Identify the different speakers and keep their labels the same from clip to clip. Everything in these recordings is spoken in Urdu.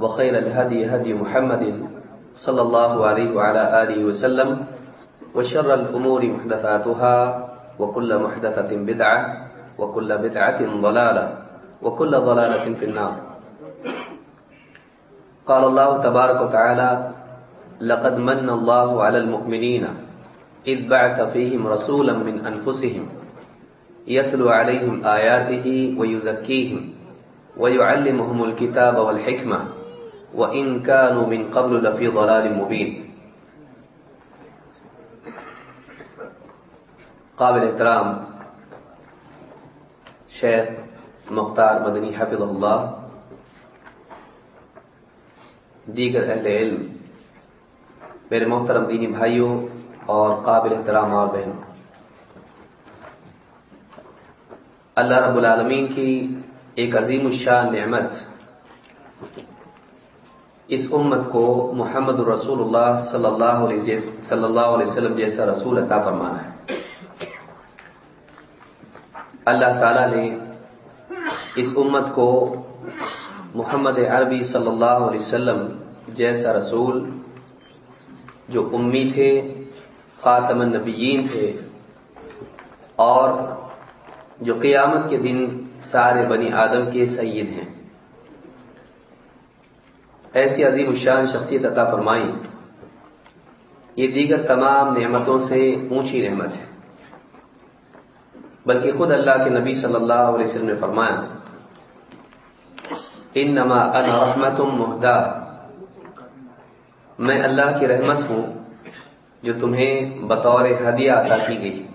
Speaker 1: وخير الهدي هدي محمد صلى الله عليه وعلى آله وسلم وشر الأمور محدثاتها وكل محدثة بدعة وكل بدعة ضلالة وكل ضلالة في النار. قال الله تبارك وتعالى لقد من الله على المؤمنين إذ بعث فيهم رسولا من أنفسهم يتلو عليهم آياته ويزكيهم ويعلمهم الكتاب والحكمة وإن كانوا من قبل لفي ضلال مبين. قابل احترام، شیخ مختار مدنی حفظ اللہ دیگر اہل علم، میرے محترم دینی بھائیوں اور قابل احترام اور بہن اللہ رب العالمین کی ایک عظیم الشان نعمت اس امت کو محمد الرسول اللہ صلی اللہ علیہ صلی اللہ علیہ وسلم جیسا رسول عطا فرمانا ہے۔ اللہ تعالی نے اس امت کو محمد عربی صلی اللہ علیہ وسلم جیسا رسول، جو امی تھے، خاتم النبیین تھے، اور جو قیامت کے دن سارے بنی آدم کے سید ہیں۔ ایسی عظیم الشان شخصیت عطا فرمائی۔ یہ دیگر تمام نعمتوں سے اونچی نعمت ہے۔ بلکہ خود اللہ کے نبی صلی اللہ علیہ وسلم نے فرمایا ان نما رحمت محدہ میں اللہ کی رحمت ہوں جو تمہیں بطور ہدیہ عطا کی گئی۔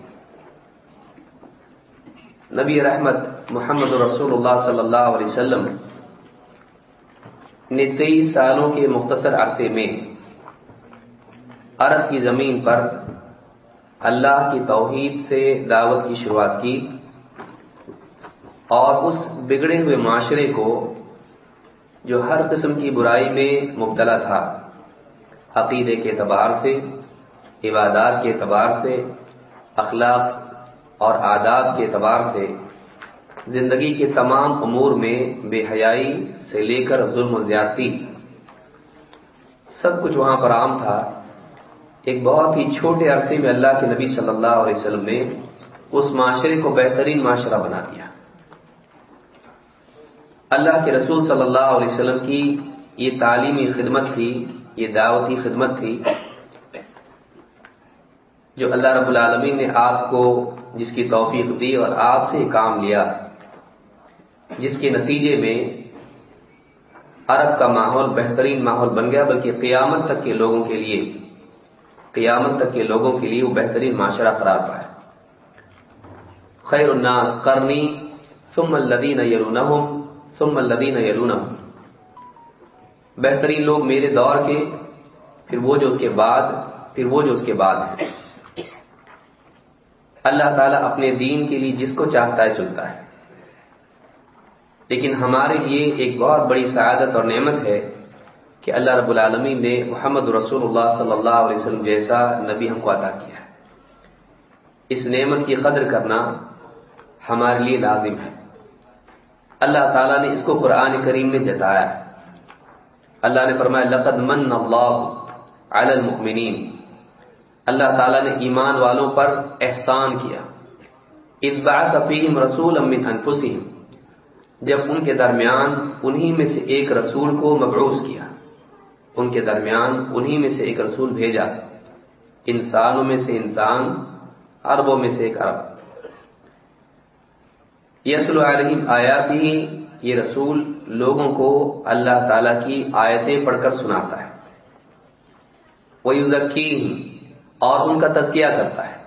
Speaker 1: نبی رحمت محمد رسول اللہ صلی اللہ علیہ وسلم نے تیئیس سالوں کے مختصر عرصے میں عرب کی زمین پر اللہ کی توحید سے دعوت کی شروعات کی اور اس بگڑے ہوئے معاشرے کو جو ہر قسم کی برائی میں مبتلا تھا، عقیدے کے اعتبار سے، عبادات کے اعتبار سے، اخلاق اور آداب کے اعتبار سے زندگی کے تمام امور میں بے حیائی سے لے کر ظلم و زیادتی۔ سب کچھ وہاں پر عام تھا۔ ایک بہت ہی چھوٹے عرصے میں اللہ کے نبی صلی اللہ علیہ وسلم نے اس معاشرے کو بہترین معاشرہ بنا دیا۔ اللہ کے رسول صلی اللہ علیہ وسلم کی یہ تعلیمی خدمت تھی، یہ دعوتی خدمت تھی جو اللہ رب العالمین نے آپ کو جس کی توفیق دی اور آپ سے کام لیا۔ جس کے نتیجے میں عرب کا ماحول بہترین ماحول بن گیا، بلکہ قیامت تک کے لوگوں کے لیے، قیامت تک کے لوگوں کے لیے وہ بہترین معاشرہ قرار پایا۔ خیر الناس کرنی ثم الذین یلونہم، ثم الذین یلونہم۔ بہترین لوگ میرے دور کے، پھر وہ جو اس کے بعد، پھر وہ جو اس کے بعد ہیں۔ اللہ تعالیٰ اپنے دین کے لیے جس کو چاہتا ہے، چنتا ہے۔ لیکن ہمارے لیے ایک بہت بڑی سعادت اور نعمت ہے کہ اللہ رب العالمین نے محمد رسول اللہ صلی اللہ علیہ وسلم جیسا نبی ہم کو عطا کیا ہے۔ اس نعمت کی قدر کرنا ہمارے لیے لازم ہے۔ اللہ تعالیٰ نے اس کو قرآن کریم میں جتایا۔ اللہ نے فرمایا، لقد من اللہ علی المؤمنین۔ اللہ تعالیٰ نے ایمان والوں پر احسان کیا۔ اتباع فیہم رسول من انفسہم۔ جب ان کے درمیان انہی میں سے ایک رسول کو مبعوث کیا۔ ان کے درمیان انہی میں سے ایک رسول بھیجا۔ انسانوں میں سے انسان، عربوں میں سے ایک عرب۔ یسل علیہم آیات ہی یہ رسول لوگوں کو اللہ تعالی کی آیتیں پڑھ کر سناتا ہے۔ وہ اور ان کا تزکیہ کرتا ہے۔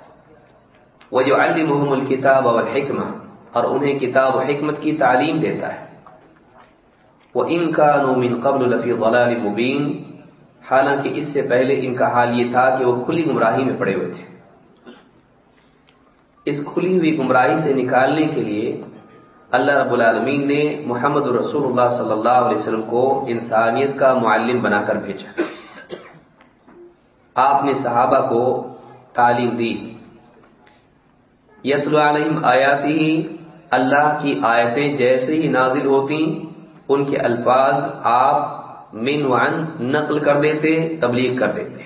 Speaker 1: وہ جو محمد الکتاب اور حکمہ اور انہیں کتاب و حکمت کی تعلیم دیتا ہے۔ وہ ان کا نومن قبل لفی غلال مبین حالانکہ اس سے پہلے ان کا حال یہ تھا کہ وہ کھلی گمراہی میں پڑے ہوئے تھے۔ اس کھلی ہوئی گمراہی سے نکالنے کے لیے اللہ رب العالمین نے محمد رسول اللہ صلی اللہ علیہ وسلم کو انسانیت کا معلم بنا کر بھیجا۔ آپ نے صحابہ کو تعلیم دی۔ یتل علیہم آیاتی اللہ کی آیتیں جیسے ہی نازل ہوتی، ان کے الفاظ آپ من وعن نقل کر دیتے، تبلیغ کر دیتے۔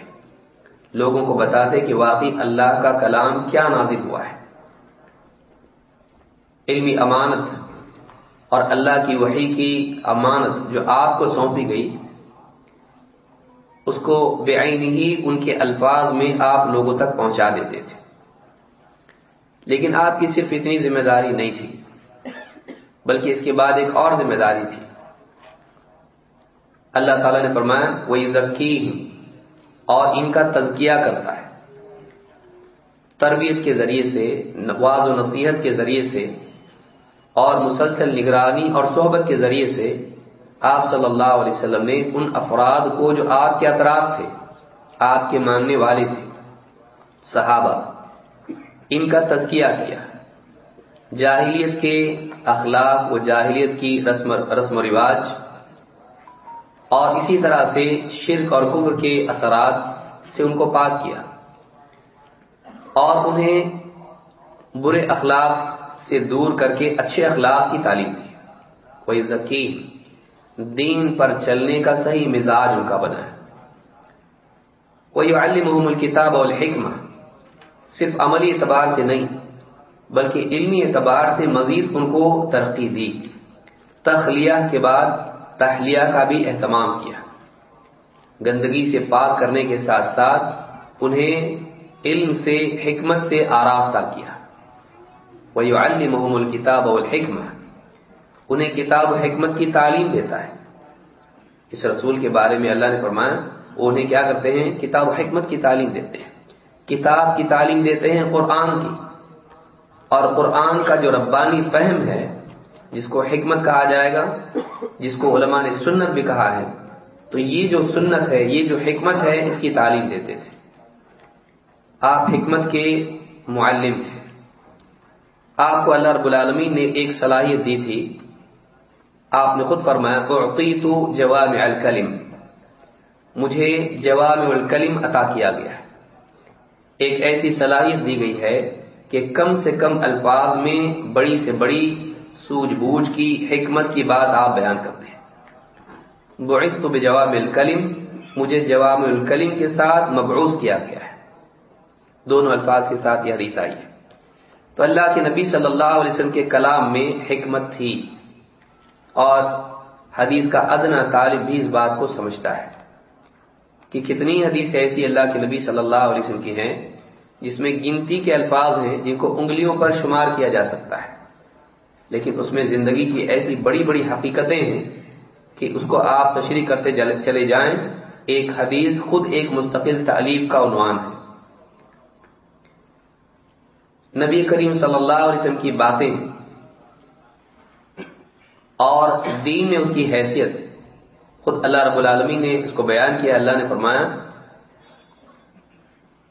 Speaker 1: لوگوں کو بتاتے کہ واقعی اللہ کا کلام کیا نازل ہوا ہے۔ علمی امانت اور اللہ کی وحی کی امانت جو آپ کو سونپی گئی، اس کو بے ہی ان کے الفاظ میں آپ لوگوں تک پہنچا دیتے تھے۔ لیکن آپ کی صرف اتنی ذمہ داری نہیں تھی۔ بلکہ اس کے بعد ایک اور ذمہ داری تھی۔ اللہ تعالیٰ نے فرمایا وہ ذکی اور ان کا تزکیہ کرتا ہے۔ تربیت کے ذریعے سے، نواز و نصیحت کے ذریعے سے، اور مسلسل نگرانی اور صحبت کے ذریعے سے آپ صلی اللہ علیہ وسلم نے ان افراد کو جو آپ کے اطراف تھے، آپ کے ماننے والے تھے، صحابہ، ان کا تزکیہ کیا۔ جاہلیت کے اخلاق و جاہلیت کی رسم رسم و رواج اور اسی طرح سے شرک اور قبر کے اثرات سے ان کو پاک کیا اور انہیں برے اخلاق سے دور کر کے اچھے اخلاق کی تعلیم دی۔ کوئی ذکی، دین پر چلنے کا صحیح مزاج ان کا بنا ہے۔ کوئی علم الکتاب الحکمہ صرف عملی اعتبار سے نہیں بلکہ علمی اعتبار سے مزید ان کو ترقی دی۔ تخلیہ کے بعد تحلیہ کا بھی اہتمام کیا۔ گندگی سے پاک کرنے کے ساتھ ساتھ انہیں علم سے، حکمت سے آراستہ کیا۔ وہی محم الکتاب الحکمہ انہیں کتاب و حکمت کی تعلیم دیتا ہے۔ اس رسول کے بارے میں اللہ نے فرمایا، وہ انہیں کیا کرتے ہیں؟ کتاب و حکمت کی تعلیم دیتے ہیں۔ کتاب کی تعلیم دیتے ہیں قرآن کی۔ اور قرآن کا جو ربانی فہم ہے، جس کو حکمت کہا جائے گا، جس کو علماء نے سنت بھی کہا ہے، تو یہ جو سنت ہے، یہ جو حکمت ہے، اس کی تعلیم دیتے تھے۔ آپ حکمت کے معلم تھے۔ آپ کو اللہ رب العالمین نے ایک صلاحیت دی تھی۔ آپ نے خود فرمایا اعطیت جوامع الکلم مجھے جوامع الکلم عطا کیا گیا۔ ہے ایک ایسی صلاحیت دی گئی ہے کہ کم سے کم الفاظ میں بڑی سے بڑی سوج بوجھ کی حکمت کی بات آپ بیان کرتے ہیں۔ بعثت بجوام الکلم، مجھے جوام الکلم کے ساتھ مبعوث کیا گیا ہے۔ دونوں الفاظ کے ساتھ یہ حدیث آئی ہے۔ تو اللہ کے نبی صلی اللہ علیہ وسلم کے کلام میں حکمت تھی اور حدیث کا ادنا طالب بھی اس بات کو سمجھتا ہے کہ کتنی حدیث ایسی اللہ کے نبی صلی اللہ علیہ وسلم کی ہیں جس میں گنتی کے الفاظ ہیں جن کو انگلیوں پر شمار کیا جا سکتا ہے۔ لیکن اس میں زندگی کی ایسی بڑی بڑی حقیقتیں ہیں کہ اس کو آپ تشریح کرتے چلے جائیں۔ ایک حدیث خود ایک مستقل تعلیف کا عنوان ہے۔ نبی کریم صلی اللہ علیہ وسلم کی باتیں اور دین میں اس کی حیثیت۔ خود اللہ رب العالمین نے اس کو بیان کیا، اللہ نے فرمایا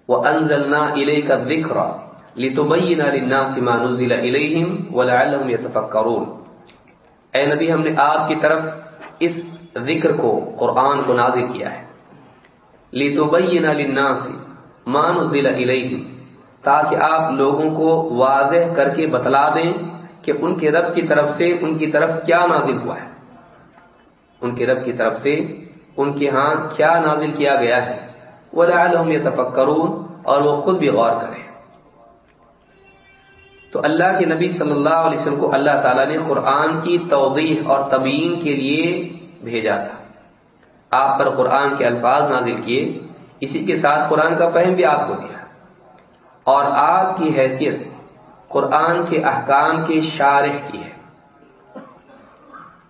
Speaker 1: وہ انزلنا علیہ کا ذکر لتبین للناس ما نزل الیہم ولعلہم یتفکرون اے نبی، ہم نے آپ کی طرف اس ذکر کو، قرآن کو نازل کیا ہے۔ لتبین للناس ما نزل الیہم تاکہ آپ لوگوں کو واضح کر کے بتلا دیں کہ ان کے رب کی طرف سے ان کی طرف کیا نازل ہوا ہے۔ ان کے رب کی طرف سے ان کے ہاں کیا نازل کیا گیا ہے۔ وہ يَتَفَكَّرُونَ اور وہ خود بھی غور کریں۔ تو اللہ کے نبی صلی اللہ علیہ وسلم کو اللہ تعالیٰ نے قرآن کی توضیح اور تبیین کے لیے بھیجا تھا۔ آپ پر قرآن کے الفاظ نازل کیے۔ اسی کے ساتھ قرآن کا فہم بھی آپ کو دیا۔ اور آپ کی حیثیت قرآن کے احکام کے شارح کی ہے۔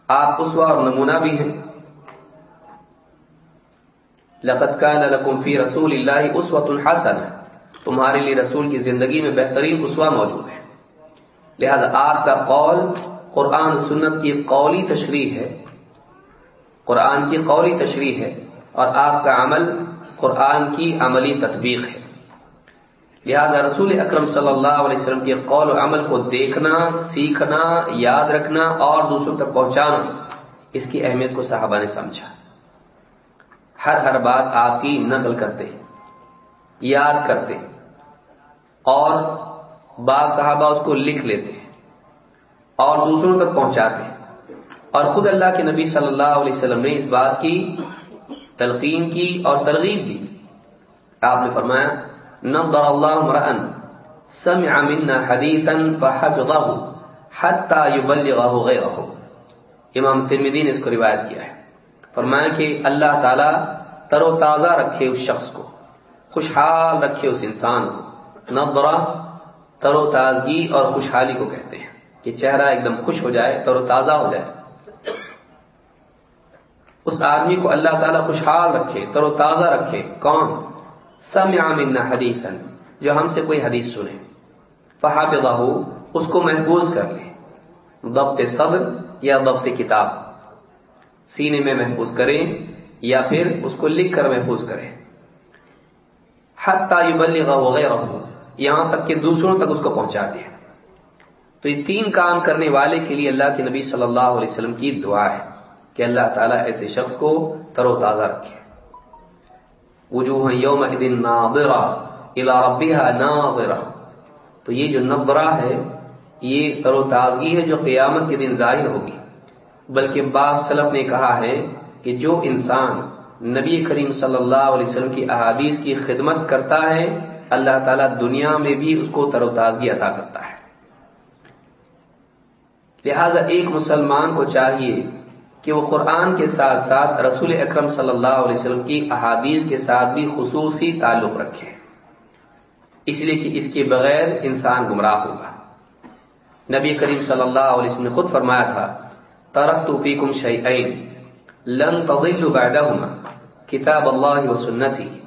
Speaker 1: آپ اسوا اور نمونہ بھی ہیں۔ لقت کا فی رسول اللہ اسوت الحسن تمہارے لیے رسول کی زندگی میں بہترین اسوا موجود ہے۔ لہذا آپ کا قول قرآن سنت کی قولی تشریح ہے۔ قرآن کی قولی تشریح ہے اور آپ کا عمل قرآن کی عملی تطبیق ہے۔ لہذا رسول اکرم صلی اللہ علیہ وسلم کے قول و عمل کو دیکھنا، سیکھنا، یاد رکھنا اور دوسروں تک پہنچانا، اس کی اہمیت کو صحابہ نے سمجھا۔ ہر ہر بات آپ کی نقل کرتے یاد کرتے اور بعض صحابہ اس کو لکھ لیتے اور دوسروں تک پہنچاتے اور خود اللہ کے نبی صلی اللہ علیہ وسلم نے اس بات کی تلقین کی اور ترغیب دی۔ آپ نے فرمایا، نظر اللہ مرأن سمع منا حدیثا فحفظه حتى يبلغه غیره۔ امام ترمیدی نے اس کو روایت کیا ہے۔ فرمایا کہ اللہ تعالی تر و تازہ رکھے اس شخص کو، خوشحال رکھے اس انسان کو۔ نظرہ تر و تازگی اور خوشحالی کو کہتے ہیں کہ چہرہ ایک دم خوش ہو جائے تر و تازہ ہو جائے۔ اس آدمی کو اللہ تعالیٰ خوشحال رکھے تر و تازہ رکھے۔ کون؟ سمع منا حدیثا، جو ہم سے کوئی حدیث سنے۔ فحافظہ اس کو محفوظ کر لے۔ ضبط صدر یا ضبط کتاب۔ سینے میں محفوظ کریں۔ یا پھر اس کو لکھ کر محفوظ کریں۔ حتی یبلغہ وغیرہ یہاں تک کہ دوسروں تک اس کو پہنچا دیں۔ تو یہ تین کام کرنے والے کے لیے اللہ کے نبی صلی اللہ علیہ وسلم کی دعا ہے کہ اللہ تعالیٰ ایسے شخص کو تر و تازہ رکھے۔ وجوہ یوم دن ناظرہ الى ربها ناظرہ۔ تو یہ جو نظرہ ہے، یہ تر و تازگی ہے جو قیامت کے دن ظاہر ہوگی۔ بلکہ بعض سلف نے کہا ہے کہ جو انسان نبی کریم صلی اللہ علیہ وسلم کی احادیث کی خدمت کرتا ہے، اللہ تعالیٰ دنیا میں بھی اس کو تر و تازگی عطا کرتا ہے۔ لہذا ایک مسلمان کو چاہیے کہ وہ قرآن کے ساتھ ساتھ رسول اکرم صلی اللہ علیہ وسلم کی احادیث کے ساتھ بھی خصوصی تعلق رکھے۔ اس لیے کہ اس کے بغیر انسان گمراہ ہوگا۔ نبی کریم صلی اللہ علیہ وسلم نے خود فرمایا تھا ترک تو فیکم شعین لن تضلوا بعدهما. کتاب اللہ و سنتی.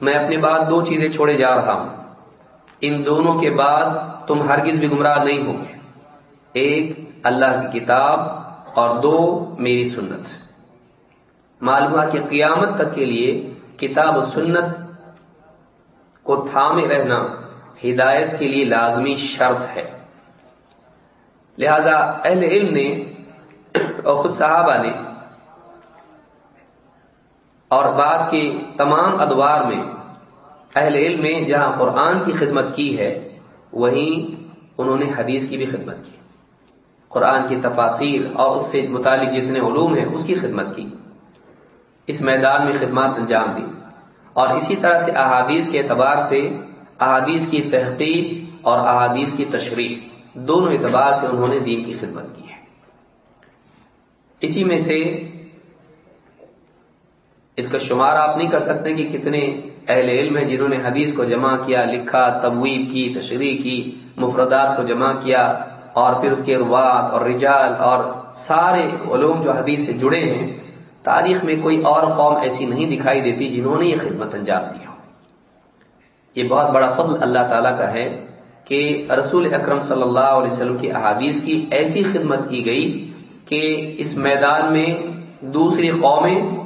Speaker 1: میں اپنے بعد دو چیزیں چھوڑے جا رہا ہوں. ان دونوں کے بعد تم ہرگز بھی گمراہ نہیں ہوگے ایک، اللہ کی کتاب اور دو، میری سنت. معلوم کہ قیامت تک کے لیے کتاب و سنت کو تھامے رہنا ہدایت کے لیے لازمی شرط ہے۔ لہذا اہل علم نے اور خود صحابہ نے اور بعد کے تمام ادوار میں اہل علم نے جہاں قرآن کی خدمت کی ہے، وہیں انہوں نے حدیث کی بھی خدمت کی۔ قرآن کی تفاصیر اور اس سے متعلق جتنے علوم ہیں، اس کی خدمت کی۔ اس میدان میں خدمات انجام دی۔ اور اسی طرح سے احادیث کے اعتبار سے احادیث کی تحقیق اور احادیث کی تشریح، دونوں اعتبار سے انہوں نے دین کی خدمت کی ہے۔ اسی میں سے اس کا شمار آپ نہیں کر سکتے کہ کتنے اہل علم ہیں جنہوں نے حدیث کو جمع کیا، لکھا تبویب کی، تشریح کی، مفردات کو جمع کیا اور پھر اس کے روات اور رجال اور سارے علوم جو حدیث سے جڑے ہیں، تاریخ میں کوئی اور قوم ایسی نہیں دکھائی دیتی جنہوں نے یہ خدمت انجام دی ہو۔ یہ بہت بڑا فضل اللہ تعالیٰ کا ہے کہ رسول اکرم صلی اللہ علیہ وسلم کی احادیث کی ایسی خدمت کی گئی کہ اس میدان میں دوسری قومیں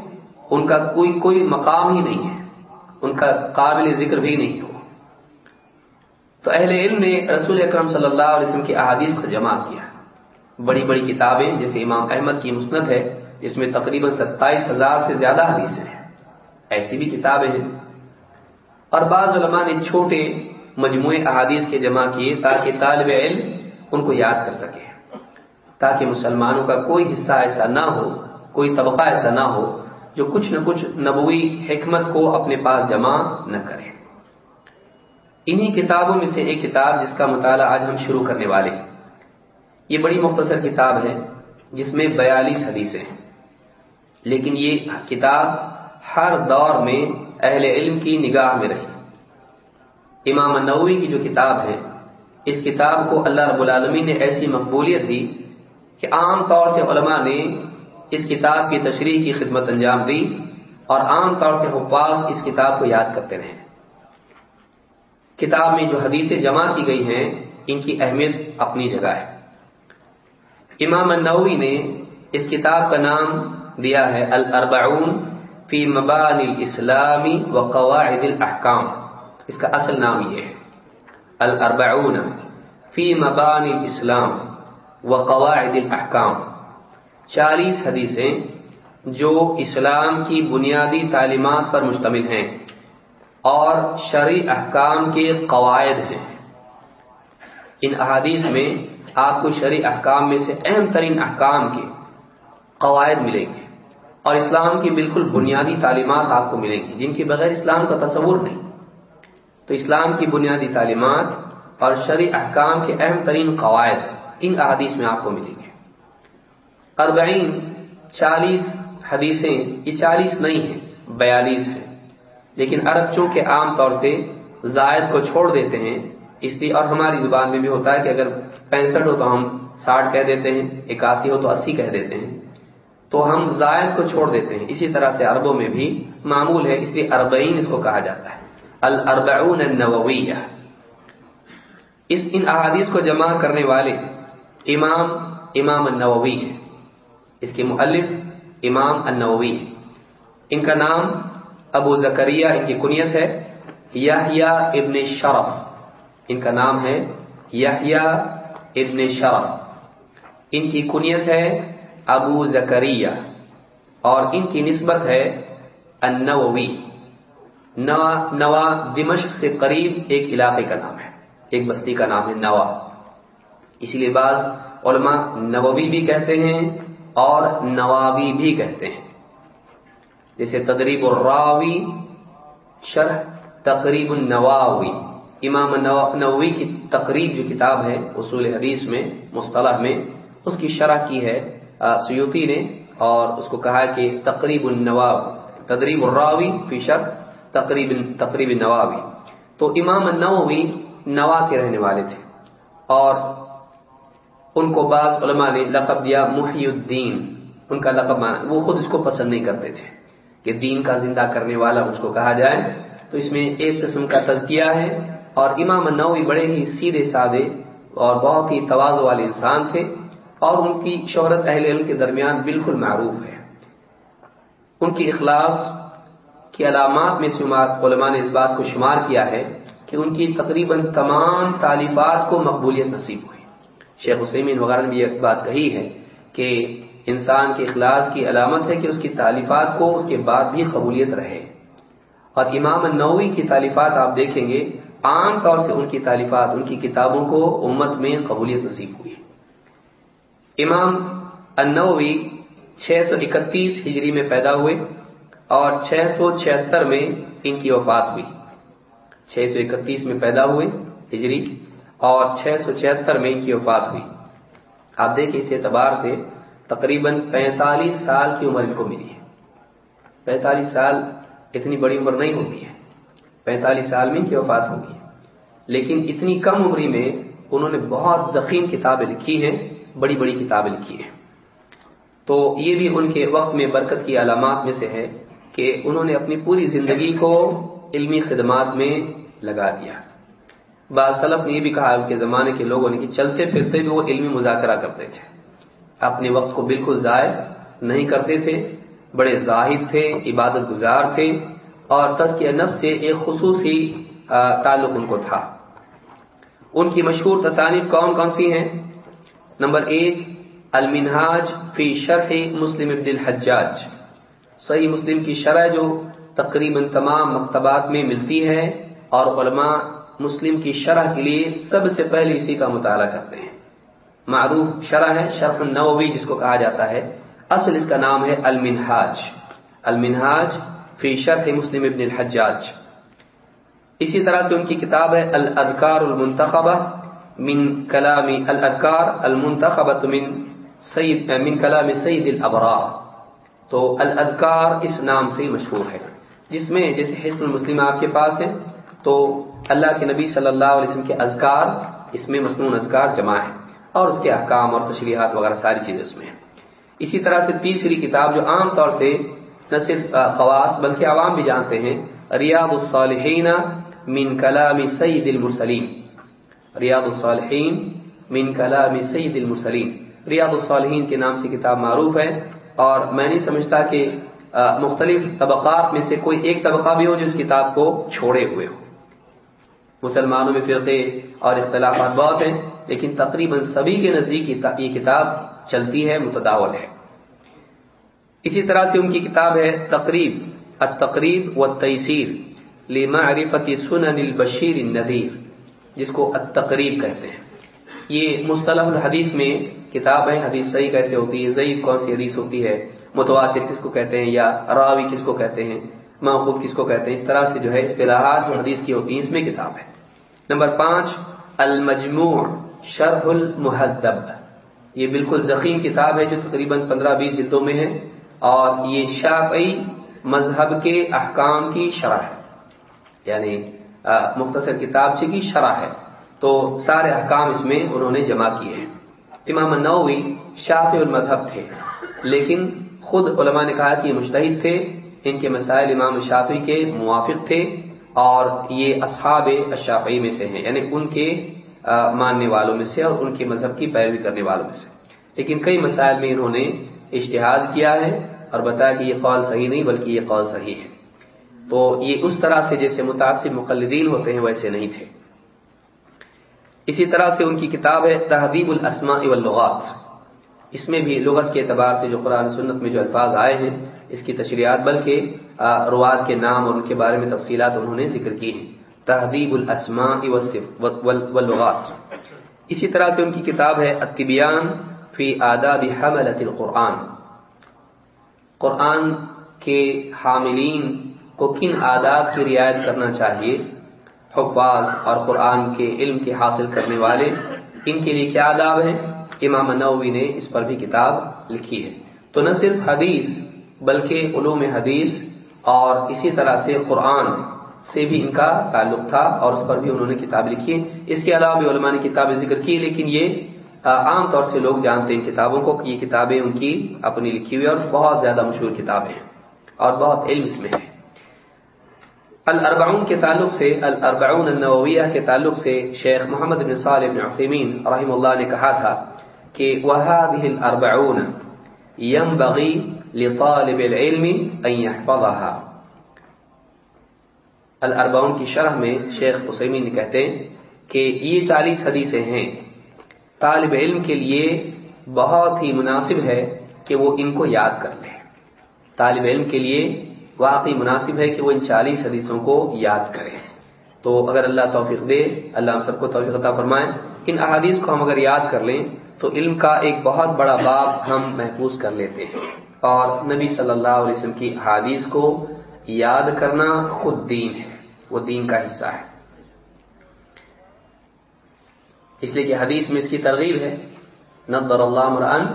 Speaker 1: ان کا کوئی کوئی مقام ہی نہیں ہے، ان کا قابل ذکر بھی نہیں ہو۔ تو اہل علم نے رسول اکرم صلی اللہ علیہ وسلم کی احادیث کو جمع کیا۔ بڑی بڑی کتابیں، جیسے امام احمد کی مسنت ہے، جس میں تقریباً ستائیس ہزار سے زیادہ حدیثیں ہیں۔ ایسی بھی کتابیں ہیں۔ اور بعض علماء نے چھوٹے مجموعے احادیث کے جمع کیے تاکہ طالب علم ان کو یاد کر سکے، تاکہ مسلمانوں کا کوئی حصہ ایسا نہ ہو، کوئی طبقہ ایسا نہ ہو جو کچھ نہ کچھ نبوی حکمت کو اپنے پاس جمع نہ کرے۔ انہی کتابوں میں سے ایک کتاب جس کا مطالعہ آج ہم شروع کرنے والے ہیں۔ یہ بڑی مختصر کتاب ہے، جس میں بیالیس حدیثیں ہیں۔ لیکن یہ کتاب ہر دور میں اہل علم کی نگاہ میں رہی۔ امام نووی کی جو کتاب ہے، اس کتاب کو اللہ رب العالمین نے ایسی مقبولیت دی کہ عام طور سے علماء نے اس کتاب کی تشریح کی خدمت انجام دی اور عام طور سے حفاظ اس کتاب کو یاد کرتے رہے۔ کتاب میں جو حدیثیں جمع کی گئی ہیں، ان کی اہمیت اپنی جگہ ہے۔ امام النووی نے اس کتاب کا نام دیا ہے الاربعون فی مبان الاسلامی و قواعد الاحکام۔ اس کا اصل نام یہ ہے۔ الاربعون فی مبان الاسلام و قواعد الاحکام۔ چالیس حدیثیں جو اسلام کی بنیادی تعلیمات پر مشتمل ہیں اور شرع احکام کے قواعد ہیں۔ ان احادیث میں آپ کو شرع احکام میں سے اہم ترین احکام کے قواعد ملیں گے اور اسلام کی بالکل بنیادی تعلیمات آپ کو ملیں گی، جن کے بغیر اسلام کا تصور نہیں۔ تو اسلام کی بنیادی تعلیمات اور شرع احکام کے اہم ترین قواعد ان احادیث میں آپ کو ملیں گے۔ اربعین، چالیس حدیثیں، یہ چالیس نہیں ہیں، بیالیس ہیں۔ لیکن عرب چونکہ عام طور سے زائد کو چھوڑ دیتے ہیں، اس لیے اور ہماری زبان میں بھی ہوتا ہے کہ اگر پینسٹھ ہو تو ہم ساٹھ کہہ دیتے ہیں، اکاسی ہو تو اسی کہہ دیتے ہیں۔ تو ہم زائد کو چھوڑ دیتے ہیں۔ اسی طرح سے عربوں میں بھی معمول ہے، اس لیے اربعین اس کو کہا جاتا ہے۔ الاربعون النوویہ۔ اس ان احادیث کو جمع کرنے والے امام امام النووی ہے اس کے مؤلف امام النووی۔ ان کا نام ابو زکریہ ان کی کنیت ہے یحییٰ ابن شرف۔ ان کا نام ہے یحییٰ ابن شرف۔ ان کی کنیت ہے ابو زکریہ اور ان کی نسبت ہے النووی۔ نوا نوا دمشق سے قریب ایک علاقے کا نام ہے، ایک بستی کا نام ہے نوا۔ اس لیے بعض علماء نووی بھی کہتے ہیں اور نوابی بھی کہتے ہیں۔ جیسے تدریب الراوی، شرح تقریب النواوی۔ امام نووی کی تقریب جو کتاب ہے، اصول حدیث میں، مصطلح میں، اس کی شرح کی ہے سیوتی نے اور اس کو کہا کہ تقریب النواب، تدریب الراوی فی شرح تقریب تقریب النواوی تو امام النووی نوا کے رہنے والے تھے اور ان کو بعض علماء نے لقب دیا محی الدین ان کا لقب مانا وہ خود اس کو پسند نہیں کرتے تھے کہ دین کا زندہ کرنے والا اس کو کہا جائے۔ تو اس میں ایک قسم کا تزکیہ ہے اور امام نوی بڑے ہی سیدھے سادے اور بہت ہی توازو والے انسان تھے اور ان کی شہرت اہل علم کے درمیان بالکل معروف ہے۔ ان کی اخلاص کی علامات میں علماء نے اس بات کو شمار کیا ہے کہ ان کی تقریباً تمام تعلیفات کو مقبولیت نصیب ہوئی۔ شیخ حسین وغیرہ نے بھی ایک بات کہی ہے کہ انسان کے اخلاص کی علامت ہے کہ اس کی تعلیفات کو اس کے بعد بھی قبولیت رہے۔ اور امام النووی کی تعلیفات آپ دیکھیں گے، عام طور سے ان کی تعلیفات ان کی کتابوں کو امت میں قبولیت نصیب ہوئی۔ امام النووی چھ سو اکتیس ہجری میں پیدا ہوئے اور چھ سو چھہتر میں ان کی وفات ہوئی۔ چھ سو اکتیس میں پیدا ہوئے ہجری۔ اور چھ سو چھہتر میں ان کی وفات ہوئی۔ آپ دیکھیں اس اعتبار سے تقریباً پینتالیس سال کی عمر ان کو ملی ہے۔ پینتالیس سال اتنی بڑی عمر نہیں ہوتی ہے۔ پینتالیس سال میں ان کی وفات ہوگی۔ لیکن اتنی کم عمری میں انہوں نے بہت ذخیم کتابیں لکھی ہیں، بڑی بڑی کتابیں لکھی ہیں۔ تو یہ بھی ان کے وقت میں برکت کی علامات میں سے ہے کہ انہوں نے اپنی پوری زندگی کو علمی خدمات میں لگا دیا۔ بعض سلف نے یہ بھی کہا ان کے زمانے کے لوگوں نے کہ چلتے پھرتے بھی وہ علمی مذاکرہ کرتے تھے۔ اپنے وقت کو بالکل ضائع نہیں کرتے تھے، بڑے زاہد تھے، عبادت گزار تھے اور تزکیہ نفس سے ایک خصوصی تعلق ان کو تھا۔ ان کی مشہور تصانیف کون کون سی ہیں؟ نمبر ایک، المنہاج فی شرح مسلم ابن الحجاج۔ صحیح مسلم کی شرح جو تقریباً تمام مکتبات میں ملتی ہے اور علماء مسلم کی شرح کے لیے سب سے پہلے اسی کا مطالعہ کرتے ہیں۔ معروف شرح ہے، شرح النووی جس کو کہا جاتا ہے۔ اصل اس کا نام ہے المنہاج۔ المنہاج فی شرح مسلم ابن الحجاج۔ اسی طرح سے ان کی کتاب ہے الاذکار المنتخبہ۔ من کلام الاذکار المنتخبہ من سید، من کلام سید الابرار تو الاذکار اس نام سے مشہور ہے۔ جس میں جیسے حسن المسلم آپ کے پاس ہے، تو اللہ کے نبی صلی اللہ علیہ وسلم کے اذکار، اس میں مصنون اذکار جمع ہے اور اس کے احکام اور تشریحات وغیرہ ساری چیزیں اس میں ہیں۔ اسی طرح سے تیسری کتاب جو عام طور سے نہ صرف خواص بلکہ عوام بھی جانتے ہیں، ریاض الصالحین من کلام سید المرسلین۔ ریاض الصالحین من کلام سید المرسلین۔ ریاض الصالحین کے نام سے کتاب معروف ہے اور میں نہیں سمجھتا کہ مختلف طبقات میں سے کوئی ایک طبقہ بھی ہو جو اس کتاب کو چھوڑے ہوئے ہو۔ مسلمانوں میں فرقے اور اختلافات بہت ہیں، لیکن تقریباً سبھی کے نزدیک یہ کتاب چلتی ہے، متداول ہے۔ اسی طرح سے ان کی کتاب ہے تقریب، التقریب و تیسیر لیما عریفت سنن البشیر النذیر، جس کو التقریب کہتے ہیں۔ یہ مصطلح الحدیث میں کتاب ہے، حدیث صحیح کیسے ہوتی ہے، ضعیف کون سی حدیث ہوتی ہے، متواتر کس کو کہتے ہیں یا راوی کس کو کہتے ہیں؟ محبوب کس کو کہتے ہیں؟ اس طرح سے جو ہے اصطلاحات جو حدیث کی ہوتی ہیں، اس میں کتاب ہے۔ نمبر پانچ، المجموع شرح المحدب۔ یہ بالکل ضخیم کتاب ہے جو تقریباً پندرہ بیس جلدوں میں ہے، اور یہ شافعی مذہب کے احکام کی شرح ہے۔ یعنی مختصر کتاب کی شرح ہے۔ تو سارے احکام اس میں انہوں نے جمع کیے ہیں۔ امام النووی شاف المذہب تھے، لیکن خود علماء نے کہا کہ یہ مشتحد تھے۔ ان کے مسائل امام شافی کے موافق تھے اور یہ اصحاب الشافعی میں سے ہیں یعنی ان کے ماننے والوں میں سے اور ان کے مذہب کی پیروی کرنے والوں میں سے۔ لیکن کئی مسائل میں انہوں نے اشتہاد کیا ہے اور بتایا کہ یہ قول صحیح نہیں بلکہ یہ قول صحیح ہے۔ تو یہ اس طرح سے جیسے متاثر مقلدین ہوتے ہیں ویسے نہیں تھے۔ اسی طرح سے ان کی کتاب ہے تحدیب الاسماء واللغات۔ اس میں بھی لغت کے اعتبار سے جو قرآن سنت میں جو الفاظ آئے ہیں اس کی تشریحات، بلکہ رواد کے نام اور ان کے بارے میں تفصیلات انہوں نے ذکر کی ہیں۔ تحدیب الاسماء واللغات اسی طرح سے ان کی کتاب ہے التبیان فی آداب حملت القرآن۔ قرآن کے حاملین کو کن آداب کی رعایت کرنا چاہیے؟ حفاظ اور قرآن کے علم کے حاصل کرنے والے ان کے لیے کیا آداب ہیں؟ امام نووی نے اس پر بھی کتاب لکھی ہے۔ تو نہ صرف حدیث بلکہ علوم حدیث اور اسی طرح سے قرآن سے بھی ان کا تعلق تھا اور اس پر بھی انہوں نے کتاب لکھی ہے اس کے علاوہ بھی علماء نے کتابیں ذکر کی، لیکن یہ عام طور سے لوگ جانتے ہیں کتابوں کو کہ یہ کتابیں ان کی اپنی لکھی ہوئی اور بہت زیادہ مشہور کتابیں ہیں اور بہت علم اس میں ہے۔ الاربعون کے تعلق سے، الاربعون النوویہ کے تعلق سے شیخ محمد بن صالح بن عثیمین رحم اللہ نے کہا تھا کہ وهذه الاربعون ينبغي لطالب العلم ان يحفظها۔ الاربعون کی شرح میں شیخ عثیمین نے کہتے ہیں کہ یہ چالیس حدیثیں ہیں۔ طالب علم کے لیے بہت ہی مناسب ہے کہ وہ ان کو یاد کر لے۔ طالب علم کے لیے واقعی مناسب ہے کہ وہ ان چالیس حدیثوں کو یاد کرے۔ تو اگر اللہ توفیق دے، اللہ ہم سب کو توفیق عطا فرمائے۔ ان احادیث کو ہم اگر یاد کر لیں تو علم کا ایک بہت بڑا باب ہم محفوظ کر لیتے ہیں۔ اور نبی صلی اللہ علیہ وسلم کی حادیث کو یاد کرنا خود دین ہے، وہ دین کا حصہ ہے۔ اس لیے کہ حدیث میں اس کی ترغیب ہے۔ نظر اللہ مران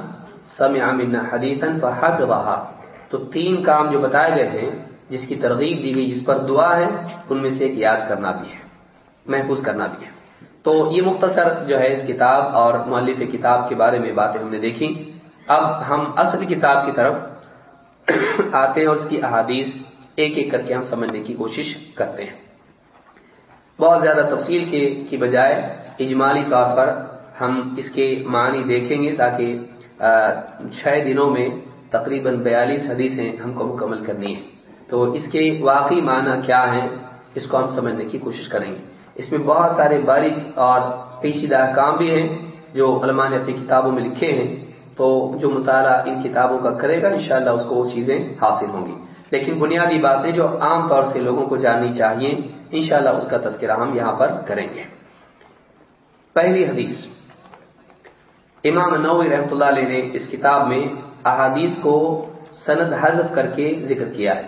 Speaker 1: سمع منا حدیثا فحفظها۔ تو تین کام جو بتائے گئے ہیں، جس کی ترغیب دی گئی، جس پر دعا ہے، ان میں سے ایک یاد کرنا بھی ہے، محفوظ کرنا بھی ہے۔ تو یہ مختصر جو ہے، اس کتاب اور مؤلف کتاب کے بارے میں باتیں ہم نے دیکھی اب ہم اصل کتاب کی طرف آتے ہیں اور اس کی احادیث ایک ایک کر کے ہم سمجھنے کی کوشش کرتے ہیں۔ بہت زیادہ تفصیل کے کی بجائے اجمالی طور پر ہم اس کے معنی دیکھیں گے تاکہ چھ دنوں میں تقریباً بیالیس حدیثیں ہم کو مکمل کرنی ہیں۔ تو اس کے واقعی معنی کیا ہیں، اس کو ہم سمجھنے کی کوشش کریں گے۔ اس میں بہت سارے باریک اور پیچیدہ کام بھی ہیں جو علماء نے اپنی کتابوں میں لکھے ہیں۔ تو جو مطالعہ ان کتابوں کا کرے گا، انشاءاللہ اس کو وہ چیزیں حاصل ہوں گی۔ لیکن بنیادی باتیں جو عام طور سے لوگوں کو جاننی چاہیے، انشاءاللہ اس کا تذکرہ ہم یہاں پر کریں گے۔ پہلی حدیث۔ امام نوی رحمۃ اللہ علیہ نے اس کتاب میں احادیث کو سند حذف کر کے ذکر کیا ہے۔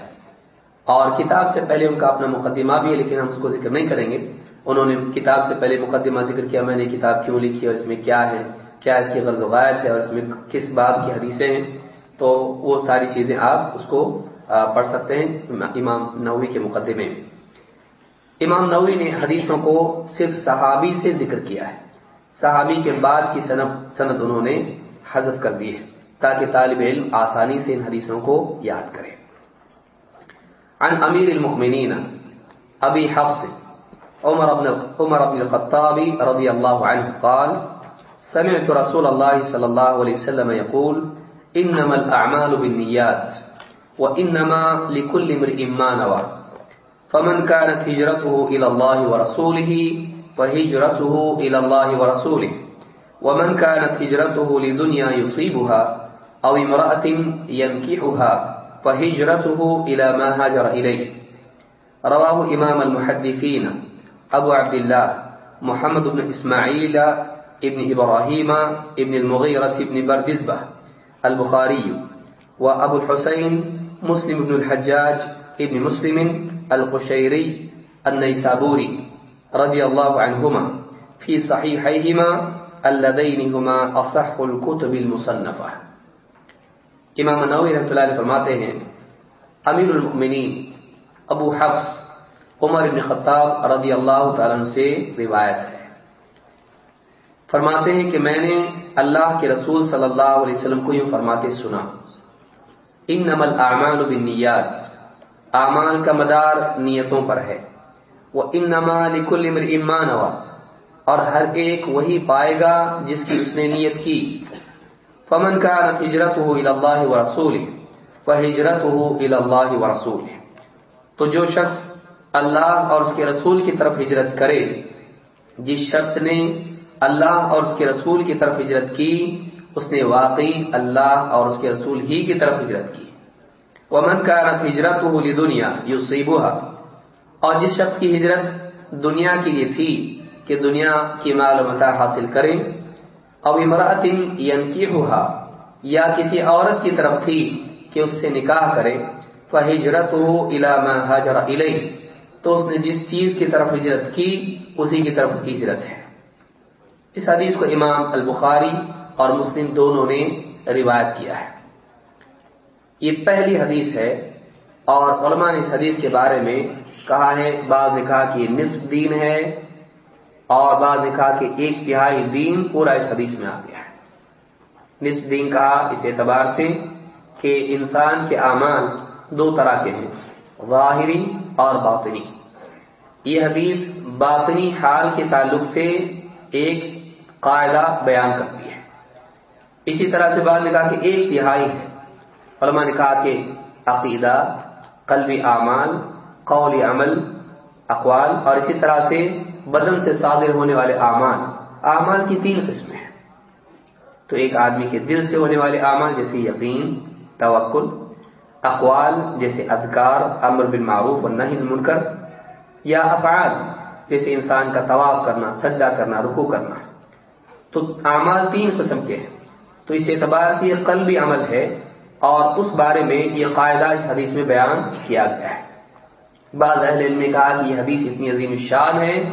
Speaker 1: اور کتاب سے پہلے ان کا اپنا مقدمہ بھی ہے، لیکن ہم اس کو ذکر نہیں کریں گے۔ انہوں نے کتاب سے پہلے مقدمہ ذکر کیا، میں نے کتاب کیوں لکھی اور اس میں کیا ہے؟ کیا اس کی غرض وغیرت ہے اور اس میں کس بات کی حدیثیں ہیں، تو وہ ساری چیزیں آپ اس کو پڑھ سکتے ہیں امام نووی کے مقدمے میں۔ امام نووی نے حدیثوں کو صرف صحابی سے ذکر کیا ہے۔ صحابی کے بعد کی سند انہوں نے حذف کر دی ہے، تاکہ طالب علم آسانی سے ان حدیثوں کو یاد کرے۔ عن امیر المؤمنین، ابی حفص، عمر بن عمر بن الخطاب رضي الله عنه قال سمعت رسول الله صلى الله عليه وسلم يقول انما الاعمال بالنيات، وإنما لكل امرئ ما نوى. فمن كانت هجرته إلى الله ورسوله، فهجرته إلى الله ورسوله. ومن كانت هجرته لدنيا يصيبها، أو امرأة ينكحها، فهجرته إلى ما هاجر إليه. رواه إمام المحدثين، أبو عبد الله، محمد بن إسماعيل ابن إبراهيم، ابن المغيرة، ابن بردزبة البخاري، وأبو الحسين، مسلم بن الحجاج، ابن مسلم، القشيري، النيسابوري رضي الله عنهما. في صحيحيهما اللذين هما أصح الكتب المصنفة. امام نووی رحمۃ اللہ علیہ فرماتے ہیں امیر المؤمنین ابو حفص، عمر بن خطاب رضی اللہ تعالیٰ سے روایت ہے۔ فرماتے ہیں کہ میں نے اللہ کے رسول صلی اللہ علیہ وسلم کو یوں فرماتے سنا۔ ان نمل اعمال بنیات اعمال کا مدار نیتوں پر ہے۔ وہ ان نمال کل ایمان ہوا اور ہر ایک وہی پائے گا جس کی اس نے نیت کی۔ فمن کا ہجرت ہو اللہ و رسول و ہجرت ہو اللہ و رسول تو جو شخص اللہ اور اس کے رسول کی طرف ہجرت کرے، جس شخص نے اللہ اور اس کے رسول کی طرف ہجرت کی، اس نے واقعی اللہ اور اس کے رسول ہی کی طرف ہجرت کی۔ وہ من کا رت ہجرت ہو دنیا یو اور جس شخص کی ہجرت دنیا کے لیے تھی کہ دنیا کی معلومات حاصل کرے اور امراطن ینکی یا کسی عورت کی طرف تھی کہ اس سے نکاح کرے وہ ہجرت ہو علامہ حاجر تو اس نے جس چیز کی طرف ہجرت کی، اسی کی طرف اس کی ہجرت ہے۔ اس حدیث کو امام البخاری اور مسلم دونوں نے روایت کیا ہے۔ یہ پہلی حدیث ہے اور علماء نے اس حدیث کے بارے میں کہا ہے، بعض نے کہا کہ یہ نصف دین ہے اور بعض نے کہا کہ ایک تہائی دین پورا اس حدیث میں آ گیا ہے۔ نصف دین کہا اس اعتبار سے کہ انسان کے اعمال دو طرح کے ہیں، ظاہری اور باطنی۔ یہ حدیث باطنی حال کے تعلق سے ایک قاعدہ بیان کرتی ہے۔ اسی طرح سے بعد نے کہا کہ ایک تہائی ہے۔ علماء نے کہا کہ عقیدہ، قلبی اعمال قول عمل، اقوال اور اسی طرح سے بدن سے صادر ہونے والے اعمال۔ اعمال کی تین قسمیں ہیں۔ تو ایک آدمی کے دل سے ہونے والے اعمال جیسے یقین، توکل، اقوال جیسے اذکار، امر بن معروف اور نہیں منکر یا افعال جیسے انسان کا طواف کرنا، سجدہ کرنا رکو کرنا۔ تو اعمال تین قسم کے ہیں۔ تو اس اعتبار سے یہ قلبی عمل ہے اور اس بارے میں یہ قاعدہ اس حدیث میں بیان کیا گیا ہے۔ بعض اہل علم نے کہا کہ یہ حدیث اتنی عظیم الشان ہے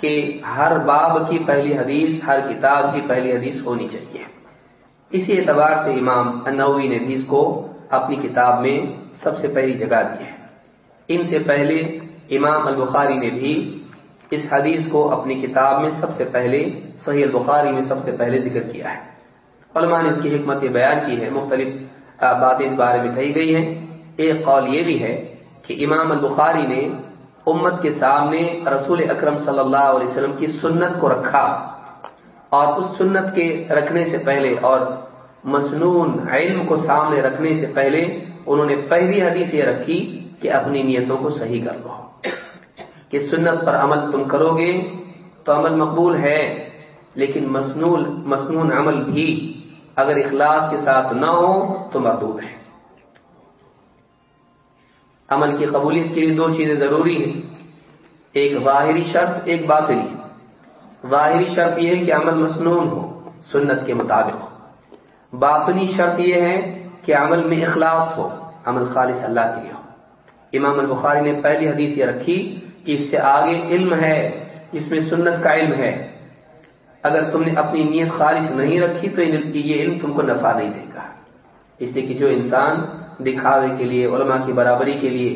Speaker 1: کہ ہر باب کی پہلی حدیث، ہر کتاب کی پہلی حدیث ہونی چاہیے۔ اسی اعتبار سے امام انوی نے بھی اس کو اپنی کتاب میں سب سے پہلی جگہ دی ہے۔ ان سے پہلے امام البخاری نے بھی اس حدیث کو اپنی کتاب میں سب سے پہلے صحیح البخاری میں سب سے پہلے ذکر کیا ہے۔ علماء نے اس کی حکمت بیان کی ہے، مختلف باتیں اس بارے میں کہی گئی ہیں۔ ایک قول یہ بھی ہے کہ امام البخاری نے امت کے سامنے رسول اکرم صلی اللہ علیہ وسلم کی سنت کو رکھا اور اس سنت کے رکھنے سے پہلے اور مصنون علم کو سامنے رکھنے سے پہلے انہوں نے پہلی حدیث یہ رکھی کہ اپنی نیتوں کو صحیح کر لو۔ کہ سنت پر عمل تم کرو گے تو عمل مقبول ہے۔ لیکن مصنون مصنون عمل بھی اگر اخلاص کے ساتھ نہ ہو تو مردود ہے۔ عمل کی قبولیت کے لیے دو چیزیں ضروری ہیں۔ ایک ظاہری شرط، ایک باطنی۔ ظاہری شرط یہ ہے کہ عمل مصنون ہو، سنت کے مطابق۔ ہو باطنی شرط یہ ہے کہ عمل میں اخلاص ہو، عمل خالص اللہ کے لیے ہو۔ امام البخاری نے پہلی حدیث یہ رکھی کہ اس سے آگے علم ہے، اس میں سنت کا علم ہے۔ اگر تم نے اپنی نیت خالص نہیں رکھی تو یہ علم تم کو نفع نہیں دے گا۔ اس لیے کہ جو انسان دکھاوے کے لیے، علماء کی برابری کے لیے،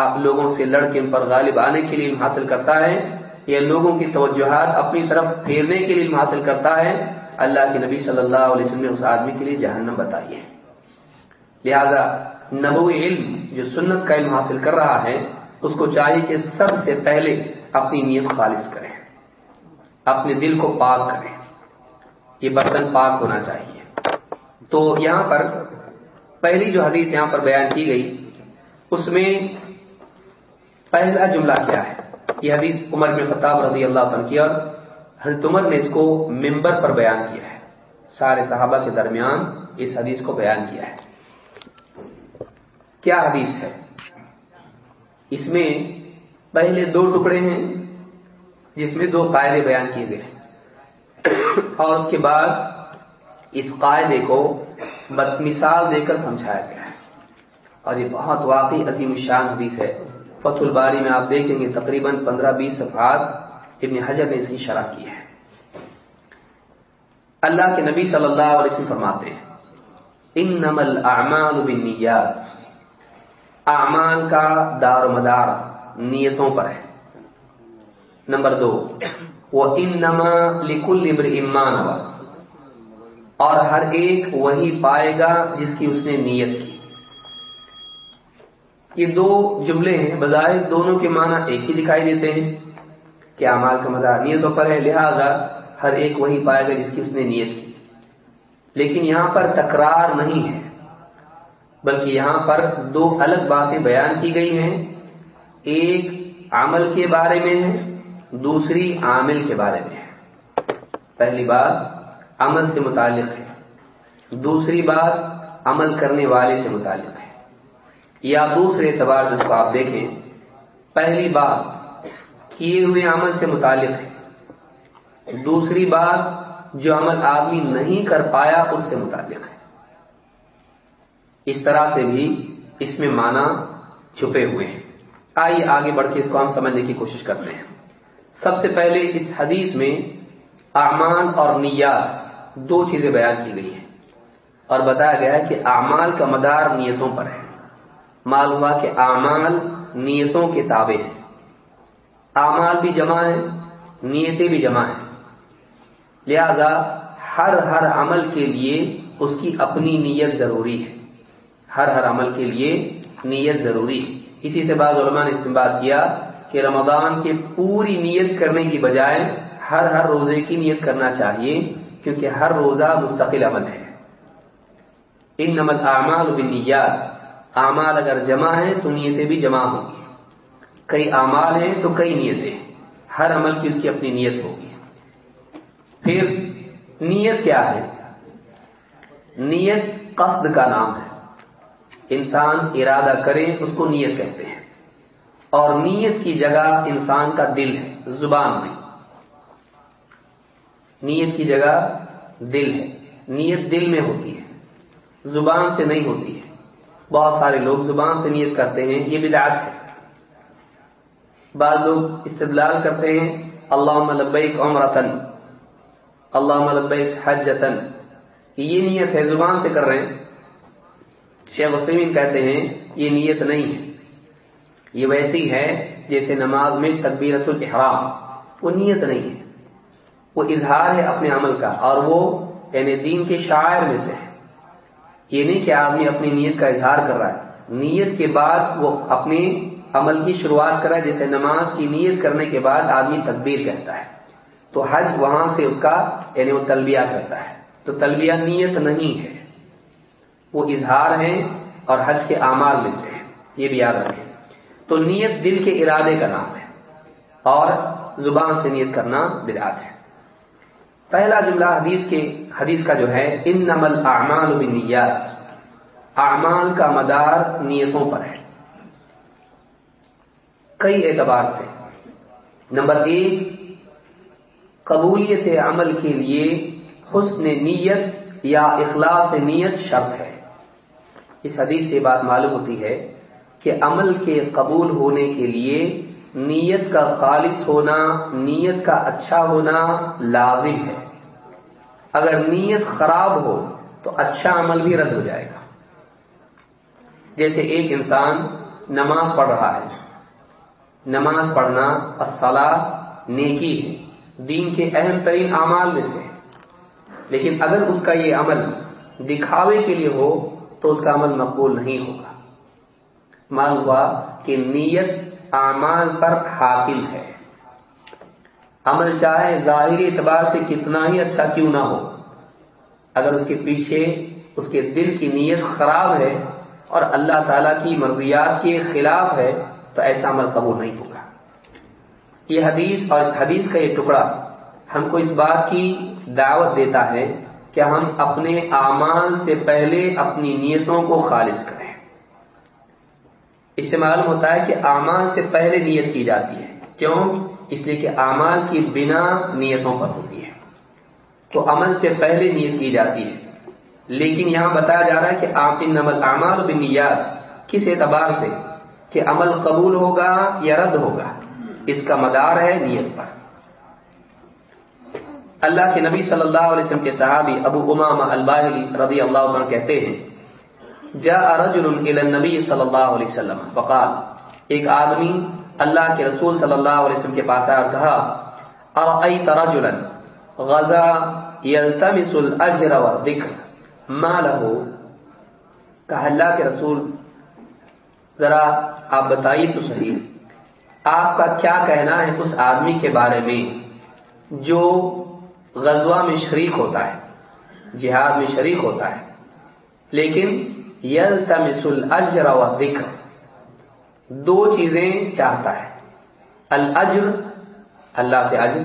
Speaker 1: آپ لوگوں سے لڑکے پر غالب آنے کے لیے علم حاصل کرتا ہے، یا لوگوں کی توجہات اپنی طرف پھیرنے کے لیے علم حاصل کرتا ہے، اللہ کے نبی صلی اللہ علیہ وسلم نے اس آدمی کے لیے جہنم بتائی ہے لہذا نبوی علم، جو سنت کا علم حاصل کر رہا ہے، اس کو چاہیے کہ سب سے پہلے اپنی نیت خالص کریں اپنے دل کو پاک کریں۔ یہ برتن پاک ہونا چاہیے۔ تو یہاں پر پہلی جو حدیث یہاں پر بیان کی گئی، اس میں پہلا جملہ کیا ہے؟ یہ حدیث عمر میں خطاب رضی اللہ عنہ کی اور حضرت عمر نے اس کو ممبر پر بیان کیا ہے۔ سارے صحابہ کے درمیان اس حدیث کو بیان کیا ہے۔ کیا حدیث ہے؟ اس میں پہلے دو ٹکڑے ہیں۔ جس میں دو قاعدے بیان کیے گئے اور اس کے بعد اس قاعدے کو مثال دے کر سمجھایا گیا ہے۔ اور یہ بہت واقعی عظیم الشان حدیث ہے۔ فتح الباری میں آپ دیکھیں گے تقریباً پندرہ بیس صفحات ابن حجر نے اس کی شرح کی ہے۔ اللہ کے نبی صلی اللہ علیہ وسلم فرماتے ہیں ان نمل بالنیات۔ اعمال کا دار و مدار نیتوں پر ہے۔ نمبر دو۔ وہ ان نما لکل ابر امان اور ہر ایک وہی پائے گا جس کی اس نے نیت کی۔ یہ دو جملے ہیں، بظاہر دونوں کے معنی ایک ہی دکھائی دیتے ہیں۔ کہ اعمال کا مدار نیتوں پر ہے، لہذا ہر ایک وہی پائے گا جس کی اس نے نیت کی۔ لیکن یہاں پر تکرار نہیں ہے، بلکہ یہاں پر دو الگ باتیں بیان کی گئی ہیں۔ ایک عمل کے بارے میں ہے دوسری عامل کے بارے میں ہے۔ پہلی بات، عمل سے متعلق ہے۔ دوسری بات، عمل کرنے والے سے متعلق ہے۔ یا دوسرے اعتبار جس کو آپ دیکھیں، پہلی بات، کیے ہوئے عمل سے متعلق ہے۔ دوسری بات، جو عمل آدمی نہیں کر پایا، اس سے متعلق ہے۔ اس طرح سے بھی اس میں معنی چھپے ہوئے ہیں۔ آئیے آگے بڑھ کے اس کو ہم سمجھنے کی کوشش کرتے ہیں۔ سب سے پہلے اس حدیث میں اعمال اور نیات دو چیزیں بیان کی گئی ہیں اور بتایا گیا ہے کہ اعمال کا مدار نیتوں پر ہے۔ معلوم ہوا کہ اعمال نیتوں کے تابع ہیں۔ اعمال بھی جمع ہیں، نیتیں بھی جمع ہیں۔ لہذا ہر ہر عمل کے لیے اس کی اپنی نیت ضروری ہے۔ ہر ہر عمل کے لیے نیت ضروری ہے۔ اسی سے بعض علماء نے استعمال کیا کہ رمضان کی پوری نیت کرنے کی بجائے ہر ہر روزے کی نیت کرنا چاہیے، کیونکہ ہر روزہ مستقل عمل ہے۔ ان نمل اعمال بنیاد اعمال اگر جمع ہیں تو نیتیں بھی جمع ہوں گی۔ کئی اعمال ہیں تو کئی نیتیں، ہر عمل کی اس کی اپنی نیت ہوگی۔ پھر نیت کیا ہے؟ نیت قصد کا نام ہے۔ انسان ارادہ کرے اس کو نیت کہتے ہیں۔ اور نیت کی جگہ انسان کا دل ہے، زبان میں۔ نیت کی جگہ دل ہے، نیت دل میں ہوتی ہے، زبان سے نہیں ہوتی ہے۔ بہت سارے لوگ زبان سے نیت کرتے ہیں، یہ بدعت ہے۔ بعض لوگ استدلال کرتے ہیں اللہ لبیک عمرتن اللہ لبیک حجتن۔ یہ نیت ہے، زبان سے کر رہے ہیں۔ شیخ وسلم کہتے ہیں، یہ نیت نہیں ہے۔ یہ ویسی ہے جیسے نماز میں تکبیرت الحرام وہ نیت نہیں ہے۔ وہ اظہار ہے اپنے عمل کا اور وہ یعنی دین کے شاعر میں سے ہے۔ یہ نہیں کہ آدمی اپنی نیت کا اظہار کر رہا ہے۔ نیت کے بعد وہ اپنے عمل کی شروعات کرا جیسے نماز کی نیت کرنے کے بعد آدمی تکبیر کہتا ہے۔ تو حج وہاں سے اس کا یعنی وہ تلبیہ کرتا ہے۔ تو تلبیہ نیت نہیں ہے۔ وہ اظہار ہے اور حج کے اعمال میں سے ہے یہ بھی یاد رکھیں۔ تو نیت دل کے ارادے کا نام ہے اور زبان سے نیت کرنا بدعت ہے۔ پہلا جملہ حدیث کے حدیث کا جو ہے ان نمل اعمال بنیات اعمال کا مدار نیتوں پر ہے۔ کئی اعتبار سے۔ نمبر ایک، قبولیت عمل کے لیے حسن نیت یا اخلاص نیت شرط ہے۔ اس حدیث سے بات معلوم ہوتی ہے کہ عمل کے قبول ہونے کے لیے نیت کا خالص ہونا، نیت کا اچھا ہونا لازم ہے۔ اگر نیت خراب ہو تو اچھا عمل بھی رد ہو جائے گا۔ جیسے ایک انسان نماز پڑھ رہا ہے۔ نماز پڑھنا الصلاح نیکی ہے، دین کے اہم ترین اعمال میں سے۔ لیکن اگر اس کا یہ عمل دکھاوے کے لیے ہو تو اس کا عمل مقبول نہیں ہوگا۔ مان ہوا کہ نیت اعمال پر حاکم ہے۔ عمل چاہے ظاہری اعتبار سے کتنا ہی اچھا کیوں نہ ہو، اگر اس کے پیچھے اس کے دل کی نیت خراب ہے اور اللہ تعالیٰ کی مرضیات کے خلاف ہے، تو ایسا عمل قبول نہیں ہوگا۔ یہ حدیث اور حدیث کا یہ ٹکڑا ہم کو اس بات کی دعوت دیتا ہے کہ ہم اپنے اعمال سے پہلے اپنی نیتوں کو خالص کریں۔ اس سے معلوم ہوتا ہے کہ اعمال سے پہلے نیت کی جاتی ہے۔ کیوں؟ اس لیے کہ اعمال کی بنا نیتوں پر ہوتی ہے۔ تو عمل سے پہلے نیت کی جاتی ہے۔ لیکن یہاں بتایا جا رہا ہے کہ آپ ان نمل اعمال بنیاد کس اعتبار سے؟ کہ عمل قبول ہوگا یا رد ہوگا؟ اس کا مدار ہے نیت پر۔ اللہ کے نبی صلی اللہ علیہ وسلم کے صحابی ابو امام الباہلی رضی اللہ عنہ کہتے ہیں جا رجل الى النبی صلی اللہ علیہ وسلم فقال، ایک آدمی اللہ کے رسول صلی اللہ علیہ وسلم کے پاس آیا اور کہا ارأيت رجلا غزا يلتمس الاجر والذکر، ما له؟ کہا، اللہ کے رسول، ذرا آپ بتائیے تو صحیح، آپ کا کیا کہنا ہے اس آدمی کے بارے میں جو غزوہ میں شریک ہوتا ہے، جہاد میں شریک ہوتا ہے؟ لیکن یلتمس الاجر والذکر دو چیزیں چاہتا ہے۔ الاجر، اللہ سے اجر۔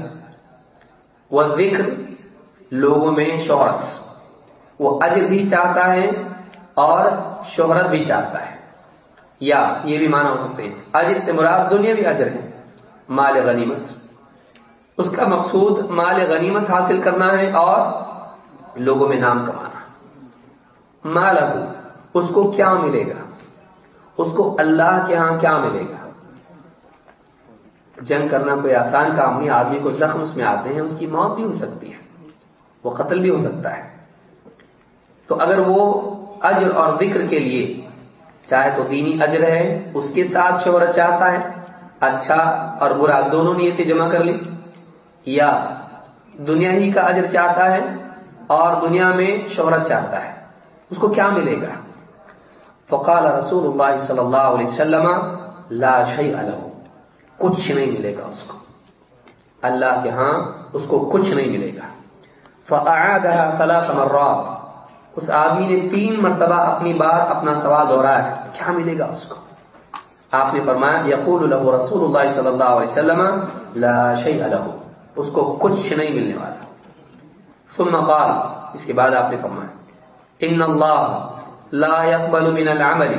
Speaker 1: والذکر، لوگوں میں شہرت۔ وہ اجر بھی چاہتا ہے اور شہرت بھی چاہتا ہے۔ یا یہ بھی مانا ہو سکتے ہیں۔ اجر سے مراد دنیا بھی اجر ہے۔ مال غنیمت۔ اس کا مقصود مال غنیمت حاصل کرنا ہے اور لوگوں میں نام کمانا۔ مال اس کو کیا ملے گا؟ اس کو اللہ کے ہاں کیا ملے گا؟ جنگ کرنا کوئی آسان کام نہیں، آدمی کو زخم اس میں آتے ہیں، اس کی موت بھی ہو سکتی ہے، وہ قتل بھی ہو سکتا ہے۔ تو اگر وہ اجر اور ذکر کے لیے چاہے تو دینی اجر ہے، اس کے ساتھ شہرت چاہتا ہے۔ اچھا اور برا دونوں نیتیں جمع کر لی۔ یا دنیا ہی کا اجر چاہتا ہے اور دنیا میں شہرت چاہتا ہے، اس کو کیا ملے گا؟ فقال رسول اللہ صلی اللہ علیہ وسلم، لا شیء له. کچھ نہیں ملے گا اس کو۔ اللہ کے ہاں اس کو کچھ نہیں ملے گا۔ فاعادها ثلاث مرات۔ اس آدمی نے تین مرتبہ اپنی بات، اپنا سوال دوہرایا کیا ملے گا اس کو؟ آپ نے فرمایا، یقول له رسول اللہ صلی اللہ علیہ وسلم، لا شیء له. اس کو کچھ نہیں ملنے والا۔ ثم قال، اس کے بعد آپ نے فرمایا، ان اللہ لا يقبل من العمل.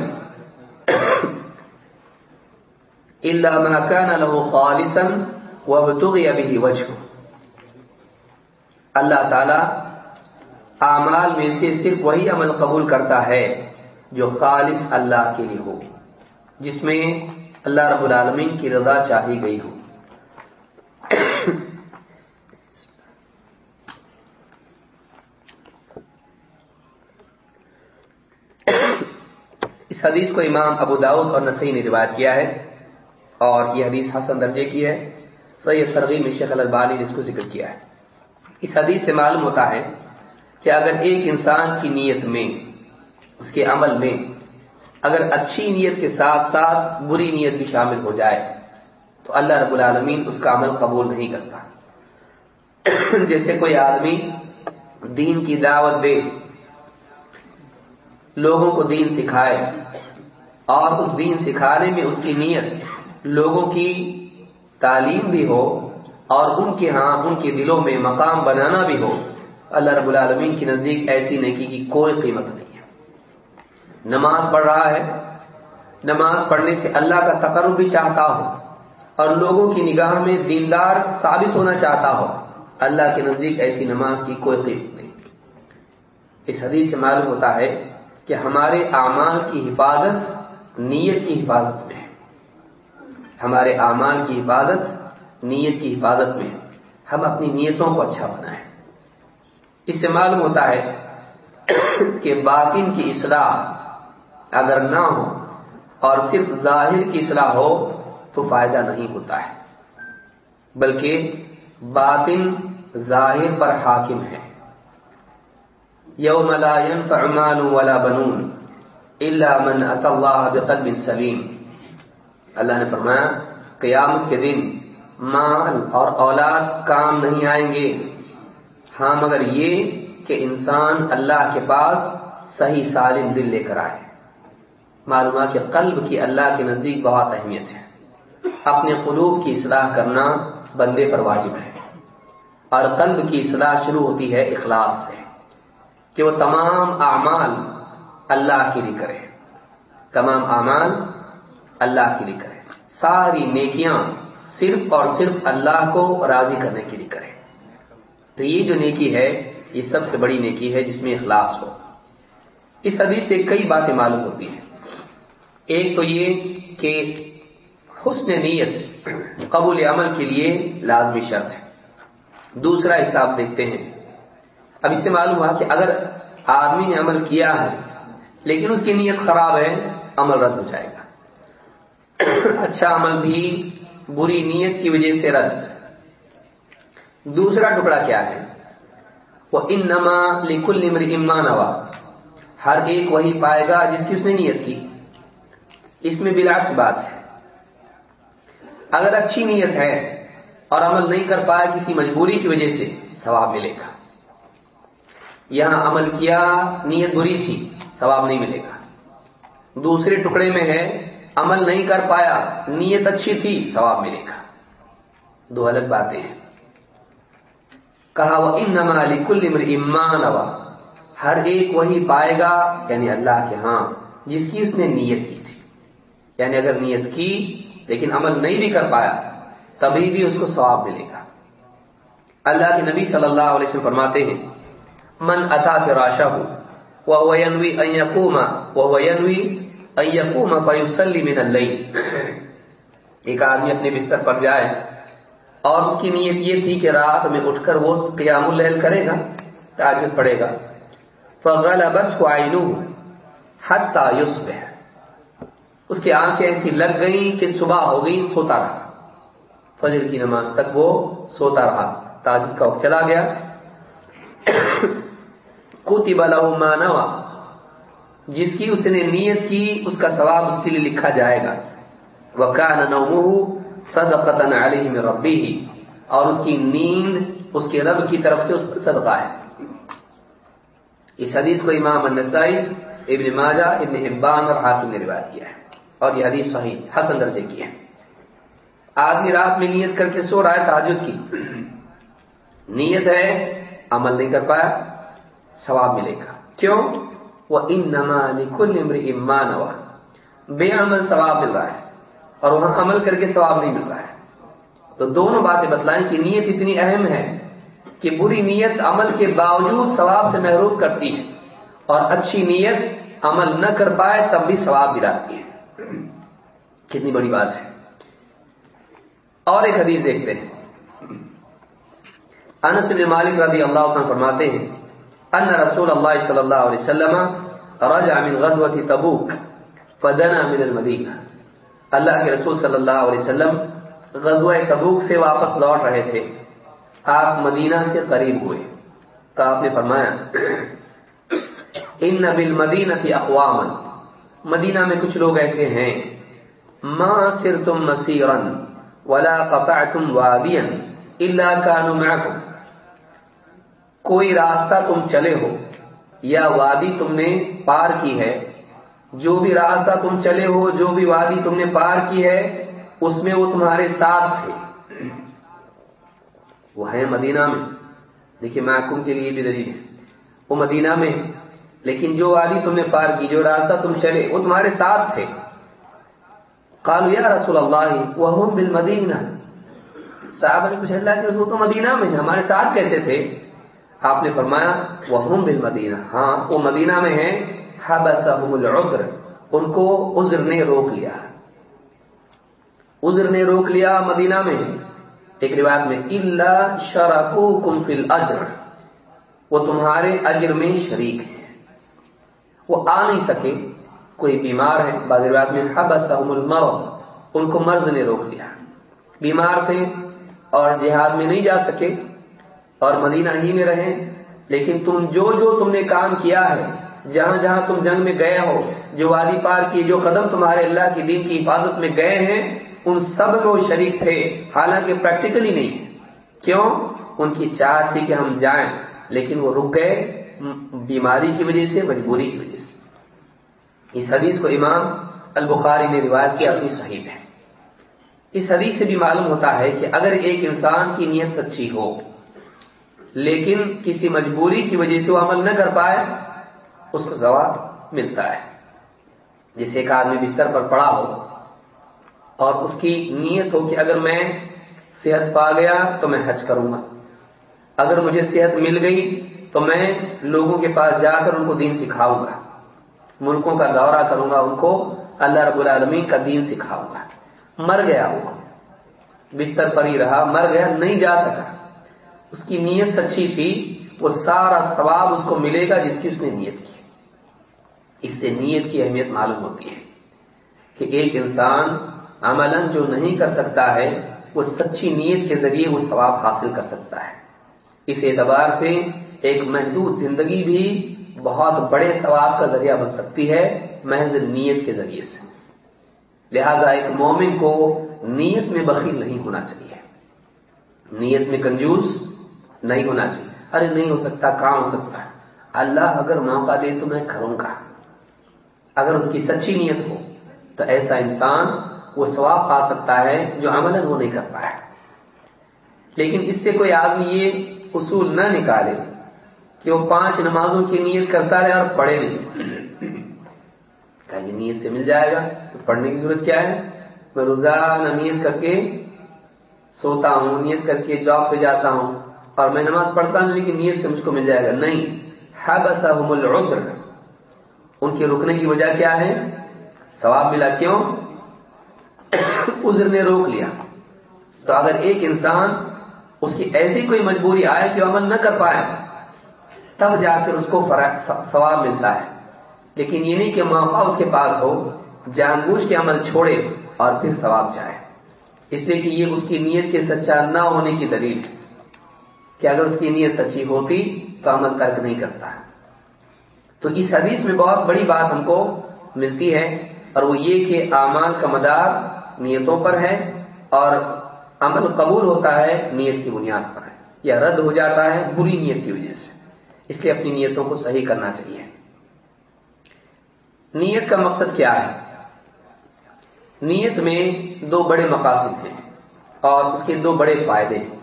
Speaker 1: الا ما كان له خالصا وابتغي به وجهه. اللہ تعالی اعمال میں سے صرف وہی عمل قبول کرتا ہے جو خالص اللہ کے لیے ہو، جس میں اللہ رب العالمین کی رضا چاہی گئی ہو۔ اس حدیث کو امام ابو داود اور نسائی نے روایت کیا ہے اور یہ حدیث حسن درجے کی ہے۔ سید ترغیب شیخ البانی نے اس کو ذکر کیا ہے۔ اس حدیث سے معلوم ہوتا ہے کہ اگر ایک انسان کی نیت میں، اس کے عمل میں، اگر اچھی نیت کے ساتھ ساتھ بری نیت بھی شامل ہو جائے، تو اللہ رب العالمین اس کا عمل قبول نہیں کرتا۔ جیسے کوئی آدمی دین کی دعوت دے لوگوں کو دین سکھائے اور اس دین سکھانے میں اس کی نیت لوگوں کی تعلیم بھی ہو اور ان کے ہاں ان کے دلوں میں مقام بنانا بھی ہو۔ اللہ رب العالمین کی نزدیک ایسی نیکی کی کوئی قیمت نہیں ہے۔ نماز پڑھ رہا ہے۔ نماز پڑھنے سے اللہ کا تقرب بھی چاہتا ہو اور لوگوں کی نگاہ میں دیندار ثابت ہونا چاہتا ہو۔ اللہ کے نزدیک ایسی نماز کی کوئی قیمت نہیں۔ اس حدیث سے معلوم ہوتا ہے کہ ہمارے اعمال کی حفاظت نیت کی حفاظت میں ہے۔ ہمارے اعمال کی حفاظت نیت کی حفاظت میں ہم اپنی نیتوں کو اچھا بنائیں۔ اس سے معلوم ہوتا ہے کہ باطن کی اصلاح اگر نہ ہو اور صرف ظاہر کی اصلاح ہو تو فائدہ نہیں ہوتا ہے، بلکہ باطن ظاہر پر حاکم ہے۔ یوم لا ينفع مال ولا بنون الا من اتى الله بقلب سلیم اللہ نے فرمایا، قیامت کے دن مال اور اولاد کام نہیں آئیں گے۔ ہاں مگر یہ کہ انسان اللہ کے پاس صحیح سالم دل لے کر آئے۔ معلوم کہ قلب کی اللہ کے نزدیک بہت اہمیت ہے۔ اپنے قلوب کی اصلاح کرنا بندے پر واجب ہے۔ اور قلب کی اصلاح شروع ہوتی ہے اخلاص سے۔ کہ وہ تمام اعمال اللہ کے لیے کرے۔ تمام اعمال اللہ کے لیے کرے۔ ساری نیکیاں صرف اور صرف اللہ کو راضی کرنے کے لیے کرے۔ تو یہ جو نیکی ہے، یہ سب سے بڑی نیکی ہے جس میں اخلاص ہو۔ اس حدیث سے کئی باتیں معلوم ہوتی ہیں۔ ایک تو یہ کہ حسن نیت قبول عمل کے لیے لازمی شرط ہے۔ دوسرا حصہ آپ دیکھتے ہیں اب اس سے معلوم ہوا کہ اگر آدمی نے عمل کیا ہے، لیکن اس کی نیت خراب ہے، عمل رد ہو جائے گا۔ اچھا عمل بھی بری نیت کی وجہ سے رد۔ دوسرا ٹکڑا کیا ہے؟ وہ ان نما لکھل نمر امان ہوا ہر ایک وہی پائے گا جس کی اس نے نیت کی۔ اس میں بلاس بات ہے۔ اگر اچھی نیت ہے اور عمل نہیں کر پایا کسی مجبوری کی وجہ سے، ثواب ملے گا۔ یہاں عمل کیا، نیت بری تھی، ثواب نہیں ملے گا۔ دوسرے ٹکڑے میں ہے، عمل نہیں کر پایا، نیت اچھی تھی، ثواب ملے گا۔ دو الگ باتیں ہیں۔ کہا وہ ان علی کل امان ہر ایک وہی پائے گا یعنی اللہ کے ہاں جس کی اس نے نیت کی تھی۔ یعنی اگر نیت کی، لیکن عمل نہیں بھی کر پایا، تبھی بھی اس کو ثواب ملے گا۔ اللہ کے نبی صلی اللہ علیہ وسلم فرماتے ہیں من اتا فراشا ہو وہ ینوی ایقوما وہ ینوی ایقوما فیصلی من اللیل ایک آدمی اپنے بستر پر جائے اور اس کی نیت یہ تھی کہ رات میں اٹھ کر وہ قیام الحل کرے گا تاجد پڑے گا۔ فغلبت عینوه حتى يصبح اس کی آنکھیں ایسی لگ گئیں کہ صبح ہو گئی، سوتا رہا۔ فجر کی نماز تک وہ سوتا رہا۔ تاجد کا وقت چلا گیا۔ کوتی بالا مانوا جس کی اس نے نیت کی، اس کا ثواب اس کے لیے لکھا جائے گا۔ وکان نومه صدقتا علیہ میں ربی ہی اور اس کی نیند اس کے رب کی طرف سے اس پر صدقہ ہے۔ اس حدیث کو امام النسائی، ابن ماجہ، ابن حبان اور حاکم نے روایت کیا ہے، اور یہ حدیث صحیح، حسن درجے کی ہے۔ آدمی رات میں نیت کر کے سو رہا ہے تاجد کی۔ نیت ہے، عمل نہیں کر پایا۔ ثواب ملے گا۔ کیوں؟ وہ ان نما کل نمر امان بے عمل ثواب مل رہا ہے اور وہاں عمل کر کے ثواب نہیں مل رہا ہے۔ تو دونوں باتیں بتلائیں کہ نیت اتنی اہم ہے کہ بری نیت عمل کے باوجود ثواب سے محروم کرتی ہے اور اچھی نیت عمل نہ کر پائے تب بھی ثواب دلاتی ہے۔ کتنی بڑی بات ہے۔ اور ایک حدیث دیکھتے ہیں۔ انس بن مالک رضی اللہ عنہ فرماتے ہیں ان رسول اللہ صلی اللہ علیہ وسلم رجع من غزوة تبوک فدنا من المدینہ اللہ کے رسول صلی اللہ علیہ وسلم غزوہ تبوک سے واپس لوٹ رہے تھے۔ آپ مدینہ سے قریب ہوئے۔ تو آپ نے فرمایا ان بالمدینہ اقوام مدینہ میں کچھ لوگ ایسے ہیں، ما سرتم مسیرا ولا قطعتم وادیا الا كانوا معكم کوئی راستہ تم چلے ہو یا وادی تم نے پار کی ہے، جو بھی راستہ تم چلے ہو، جو بھی وادی تم نے پار کی ہے، اس میں وہ تمہارے ساتھ تھے۔ وہ ہے مدینہ میں۔ دیکھیے محکوم کے لیے بھی دلیل ہے۔ وہ مدینہ میں لیکن جو وادی تم نے پار کی، جو راستہ تم چلے، وہ تمہارے ساتھ تھے۔ قالوا یا رسول اللہ وہ بالمدینہ۔ صاحب نے پوچھا، اللہ کہ وہ تو مدینہ میں ہمارے ساتھ کیسے تھے؟ آپ نے فرمایا وہ بالمدینہ ہاں وہ مدینہ میں ہیں۔ حبسهم العذر۔ ان کو عذر نے روک لیا۔ عذر نے روک لیا مدینہ میں۔ ایک روایت میں الا شرکوکم فی الاجر وہ تمہارے اجر میں شریک ہیں۔ وہ آ نہیں سکے۔ کوئی بیمار ہے۔ بعض روایت میں، حبسهم المرض۔ ان کو مرض نے روک لیا۔ بیمار تھے اور جہاد میں نہیں جا سکے۔ اور مدینہ ہی میں رہیں۔ لیکن تم جو جو تم نے کام کیا ہے، جہاں جہاں تم جنگ میں گئے ہو، جو وادی پار کی جو قدم تمہارے اللہ کی دین کی حفاظت میں گئے ہیں، ان سب میں وہ شریک تھے۔ حالانکہ پریکٹیکلی نہیں۔ کیوں؟ ان کی چاہ تھی کہ ہم جائیں، لیکن وہ رک گئے بیماری کی وجہ سے، مجبوری کی وجہ سے۔ اس حدیث کو امام البخاری نے روایت کیا اپنی صحیح ہے۔ اس حدیث سے بھی معلوم ہوتا ہے کہ اگر ایک انسان کی نیت سچی ہو لیکن کسی مجبوری کی وجہ سے وہ عمل نہ کر پائے، اس کو ثواب ملتا ہے۔ جیسے ایک آدمی بستر پر پڑا ہو اور اس کی نیت ہو کہ اگر میں صحت پا گیا تو میں حج کروں گا۔ اگر مجھے صحت مل گئی تو میں لوگوں کے پاس جا کر ان کو دین سکھاؤں گا۔ ملکوں کا دورہ کروں گا، ان کو اللہ رب العالمین کا دین سکھاؤں گا۔ مر گیا وہ۔ بستر پر ہی رہا، مر گیا، نہیں جا سکا۔ اس کی نیت سچی تھی، وہ سارا ثواب اس کو ملے گا جس کی اس نے نیت کی۔ اس سے نیت کی اہمیت معلوم ہوتی ہے کہ ایک انسان عمل جو نہیں کر سکتا ہے، وہ سچی نیت کے ذریعے وہ ثواب حاصل کر سکتا ہے۔ اس اعتبار سے ایک محدود زندگی بھی بہت بڑے ثواب کا ذریعہ بن سکتی ہے، محض نیت کے ذریعے سے۔ لہذا ایک مومن کو نیت میں بخیل نہیں ہونا چاہیے۔ نیت میں کنجوس نہیں ہونا چاہیے۔ ارے نہیں ہو سکتا، کہاں ہو سکتا ہے؟ اللہ اگر موقع دے تو میں کروں گا۔ اگر اس کی سچی نیت ہو، تو ایسا انسان وہ ثواب پا سکتا ہے جو عمل وہ نہیں کر پایا۔ لیکن اس سے کوئی آدمی یہ اصول نہ نکالے کہ وہ پانچ نمازوں کی نیت کرتا رہے اور پڑھے نہیں۔ کہ نیت سے مل جائے گا، تو پڑھنے کی ضرورت کیا ہے؟ میں روزانہ نیت کر کے سوتا ہوں، نیت کر کے جاب پہ جاتا ہوں۔ اور میں نماز پڑھتا ہوں، لیکن نیت سے مجھ کو مل جائے گا۔ نہیں العذر۔ ان کے رکنے کی وجہ کیا ہے؟ ثواب ملا کیوں؟ عذر نے روک لیا۔ تو اگر ایک انسان اس کی ایسی کوئی مجبوری آئے کہ عمل نہ کر پائے، تب جا کر اس کو ثواب ملتا ہے۔ لیکن یہ نہیں کہ موقع اس کے پاس ہو جان بوجھ کے عمل چھوڑے اور پھر ثواب جائے اس لیے کہ یہ اس کی نیت کے سچا نہ ہونے کی دلیل۔ ہے کہ اگر اس کی نیت سچی ہوتی تو عمل ترک نہیں کرتا تو اس حدیث میں بہت بڑی بات ہم کو ملتی ہے اور وہ یہ کہ اعمال کا مدار نیتوں پر ہے اور عمل قبول ہوتا ہے نیت کی بنیاد پر ہے یا رد ہو جاتا ہے بری نیت کی وجہ سے۔ اس لیے اپنی نیتوں کو صحیح کرنا چاہیے۔ نیت کا مقصد کیا ہے؟ نیت میں دو بڑے مقاصد ہیں اور اس کے دو بڑے فائدے ہیں۔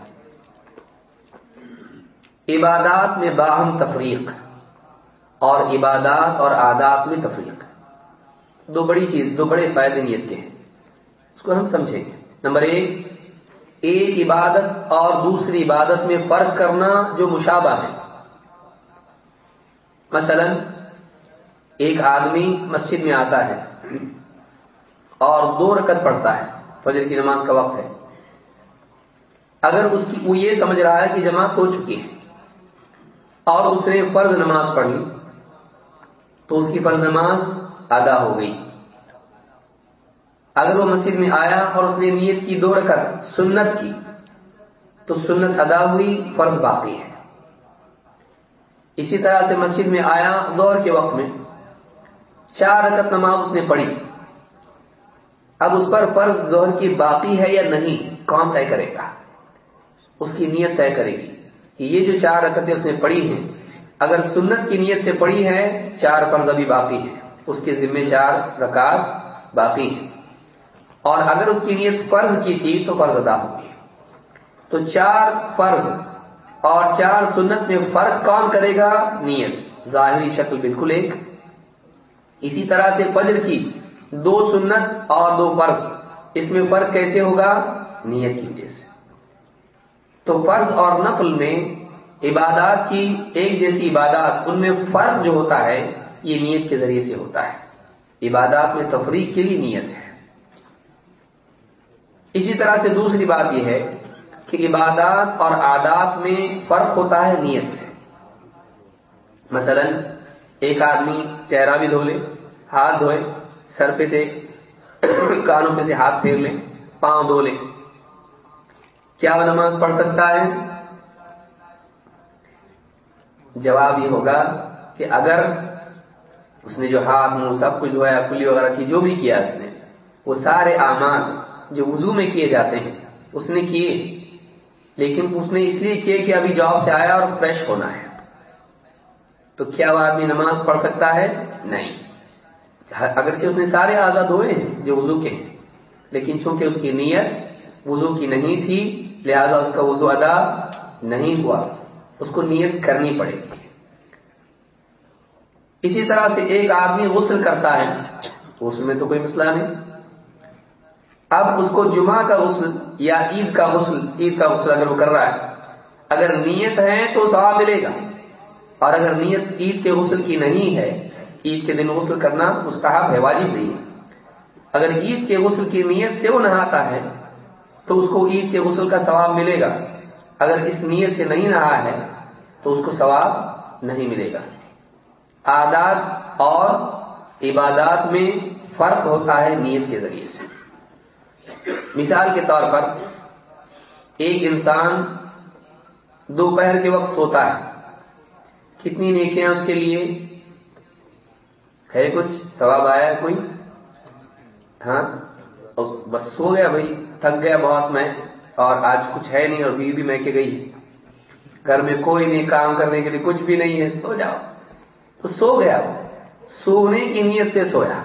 Speaker 1: عبادات میں باہم تفریق اور عبادات اور عادات میں تفریق۔ دو بڑی چیز، دو بڑے فائدے نیت کے ہیں۔ اس کو ہم سمجھیں۔ گے نمبر ایک ایک عبادت اور دوسری عبادت میں فرق کرنا جو مشابہ ہے۔ مثلا، ایک آدمی مسجد میں آتا ہے اور دو رکت پڑھتا ہے، فجر کی نماز کا وقت ہے۔ اگر اس کی وہ یہ سمجھ رہا ہے کہ جماعت ہو چکی ہے اور اس نے فرض نماز پڑھ لی تو اس کی فرض نماز ادا ہو گئی۔ اگر وہ مسجد میں آیا اور اس نے نیت کی دو رکعت سنت کی، تو سنت ادا ہوئی، فرض باقی ہے۔ اسی طرح سے مسجد میں آیا دور کے وقت میں، چار رکعت نماز اس نے پڑھی۔ اب اس پر فرض زہر کی باقی ہے یا نہیں، کون طے کرے گا؟ اس کی نیت طے کرے گی۔ کہ یہ جو چار رکعتیں اس نے پڑھی ہیں، اگر سنت کی نیت سے پڑھی ہے چار فرض ابھی باقی ہے اس کے ذمہ چار رکعت باقی ہے اور اگر اس کی نیت فرض کی تھی تو فرض ادا ہوگی تو چار فرض اور چار سنت میں فرق کون کرے گا؟ نیت۔ ظاہری شکل بالکل ایک۔ اسی طرح سے فجر کی دو سنت اور دو فرض، اس میں فرق کیسے ہوگا؟ نیت کی۔ تو فرض اور نفل میں عبادات کی ایک جیسی عبادات ان میں فرق جو ہوتا ہے، یہ نیت کے ذریعے سے ہوتا ہے۔ عبادات میں تفریق کے لیے نیت ہے۔ اسی طرح سے دوسری بات یہ ہے کہ عبادات اور عادات میں فرق ہوتا ہے، نیت سے۔ مثلا، ایک آدمی چہرہ بھی دھو لے، ہاتھ دھوئے، سر پہ سے کانوں پہ سے ہاتھ پھیر لیں پاؤں دھو لیں کیا وہ نماز پڑھ سکتا ہے؟ جواب یہ ہوگا کہ اگر اس نے جو ہاتھ منہ سب کچھ دھویا، کلی وغیرہ کی جو بھی کیا اس نے، وہ سارے اعمال جو وضو میں کیے جاتے ہیں، اس نے کیے۔ لیکن اس نے اس لیے کیے کہ ابھی جاب سے آیا اور فریش ہونا ہے۔ تو کیا وہ آدمی نماز پڑھ سکتا ہے؟ نہیں۔ اگرچہ اس نے سارے آزاد ہوئے ہیں جو وضو کے ہیں، لیکن چونکہ اس کی نیت وضو کی نہیں تھی لہذا اس کا وضو ادا نہیں ہوا۔ اس کو نیت کرنی پڑے گی۔ اسی طرح سے ایک آدمی غسل کرتا ہے۔ غسل میں تو کوئی مسئلہ نہیں۔ اب اس کو جمعہ کا غسل یا عید کا غسل، عید کا غسل اگر وہ کر رہا ہے، اگر نیت ہے تو ثواب ملے گا۔ اور اگر نیت عید کے غسل کی نہیں ہے، عید کے دن غسل کرنا مستحب ہے، واجب نہیں ہے۔ اگر عید کے غسل کی نیت سے وہ نہاتا ہے تو اس کو عید کے غسل کا ثواب ملے گا۔ اگر اس نیت سے نہیں نہا ہے، تو اس کو ثواب نہیں ملے گا۔ عادات اور عبادات میں فرق ہوتا ہے نیت کے ذریعے سے۔ مثال کے طور پر، ایک انسان دوپہر کے وقت سوتا ہے۔ کتنی نیکیاں اس کے لیے؟ ہے کچھ؟ ثواب آیا ہے کوئی؟ ہاں؟ بس سو گیا بھائی۔ تھک گیا بہت میں اور آج کچھ ہے نہیں اور بیوی بھی میں کے گئی گھر میں کوئی نہیں، کام کرنے کے لیے کچھ بھی نہیں ہے۔ سو جاؤ۔ تو سو گیا وہ۔ سونے کی نیت سے سویا۔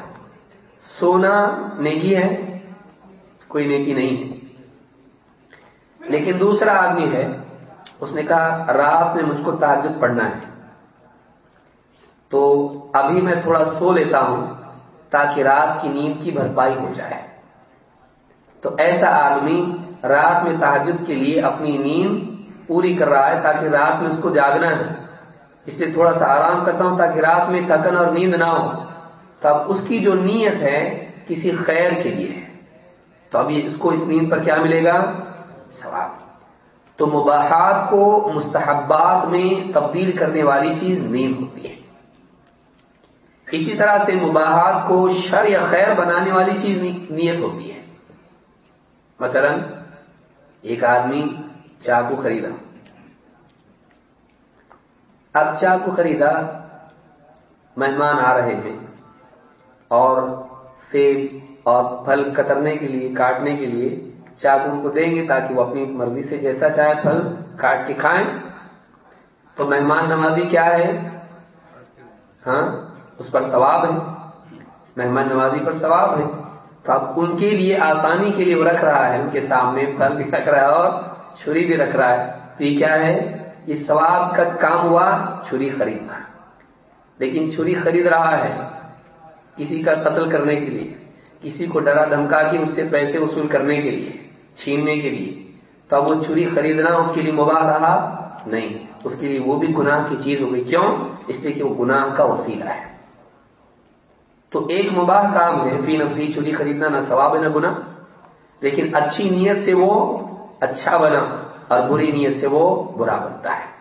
Speaker 1: سونا نیکی ہے، کوئی نیکی نہیں ہے۔ لیکن دوسرا آدمی ہے، اس نے کہا، رات میں مجھ کو تعجد پڑھنا ہے۔ تو ابھی میں تھوڑا سو لیتا ہوں تاکہ رات کی نیند کی بھرپائی ہو جائے۔ تو ایسا آدمی رات میں تحجد کے لیے اپنی نیند پوری کر رہا ہے تاکہ رات میں اس کو جاگنا ہے۔ اس لیے تھوڑا سا آرام کرتا ہوں تاکہ رات میں تھکن اور نیند نہ ہو۔ تو اب اس کی جو نیت ہے کسی خیر کے لیے ہے۔ تو اب اس کو اس نیند پر کیا ملے گا؟ سواب تو مباحات کو مستحبات میں تبدیل کرنے والی چیز نیند ہوتی ہے۔ اسی طرح سے مباحات کو شر یا خیر بنانے والی چیز نیت ہوتی ہے۔ مثلا ایک آدمی چاقو خریدا۔ اب چاقو خریدا مہمان آ رہے ہیں اور سیب اور پھل کترنے کے لیے، کاٹنے کے لیے چاقو ان کو دیں گے تاکہ وہ اپنی مرضی سے جیسا چاہے پھل کاٹ کے کھائیں۔ تو مہمان نوازی کیا ہے؟ ہاں اس پر ثواب ہے۔ مہمان نوازی پر ثواب ہے۔ اب ان کے لیے آسانی کے لیے وہ رکھ رہا ہے، ان کے سامنے پھل بھی رکھ رہا ہے اور چھری بھی رکھ رہا ہے۔ تو یہ کیا ہے؟ یہ ثواب کا کام ہوا چھری خریدنا لیکن چھری خرید رہا ہے کسی کا قتل کرنے کے لیے، کسی کو ڈرا دھمکا کے اس سے پیسے وصول کرنے کے لیے، چھیننے کے لیے۔ تو اب وہ چھری خریدنا اس کے لیے مباح رہا؟ نہیں، اس کے لیے وہ بھی گناہ کی چیز ہو گئی۔ کیوں؟ اس لیے کہ وہ گناہ کا وسیلہ ہے۔ تو ایک مباح کام ہے، فی نفسی چھری خریدنا، نہ ثواب ہے، نہ گنا لیکن اچھی نیت سے وہ اچھا بنا اور بری نیت سے وہ برا بنتا ہے۔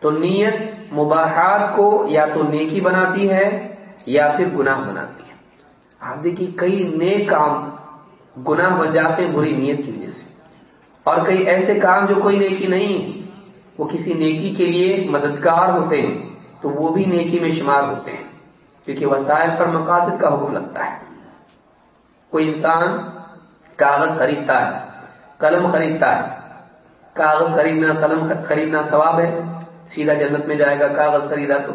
Speaker 1: تو نیت مباحات کو یا تو نیکی بناتی ہے یا پھر گناہ بناتی ہے۔ آپ دیکھیے، کئی نیک کام گناہ بن جاتے ہیں بری نیت کی وجہ سے۔ اور کئی ایسے کام جو کوئی نیکی نہیں، وہ کسی نیکی کے لیے مددگار ہوتے ہیں، تو وہ بھی نیکی میں شمار ہوتے ہیں۔ کیونکہ وسائل پر مقاصد کا حکم لگتا ہے۔ کوئی انسان کاغذ خریدتا ہے، قلم خریدتا ہے، کاغذ خریدنا، قلم خریدنا ثواب ہے، سیدھا جنت میں جائے گا کاغذ خریدا تو،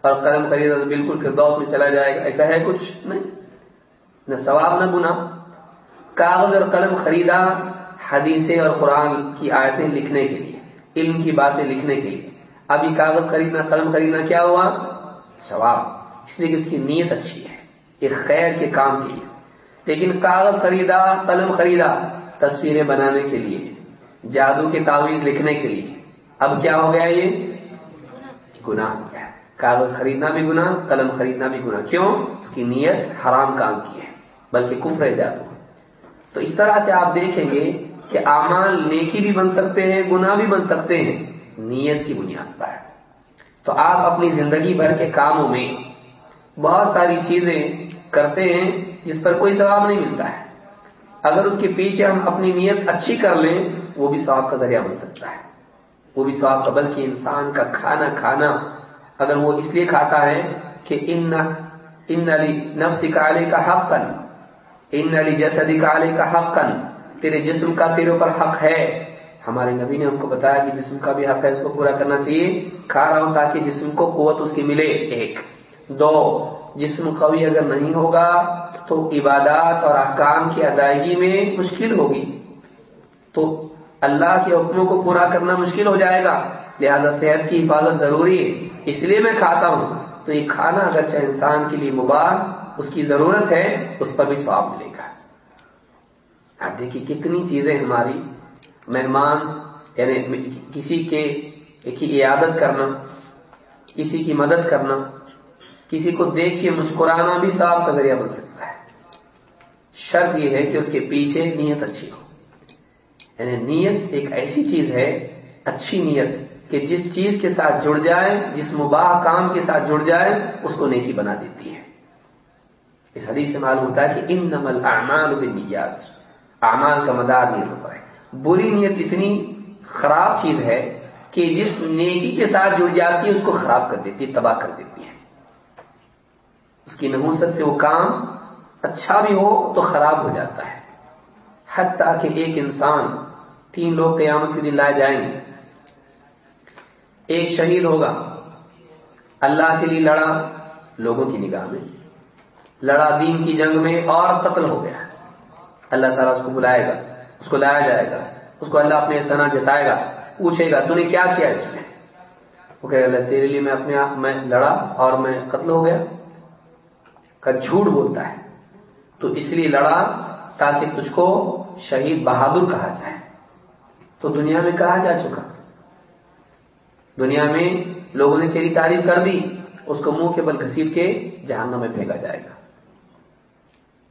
Speaker 1: اور قلم خریدا تو بالکل پھر دوست میں چلا جائے گا، ایسا ہے کچھ نہیں، نہ ثواب، نہ گنا کاغذ اور قلم خریدا حدیثیں اور قرآن کی آیتیں لکھنے کے لیے، علم کی باتیں لکھنے کے لیے۔ ابھی کاغذ خریدنا، قلم خریدنا کیا ہوا؟ ثواب۔ اس لیے کہ اس کی نیت اچھی ہے ایک خیر کے کام کی ہے۔ لیکن کاغذ خریدا، قلم خریدا تصویریں بنانے کے لیے، جادو کے تعویذ لکھنے کے لیے۔ اب کیا ہو گیا یہ؟ گناہ ہو گیا۔ کاغذ خریدنا بھی گناہ، قلم خریدنا بھی گناہ۔ کیوں؟ اس کی نیت حرام کام کی ہے، بلکہ کفر جادو۔ تو اس طرح سے آپ دیکھیں گے کہ اعمال نیکی بھی بن سکتے ہیں، گناہ بھی بن سکتے ہیں، نیت کی بنیاد پر۔ تو آپ اپنی زندگی بھر کے کاموں میں بہت ساری چیزیں کرتے ہیں جس پر کوئی ثواب نہیں ملتا ہے۔ اگر اس کے پیچھے ہم اپنی نیت اچھی کر لیں، وہ بھی ثواب کا ذریعہ بن سکتا ہے۔ وہ بھی ثواب کا، بلکہ انسان کا کھانا کھانا اگر وہ اس لیے کھاتا ہے کہ ان ان علی نفس کالے کا حق کن ان علی جسدی کالے کا حق کن تیرے جسم کا تیرے اوپر حق ہے۔ ہمارے نبی نے ہم کو بتایا کہ جسم کا بھی حق ہے، اس کو پورا کرنا چاہیے۔ کھا رہا ہوں تاکہ جسم کو قوت اس کی ملے، ایک۔ دو، جسم قوی اگر نہیں ہوگا تو عبادات اور احکام کی ادائیگی میں مشکل ہوگی۔ تو اللہ کے حکموں کو پورا کرنا مشکل ہو جائے گا۔ لہذا صحت کی حفاظت ضروری ہے۔ اس لیے میں کھاتا ہوں۔ تو یہ کھانا اگر چاہے انسان کے لیے مباح، اس کی ضرورت ہے، اس پر بھی سواب ملے گا۔ اب دیکھیے کتنی چیزیں ہماری مہمان یعنی کسی کے کی عیادت کرنا، کسی کی مدد کرنا کسی کو دیکھ کے مسکرانا بھی صاف کا ذریعہ بن سکتا ہے۔ شرط یہ ہے کہ اس کے پیچھے نیت اچھی ہو۔ یعنی نیت ایک ایسی چیز ہے، اچھی نیت، کہ جس چیز کے ساتھ جڑ جائے، جس مباح کام کے ساتھ جڑ جائے، اس کو نیکی بنا دیتی ہے۔ اس حدیث سے معلوم ہوتا ہے کہ ان نمل اعمال بالنیات۔ اعمال کا مدار نیت ہوتا ہے۔ بری نیت اتنی خراب چیز ہے، کہ جس نیکی کے ساتھ جڑ جاتی ہے، اس کو خراب کر دیتی ہے، تباہ کر دیتی ہے۔ کی نحوست سے وہ کام اچھا بھی ہو تو خراب ہو جاتا ہے۔ حتیٰ کہ ایک انسان تین لوگ قیامت کے دن لائے جائیں گے۔ ایک شہید ہوگا۔ اللہ کے لیے لڑا، لوگوں کی نگاہ میں۔ لڑا دین کی جنگ میں اور قتل ہو گیا۔ اللہ تعالیٰ اس کو بلائے گا، اس کو لایا جائے گا، اس کو اللہ اپنے سنا جتائے گا، پوچھے گا، تو نے کیا کیا اس میں؟ وہ کہ اللہ، تیرے لیے میں اپنے آپ میں لڑا اور میں قتل ہو گیا۔ کا جھوٹ بولتا ہے۔ تو اس لیے لڑا تاکہ تجھ کو شہید بہادر کہا جائے۔ تو دنیا میں کہا جا چکا۔ دنیا میں لوگوں نے تیری تعریف کر دی، اس کو منہ کے بل گھسیٹ کے جہنم میں پھینکا جائے گا۔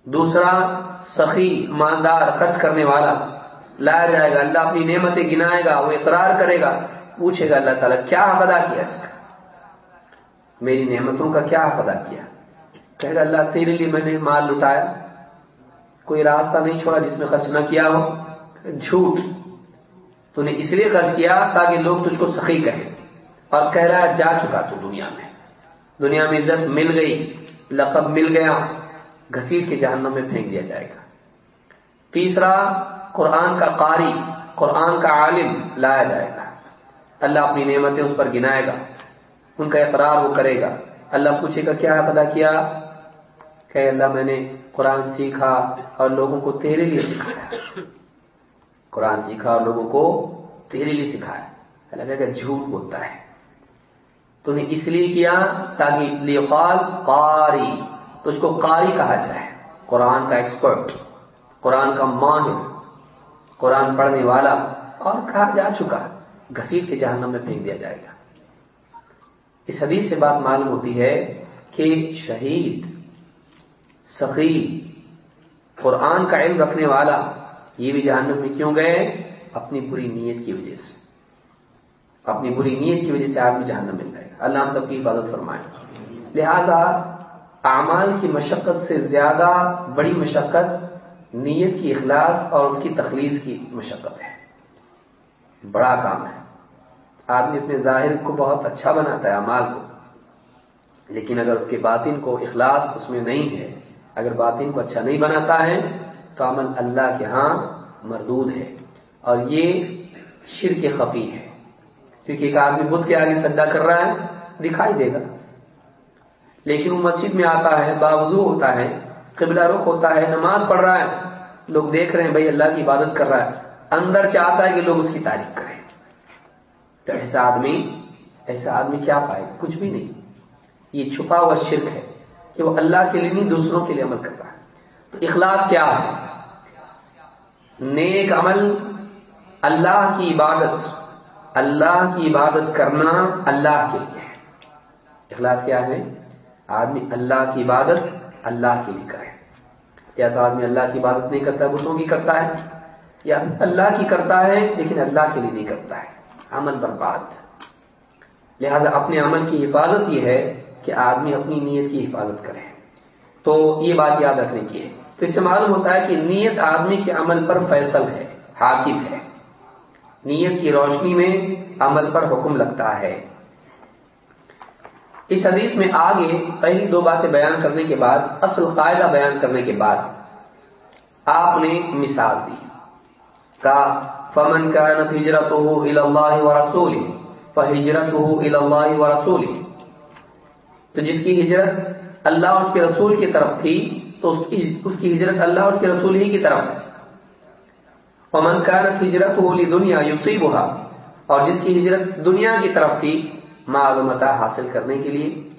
Speaker 1: دوسرا، سخی ماندار خرچ کرنے والا۔ لایا جائے گا، اللہ اپنی نعمتیں گنائے گا، وہ اقرار کرے گا۔ پوچھے گا، اللہ تعالیٰ، کیا حق ادا کیا اس کا؟ میری نعمتوں کا کیا حق ادا کیا؟ کہے گا اللہ تیرے لیے میں نے مال لٹایا۔ کوئی راستہ نہیں چھوڑا جس میں خرچ نہ کیا ہو۔ جھوٹ۔ تو نے اس لیے خرچ کیا تاکہ لوگ تجھ کو سخی کہیں۔ اور کہہ رہا جا چکا تو دنیا میں۔ دنیا میں عزت مل گئی، لقب مل گیا۔ گھسیٹ کے جہنم میں پھینک دیا جائے گا۔ تیسرا، قرآن کا قاری، قرآن کا عالم لایا جائے گا۔ اللہ اپنی نعمتیں اس پر گنائے گا۔ ان کا اقرار وہ کرے گا۔ اللہ پوچھے گا، کیا ادا کیا؟ کہ اللہ میں نے قرآن سیکھا اور لوگوں کو تیرے لیے سکھایا قرآن سیکھا اور لوگوں کو تیرے لیے سکھایا اللہ کہے گا جھوٹ بولتا ہے۔ تو نے اس لیے کیا تاکہ لیقال قاری، تو اس کو قاری کہا جائے۔ قرآن کا ایکسپرٹ قرآن کا ماہر، قرآن پڑھنے والا اور کہا جا چکا۔ گھسیٹ کے جہنم میں پھینک دیا جائے گا۔ اس حدیث سے بات معلوم ہوتی ہے کہ شہید سخی قرآن کا علم رکھنے والا، یہ بھی جہنم میں کیوں گئے؟ اپنی بری نیت کی وجہ سے۔ اپنی بری نیت کی وجہ سے آدمی جہنم مل جائے گا۔ اللہ ہم سب کی حفاظت فرمائے۔ لہذا، اعمال کی مشقت سے زیادہ بڑی مشقت نیت کی اخلاص اور اس کی تخلیص کی مشقت ہے۔ بڑا کام ہے۔ آدمی اپنے ظاہر کو بہت اچھا بناتا ہے امال کو۔ لیکن اگر اس کے باطن کو اخلاص اس میں نہیں ہے اگر باطن کو اچھا نہیں بناتا ہے، تو عمل اللہ کے ہاں مردود ہے۔ اور یہ شرک خفی ہے۔ کیونکہ ایک آدمی بدھ کے آگے سجدہ کر رہا ہے، دکھائی دے گا۔ لیکن وہ مسجد میں آتا ہے، باوضو ہوتا ہے، قبلہ رخ ہوتا ہے، نماز پڑھ رہا ہے۔ لوگ دیکھ رہے ہیں، بھائی اللہ کی عبادت کر رہا ہے۔ اندر چاہتا ہے کہ لوگ اس کی تعریف کریں۔ تو ایسا آدمی ایسا آدمی کیا پائے؟ کچھ بھی نہیں۔ یہ چھپا ہوا شرک ہے۔ کہ وہ اللہ کے لیے نہیں، دوسروں کے لیے عمل کر رہا ہے۔ تو اخلاص کیا ہے؟ نیک عمل، اللہ کی عبادت، اللہ کی عبادت کرنا اللہ کے لیے ہے۔ اخلاص کیا ہے؟ آدمی اللہ کی عبادت اللہ کے لیے کرے۔ یا تو آدمی اللہ کی عبادت نہیں کرتا بتوں کی کرتا ہے، یا اللہ کی کرتا ہے، لیکن اللہ کے لیے نہیں کرتا ہے۔ عمل برباد۔ لہذا اپنے عمل کی حفاظت یہ ہے کہ آدمی اپنی نیت کی حفاظت کرے۔ تو یہ بات یاد رکھنے کی ہے۔ تو اس سے معلوم ہوتا ہے کہ نیت آدمی کے عمل پر فیصل ہے، حاکم ہے۔ نیت کی روشنی میں عمل پر حکم لگتا ہے۔ اس حدیث میں آگے پہلی دو باتیں بیان کرنے کے بعد، اصل قاعدہ بیان کرنے کے بعد آپ نے مثال دی۔ کا، فمن کا نت ہجرت ہو اللہ و رسول ہجرت ہو اللہ و رسول تو جس کی ہجرت اللہ اور اس کے رسول کی طرف تھی، تو اس کی ہجرت اللہ اور اس کے رسول ہی کی طرف ہے۔ امن کانت ہجرت ہولی دنیا یوسی بہا اور جس کی ہجرت دنیا کی طرف تھی معلومات حاصل کرنے کے لیے۔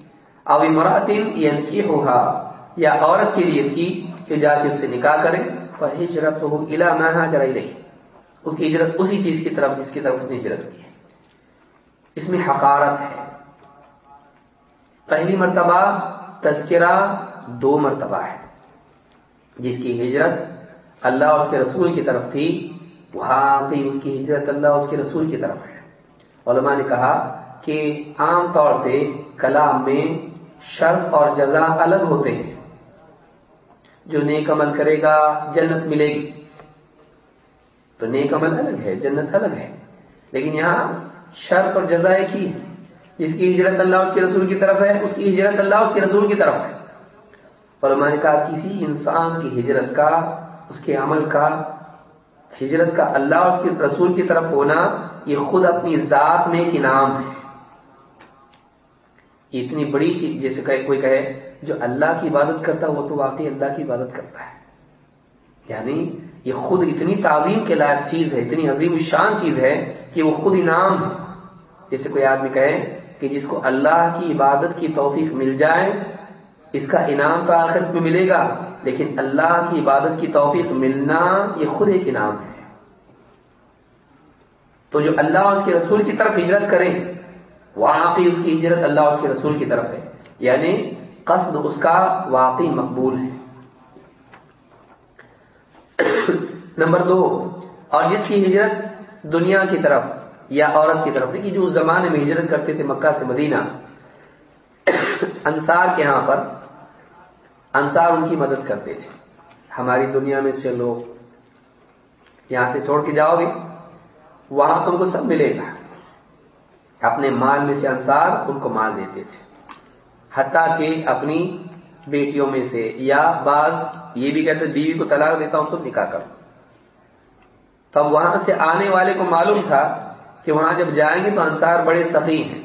Speaker 1: اب مراتن ینکی ہوگا یا عورت کے لیے تھی کہ جا کے اس سے نکاح کرے۔ اور ہجرت ہو الا نہ جرائی رہی اس کی ہجرت اسی چیز کی طرف، جس کی طرف اس نے ہجرت کی ہے۔ اس میں حقارت ہے۔ پہلی مرتبہ تذکرہ دو مرتبہ ہے۔ جس کی ہجرت اللہ اس کے رسول کی طرف تھی وہاں پہ اس کی ہجرت اللہ اس کے رسول کی طرف ہے۔ علماء نے کہا کہ عام طور سے کلام میں شرط اور جزا الگ ہوتے ہیں۔ جو نیک عمل کرے گا، جنت ملے گی۔ تو نیک عمل الگ ہے، جنت الگ ہے۔ لیکن یہاں شرط اور جزا ایک ہی ہے۔ جس کی ہجرت اللہ اس کے رسول کی طرف ہے، اس کی ہجرت اللہ اس کے رسول کی طرف ہے۔ اور میں نے کہا، کسی انسان کی ہجرت کا، اس کے عمل کا، ہجرت کا اللہ اس کے رسول کی طرف ہونا، یہ خود اپنی ذات میں ایک انعام ہے۔ اتنی بڑی چیز، جیسے کہ کوئی کہے، جو اللہ کی عبادت کرتا وہ تو واقعی اللہ کی عبادت کرتا ہے۔ یعنی یہ خود اتنی تعظیم کے لائق چیز ہے، اتنی عظیم شان چیز ہے کہ وہ خود انعام ہے۔ جیسے کوئی آدمی کہے کہ جس کو اللہ کی عبادت کی توفیق مل جائے، اس کا انعام تو آخرت میں ملے گا، لیکن اللہ کی عبادت کی توفیق ملنا یہ خود ایک انعام ہے۔ تو جو اللہ اس کے رسول کی طرف ہجرت کرے واقعی اس کی ہجرت اللہ اس کے رسول کی طرف ہے۔ یعنی قصد اس کا واقعی مقبول ہے۔ نمبر دو، اور جس کی ہجرت دنیا کی طرف یا عورت کی طرف۔ دیکھیے جو اس زمانے میں ہجرت کرتے تھے مکہ سے مدینہ، انصار کے ہاں پر انصار ان کی مدد کرتے تھے۔ ہماری دنیا میں سے لوگ یہاں سے چھوڑ کے جاؤ گے، وہاں تم کو سب ملے گا۔ اپنے مال میں سے انصار ان کو مال دیتے تھے۔ حتیٰ کہ اپنی بیٹیوں میں سے یا بعض، یہ بھی کہتے بیوی کو طلاق دیتا ہوں تم نکاح کرو۔ تب وہاں سے آنے والے کو معلوم تھا کہ وہاں جب جائیں گے تو انصار بڑے سخی ہیں،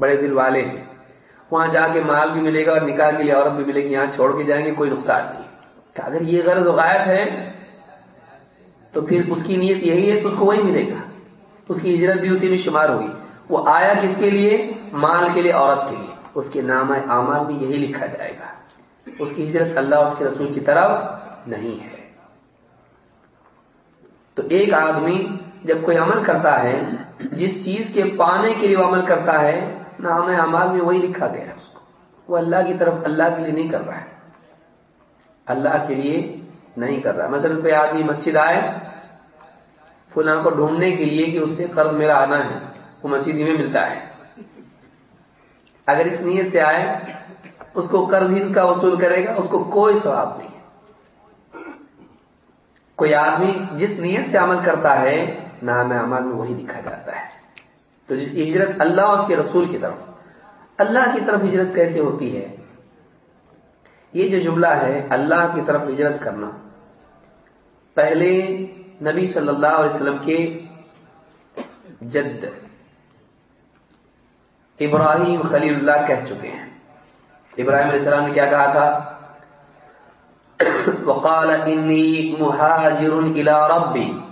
Speaker 1: بڑے دل والے ہیں۔ وہاں جا کے مال بھی ملے گا اور نکاح کے لیے عورت بھی ملے گی، یہاں چھوڑ کے جائیں گے، کوئی نقصان نہیں۔ کہ اگر یہ غرض غائب ہے، تو پھر اس کی نیت یہی ہے تو اس کو وہی ملے گا۔ اس کی ہجرت بھی اسی میں شمار ہوگی۔ وہ آیا کس کے لیے؟ مال کے لیے، عورت کے لیے۔ اس کے نام اعمال بھی یہی لکھا جائے گا۔ اس کی ہجرت اللہ اس کے رسول کی طرف نہیں ہے۔ تو ایک آدمی جب کوئی عمل کرتا ہے، جس چیز کے پانے کے لیے وہ عمل کرتا ہے، نام اعمال میں وہی لکھا گیا ہے اس کو۔ وہ اللہ کی طرف اللہ کے لیے نہیں کر رہا ہے۔ اللہ کے لیے نہیں کر رہا۔ مثلا کوئی آدمی مسجد آئے، فلاں کو ڈھونڈنے کے لیے کہ اس سے قرض میرا آنا ہے، وہ مسجد میں ملتا ہے۔ اگر اس نیت سے آئے، اس کو قرض ہی اس کا وصول کرے گا، اس کو کوئی ثواب نہیں کوئی آدمی جس نیت سے عمل کرتا ہے نام عمل میں وہی لکھا جاتا ہے۔ تو جس کی ہجرت اللہ اور اس کے رسول کی طرف، اللہ کی طرف ہجرت کیسے ہوتی ہے؟ یہ جو جملہ ہے، اللہ کی طرف ہجرت کرنا۔ پہلے نبی صلی اللہ علیہ وسلم کے جد ابراہیم خلیل اللہ کہہ چکے ہیں۔ ابراہیم علیہ السلام نے کیا کہا تھا؟ وقال انی مہاجر الى ربی۔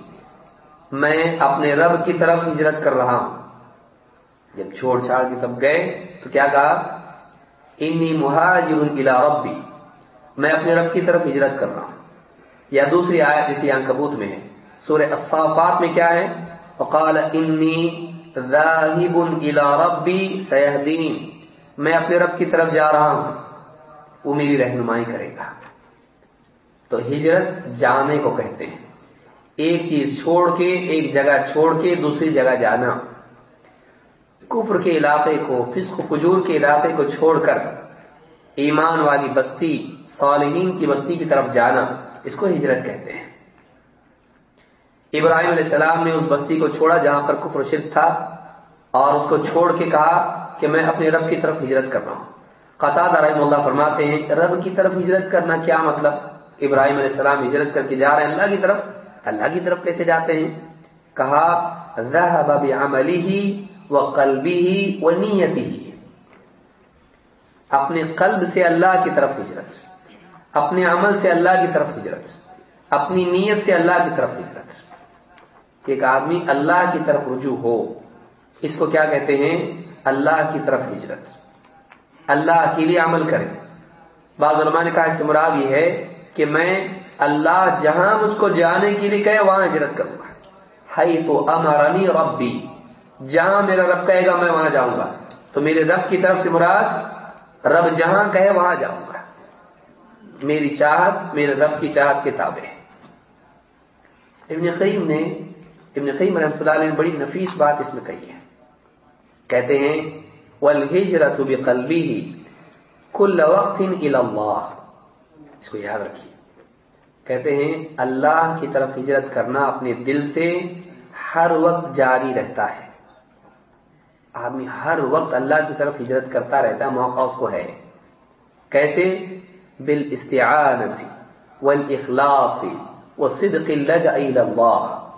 Speaker 1: میں اپنے رب کی طرف ہجرت کر رہا ہوں۔ جب چھوڑ چھاڑ کے سب گئے تو کیا کہا؟ انی مہاجر الى ربی. میں اپنے رب کی طرف ہجرت کر رہا ہوں۔ یا دوسری آیت جیسے یہاں کبوت میں ہے۔ سورہ الصافات میں کیا ہے؟ وقال انی ذاہب الى ربی سیہدین. میں اپنے رب کی طرف جا رہا ہوں۔ وہ میری رہنمائی کرے گا۔ تو ہجرت جانے کو کہتے ہیں۔ ایک چیز چھوڑ کے، ایک جگہ چھوڑ کے دوسری جگہ جانا۔ کفر کے علاقے کو، فسق فجور کے علاقے کو چھوڑ کر ایمان والی بستی، صالحین کی بستی کی طرف جانا، اس کو ہجرت کہتے ہیں۔ ابراہیم علیہ السلام نے اس بستی کو چھوڑا جہاں پر کفر شرک تھا اور اس کو چھوڑ کے کہا کہ میں اپنے رب کی طرف ہجرت کر رہا ہوں۔ قطع رحم اللہ فرماتے ہیں، رب کی طرف ہجرت کرنا کیا مطلب؟ ابراہیم علیہ السلام ہجرت کر کے جا رہے ہیں اللہ کی طرف۔ اللہ کی طرف کیسے جاتے ہیں؟ کہا ذهب بعمله وقلبه ونيته اپنے قلب سے اللہ کی طرف ہجرت، اپنے عمل سے اللہ کی طرف ہجرت، اپنی نیت سے اللہ کی طرف ہجرت۔ ایک آدمی اللہ کی طرف رجوع ہو، اس کو کیا کہتے ہیں؟ اللہ کی طرف ہجرت۔ اللہ کے لیے عمل کرے۔ بعض علماء نے کہا اس سے مراد یہ ہے کہ میں اللہ جہاں مجھ کو جانے کے لیے کہے وہاں ہجرت کروں گا۔ ہائی تو امرانی ربی، جہاں میرا رب کہے گا میں وہاں جاؤں گا۔ تو میرے رب کی طرف سے مراد رب جہاں کہے وہاں جاؤں گا۔ میری چاہت، میرے رب کی چاہت کے تابع ابن قیم نے، ابن قیم رحمۃ اللہ علیہ نے بڑی نفیس بات اس میں کہی ہے۔ کہتے ہیں والہجرت بقلبی کل وقت اللہ۔ اس کو یاد رکھیے۔ کہتے ہیں، اللہ کی طرف ہجرت کرنا اپنے دل سے ہر وقت جاری رہتا ہے۔ آدمی ہر وقت اللہ کی طرف ہجرت کرتا رہتا ہے، موقع اس کو ہے۔ کیسے؟ بال استعانت والاخلاص وصدق اللجأ الى اللہ۔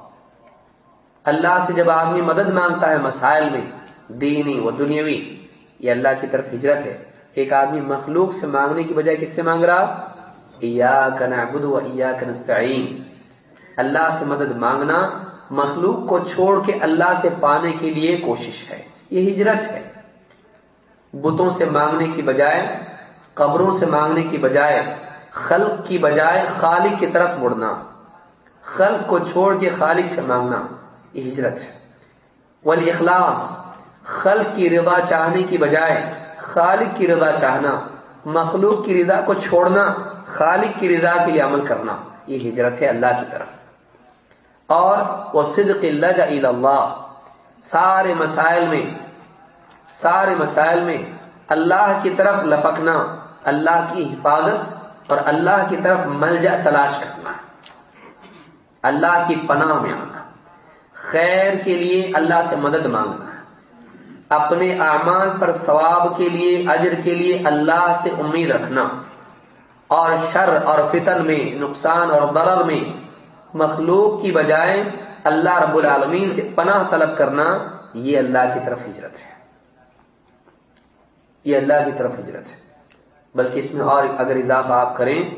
Speaker 1: اللہ سے جب آدمی مدد مانگتا ہے مسائل میں، دینی و دنیاوی، یہ اللہ کی طرف ہجرت ہے۔ ایک آدمی مخلوق سے مانگنے کی بجائے کس سے مانگ رہا؟ ایاک نعبد و ایاک نستعین اللہ سے مدد مانگنا مخلوق کو چھوڑ کے اللہ سے پانے کے لیے کوشش ہے۔ یہ ہجرت ہے۔ بتوں سے مانگنے کی بجائے، قبروں سے مانگنے کی بجائے، خلق کی بجائے خالق کی طرف مڑنا۔ خلق کو چھوڑ کے خالق سے مانگنا، یہ ہجرت ہے۔ ولی اخلاص خلق کی رضا چاہنے کی بجائے خالق کی رضا چاہنا، مخلوق کی رضا کو چھوڑنا۔ خالق کی رضا کے لیے عمل کرنا، یہ ہجرت ہے اللہ کی طرف۔ اور وہ صدق اللہ اللہ سارے مسائل میں، سارے مسائل میں اللہ کی طرف لپکنا، اللہ کی حفاظت اور اللہ کی طرف ملجا تلاش کرنا۔ اللہ کی پناہ میں آنا، خیر کے لیے اللہ سے مدد مانگنا۔ اپنے اعمال پر ثواب کے لیے، اجر کے لیے اللہ سے امید رکھنا۔ اور شر اور فتن میں، نقصان اور ضرر میں۔ مخلوق کی بجائے اللہ رب العالمین سے پناہ طلب کرنا یہ اللہ کی طرف ہجرت ہے۔ یہ اللہ کی طرف ہجرت ہے۔ بلکہ اس میں اور اگر اضافہ آپ کریں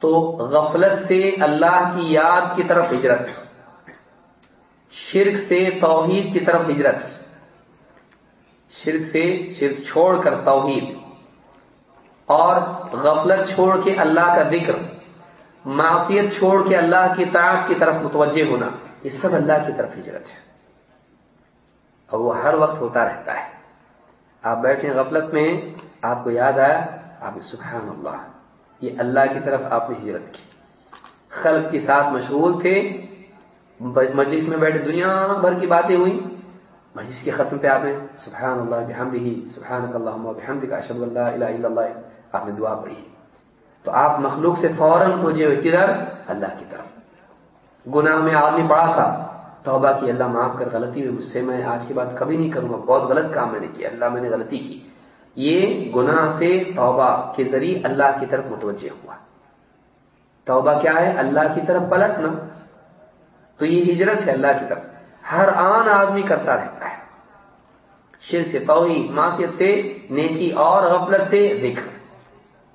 Speaker 1: تو غفلت سے اللہ کی یاد کی طرف ہجرت، شرک سے توحید کی طرف ہجرت، شرک سے شرک چھوڑ کر توحید۔ اور غفلت چھوڑ کے اللہ کا ذکر، معصیت چھوڑ کے اللہ کی طاقت کی طرف متوجہ ہونا، یہ سب اللہ کی طرف ہجرت ہے۔ اور وہ ہر وقت ہوتا رہتا ہے۔ آپ بیٹھے غفلت میں، آپ کو یاد آیا، آپ سبحان اللہ، یہ اللہ کی طرف آپ نے ہجرت کی۔ خلق کے ساتھ مشغول تھے، مجلس میں بیٹھے دنیا بھر کی باتیں ہوئی مجلس کے ختم پہ آپ نے سبحان اللہ، بحمدہ سبحان اللہ بحمد کا اشب اللہ الہ الا اللہ آپ نے دعا پڑھی۔ تو آپ مخلوق سے فوراً پہنچے ہوئے کدھر؟ اللہ کی طرف۔ گناہ میں آدمی پڑا تھا۔ توبہ کی اللہ معاف کر، غلطی ہوئی مجھ سے میں۔ آج کی بات کبھی نہیں کروں گا۔ بہت غلط کام میں نے کیا۔ اللہ میں نے غلطی کی۔ یہ گناہ سے توبہ کے ذریعے اللہ کی طرف متوجہ ہوا۔ توبہ کیا ہے؟ اللہ کی طرف پلٹنا تو یہ ہجرت ہے اللہ کی طرف۔ ہر آن آدمی کرتا رہتا ہے۔ شر سے توحید معصیت سے، نیکی اور غفلت سے ذکر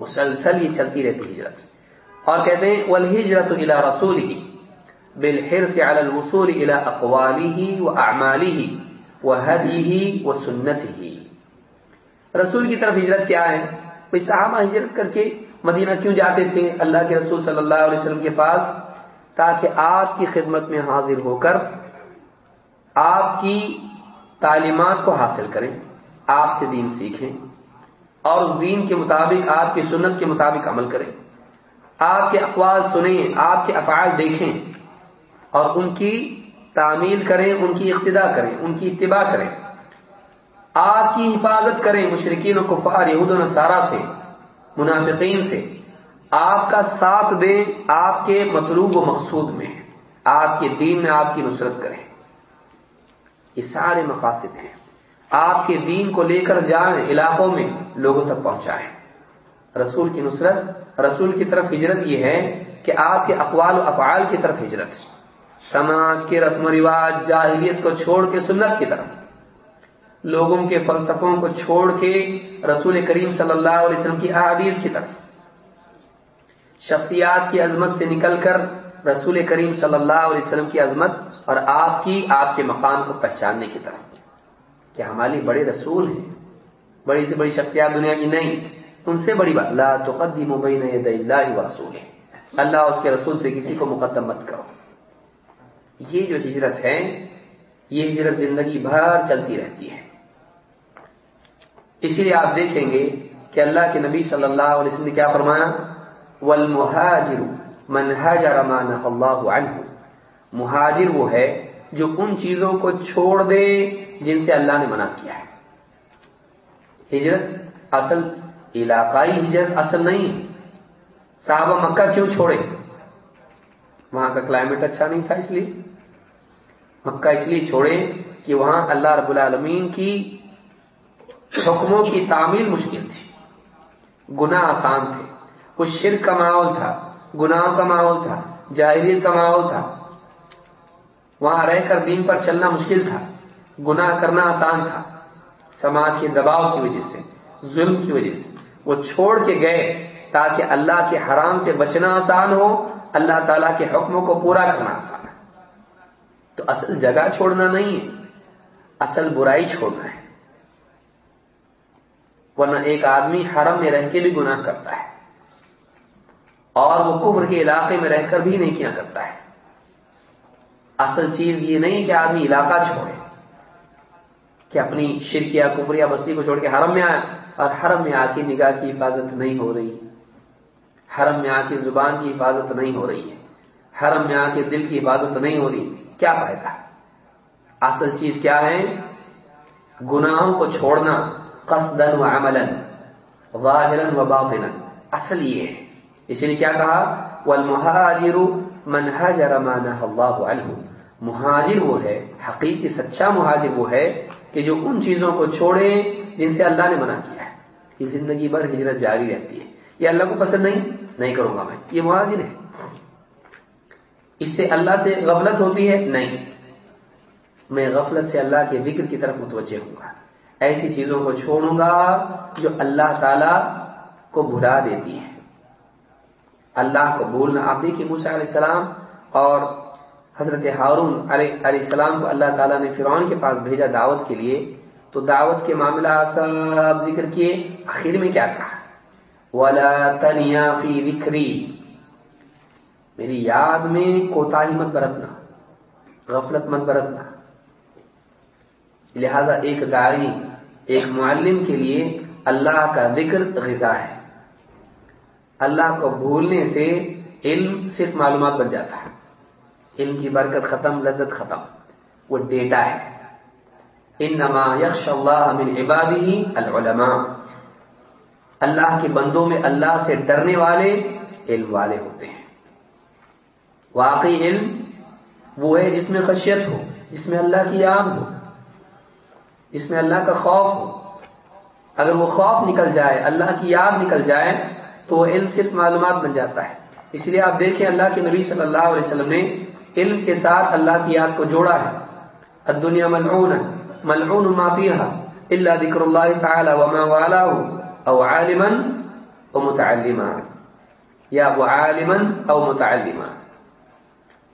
Speaker 1: مسلسل یہ چلتی رہتی ہجرت۔ اور کہتے ہیں، والہجرت الى رسول ہی بالحرص على الوصول الى اقواله واعماله وهديه وسنته۔ رسول کی طرف ہجرت کیا ہے؟ کوئی صحابہ ہجرت کر کے مدینہ کیوں جاتے تھے؟ اللہ کے رسول صلی اللہ علیہ وسلم کے پاس، تاکہ آپ کی خدمت میں حاضر ہو کر آپ کی تعلیمات کو حاصل کریں، آپ سے دین سیکھیں۔ اور اس دین کے مطابق، آپ کی سنت کے مطابق عمل کریں۔ آپ کے اقوال سنیں، آپ کے افعال دیکھیں اور ان کی تعمیل کریں، ان کی اقتدا کریں، ان کی اتباع کریں۔ آپ کی حفاظت کریں مشرقین و کفار، یہود و نصارہ سے، منافقین سے۔ آپ کا ساتھ دیں آپ کے مطلوب و مقصود میں۔ آپ کے دین میں آپ کی نصرت کریں۔ یہ سارے مقاصد ہیں۔ آپ کے دین کو لے کر جائیں علاقوں میں لوگوں تک پہنچائیں۔ رسول کی نصرت، رسول کی طرف ہجرت یہ ہے کہ آپ کے اقوال و افعال کی طرف ہجرت۔ سماج کے رسم و رواج، جاہلیت کو چھوڑ کے سنت کی طرف۔ لوگوں کے فلسفوں کو چھوڑ کے رسول کریم صلی اللہ علیہ وسلم کی احادیث کی طرف۔ شخصیات کی عظمت سے نکل کر رسول کریم صلی اللہ علیہ وسلم کی عظمت اور آپ کی، آپ کے مقام کو پہچاننے کی طرف۔ کہ ہمارے بڑے رسول ہیں، بڑی سے بڑی شخصیات دنیا کی نہیں، ان سے بڑی بات، لا تقدم بین یدی اللہ و رسول اللہ اس کے رسول سے کسی کو مقدم مت کرو۔ یہ جو ہجرت ہے، یہ ہجرت زندگی بھر چلتی رہتی ہے۔ اسی لیے آپ دیکھیں گے کہ اللہ کے نبی صلی اللہ علیہ وسلم نے کیا فرمایا؟ والمہاجر من هاجر ما نهى الله عنه مہاجر وہ ہے جو ان چیزوں کو چھوڑ دے جن سے اللہ نے منع کیا ہے۔ ہجرت اصل، علاقائی ہجرت اصل نہیں۔ صحابہ مکہ کیوں چھوڑے؟ وہاں کا کلائمیٹ اچھا نہیں تھا اس لیے۔ مکہ اس لیے چھوڑے کہ وہاں اللہ رب العالمین کی حکموں کی تعمیل مشکل تھی۔ گناہ آسان تھے۔ کچھ شرک کا ماحول تھا گناہ کا ماحول تھا جاہریت کا ماحول تھا۔ وہاں رہ کر دین پر چلنا مشکل تھا۔ گناہ کرنا آسان تھا۔ سماج کے دباؤ کی وجہ سے، ظلم کی وجہ سے۔ وہ چھوڑ کے گئے تاکہ اللہ کے حرام سے بچنا آسان ہو، اللہ تعالیٰ کے حکموں کو پورا کرنا آسان ہے۔ تو اصل جگہ چھوڑنا نہیں ہے، اصل برائی چھوڑنا ہے۔ ورنہ ایک آدمی حرم میں رہ کے بھی گناہ کرتا ہے۔ اور وہ کفر کے علاقے میں رہ کر بھی نہیں کیا کرتا ہے۔ اصل چیز یہ نہیں کہ آدمی علاقہ چھوڑے۔ کہ اپنی شرکیا کفریا بستی کو چھوڑ کے حرم میں آئے اور حرم میں آ کے نگاہ کی حفاظت نہیں ہو رہی۔ حرم میں آ کے زبان کی حفاظت نہیں ہو رہی۔ ہے حرم میں آ کے دل کی حفاظت نہیں ہو رہی۔ کیا فائدہ؟ اصل چیز کیا ہے؟ گناہوں کو چھوڑنا قصدن و عملا، ظاہرا و باطنا۔ اصل یہ ہے۔ اسی لیے کیا کہا؟ والمہاجر من حجر ما نهى الله عنه۔ مہاجر وہ ہے، حقیقی سچا مہاجر وہ ہے کہ جو ان چیزوں کو چھوڑے جن سے اللہ نے منع کیا ہے، یہ زندگی بھر ہجرت جاری رہتی ہے۔ یہ اللہ کو پسند نہیں؟ نہیں کروں گا میں۔ یہ مہاجر ہے۔ اس سے اللہ سے غفلت ہوتی ہے؟ نہیں۔ میں غفلت سے اللہ کے ذکر کی طرف متوجہ ہوں گا۔ ایسی چیزوں کو چھوڑوں گا جو اللہ تعالی کو بھلا دیتی ہے اللہ کو بھولنا، آپ دیکھیے موسا علیہ السلام اور حضرت ہارون علیہ السلام کو اللہ تعالیٰ نے فرعون کے پاس بھیجا دعوت کے لیے، تو دعوت کے معاملہ سب ذکر کیے۔ آخر میں کیا کہا؟ ولا تنیا فی وکری میری یاد میں کوتا مت برتنا، غفلت مت برتنا۔ لہذا ایک داری ایک معلم کے لیے اللہ کا ذکر غذا ہے۔ اللہ کو بھولنے سے علم صرف معلومات بن جاتا ہے۔ علم کی برکت ختم، لذت ختم، وہ ڈیٹا ہے۔ ان نما یکش اللہ من عبادی العلماء۔ اللہ کے بندوں میں اللہ سے ڈرنے والے علم والے ہوتے ہیں۔ واقعی علم وہ ہے جس میں خشیت ہو، جس میں اللہ کی یاد ہو، جس میں اللہ کا خوف ہو۔ اگر وہ خوف نکل جائے، اللہ کی یاد نکل جائے، تو وہ علم صرف معلومات بن جاتا ہے۔ اس لیے آپ دیکھیں، اللہ کے نبی صلی اللہ علیہ وسلم نے علم کے ساتھ اللہ کی یاد کو جوڑا ہے۔ الدنیا ملعون ملعون ما فيها الا ذکر اللہ تعالی وما والاه او عالما او متعلما۔ یا وہ عالما او متعلما۔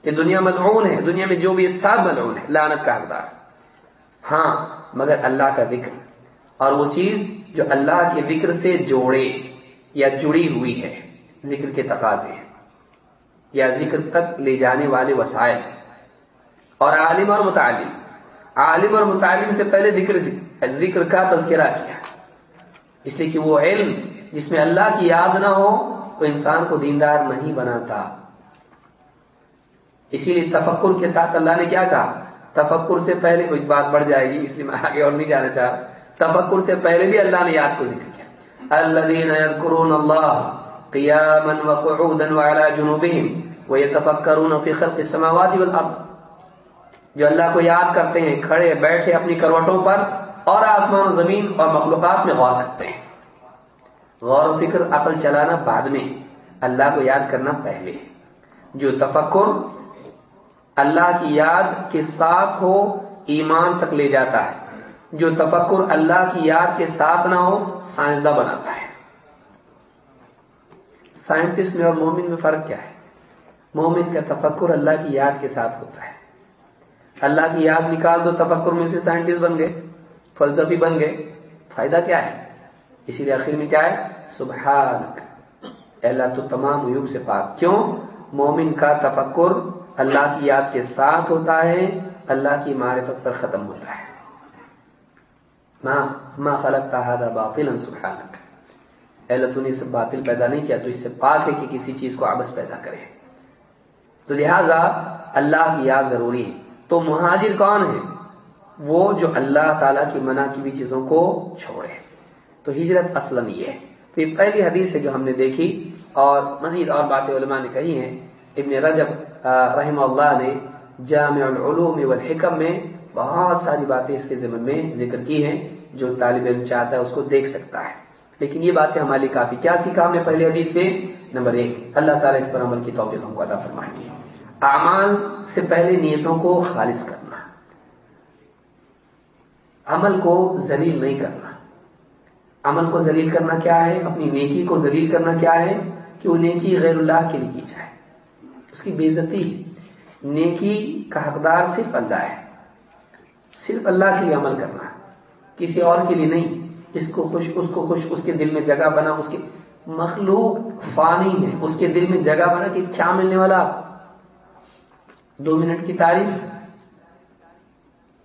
Speaker 1: کہ دنیا ملعون ہے، دنیا میں جو بھی سب ملعون ہے، لعنت کا حقدار۔ ہاں مگر اللہ کا ذکر۔ اور وہ چیز جو اللہ کے ذکر سے جوڑے یا جڑی ہوئی ہے، ذکر کے تقاضے۔ یا ذکر تک لے جانے والے وسائل اور عالم اور متعلم۔ عالم اور متعلم سے پہلے ذکر جی- ذکر کا تذکرہ کیا۔ اس لیے کہ وہ علم جس میں اللہ کی یاد نہ ہو، وہ انسان کو دیندار نہیں بناتا۔ اسی لیے تفکر کے ساتھ اللہ نے کیا کہا؟ تفکر سے پہلے کوئی بات بڑھ جائے گی، اس لیے میں آگے اور نہیں جانا چاہ تفکر سے پہلے بھی اللہ نے یاد کو ذکر کیا۔ الذين يذكرون الله قياما وقعودا وعلى جنوبهم ويتفكرون في خلق السماوات والارض جو اللہ کو یاد کرتے ہیں، کھڑے بیٹھے اپنی کروٹوں پر اور آسمان و زمین اور مخلوقات میں غور کرتے ہیں۔ غور و فکر، عقل چلانا بعد میں، اللہ کو یاد کرنا پہلے۔ جو تفکر، اللہ کی یاد کے ساتھ ہو، ایمان تک لے جاتا ہے۔ جو تفکر، اللہ کی یاد کے ساتھ نہ ہو سائنسدہ بناتا ہے۔ سائنٹسٹ میں اور مومن میں فرق کیا ہے؟ مومن کا تفکر اللہ کی یاد کے ساتھ ہوتا ہے۔ اللہ کی یاد نکال دو، تفکر میں سے سائنٹسٹ بن گئے، فلسفی بن گئے۔ فائدہ کیا ہے؟ اسی لیے آخر میں کیا ہے؟ سبحانک۔ اللہ، تو تمام عیوب سے پاک۔ کیوں؟ مومن کا تفکر اللہ کی یاد کے ساتھ ہوتا ہے، اللہ کی معرفت پر ختم ہوتا ہے۔ ما خلق تحادہ باطل سبحانک۔ اللہ تو نے اسے باطل پیدا نہیں کیا تو اس سے پاک ہے کہ کسی چیز کو آبس پیدا کرے۔ تو لہذا اللہ کی یاد ضروری ہے۔ تو مہاجر کون ہے وہ جو اللہ تعالیٰ کی منع کی بھی چیزوں کو چھوڑے۔ تو ہجرت اصلا یہ ہے۔ تو یہ پہلی حدیث ہے جو ہم نے دیکھی اور مزید اور باتیں علماء نے کہی ہیں۔ ابن رجب رحم اللہ نے جامع العلوم والحکم میں بہت ساری باتیں اس کے ذمن میں ذکر کی ہیں۔ جو طالب علم چاہتا ہے اس کو دیکھ سکتا ہے۔ لیکن یہ باتیں ہماری کافی۔ کیا سیکھا ہم نے پہلے حدیث سے؟ نمبر ایک، اللہ تعالیٰ اس پر عمل کی توفیق ہم کو ادا فرمائیں گے اعمال سے پہلے نیتوں کو خالص کرنا۔ عمل کو ذلیل نہیں کرنا۔ عمل کو ذلیل کرنا کیا ہے؟ اپنی نیکی کو ذلیل کرنا کیا ہے؟ کہ وہ نیکی غیر اللہ کے لیے کی جائے۔ اس کی بےزتی نیکی کا حقدار صرف اللہ ہے۔ صرف اللہ کے لیے عمل کرنا، کسی اور کے لیے نہیں۔ اس کو خوش اس کو خوش اس کے دل میں جگہ بنا، اس کے مخلوق فانی ہے۔ اس کے دل میں جگہ بنا کہ کیا ملنے والا۔ دو منٹ کی تعریف۔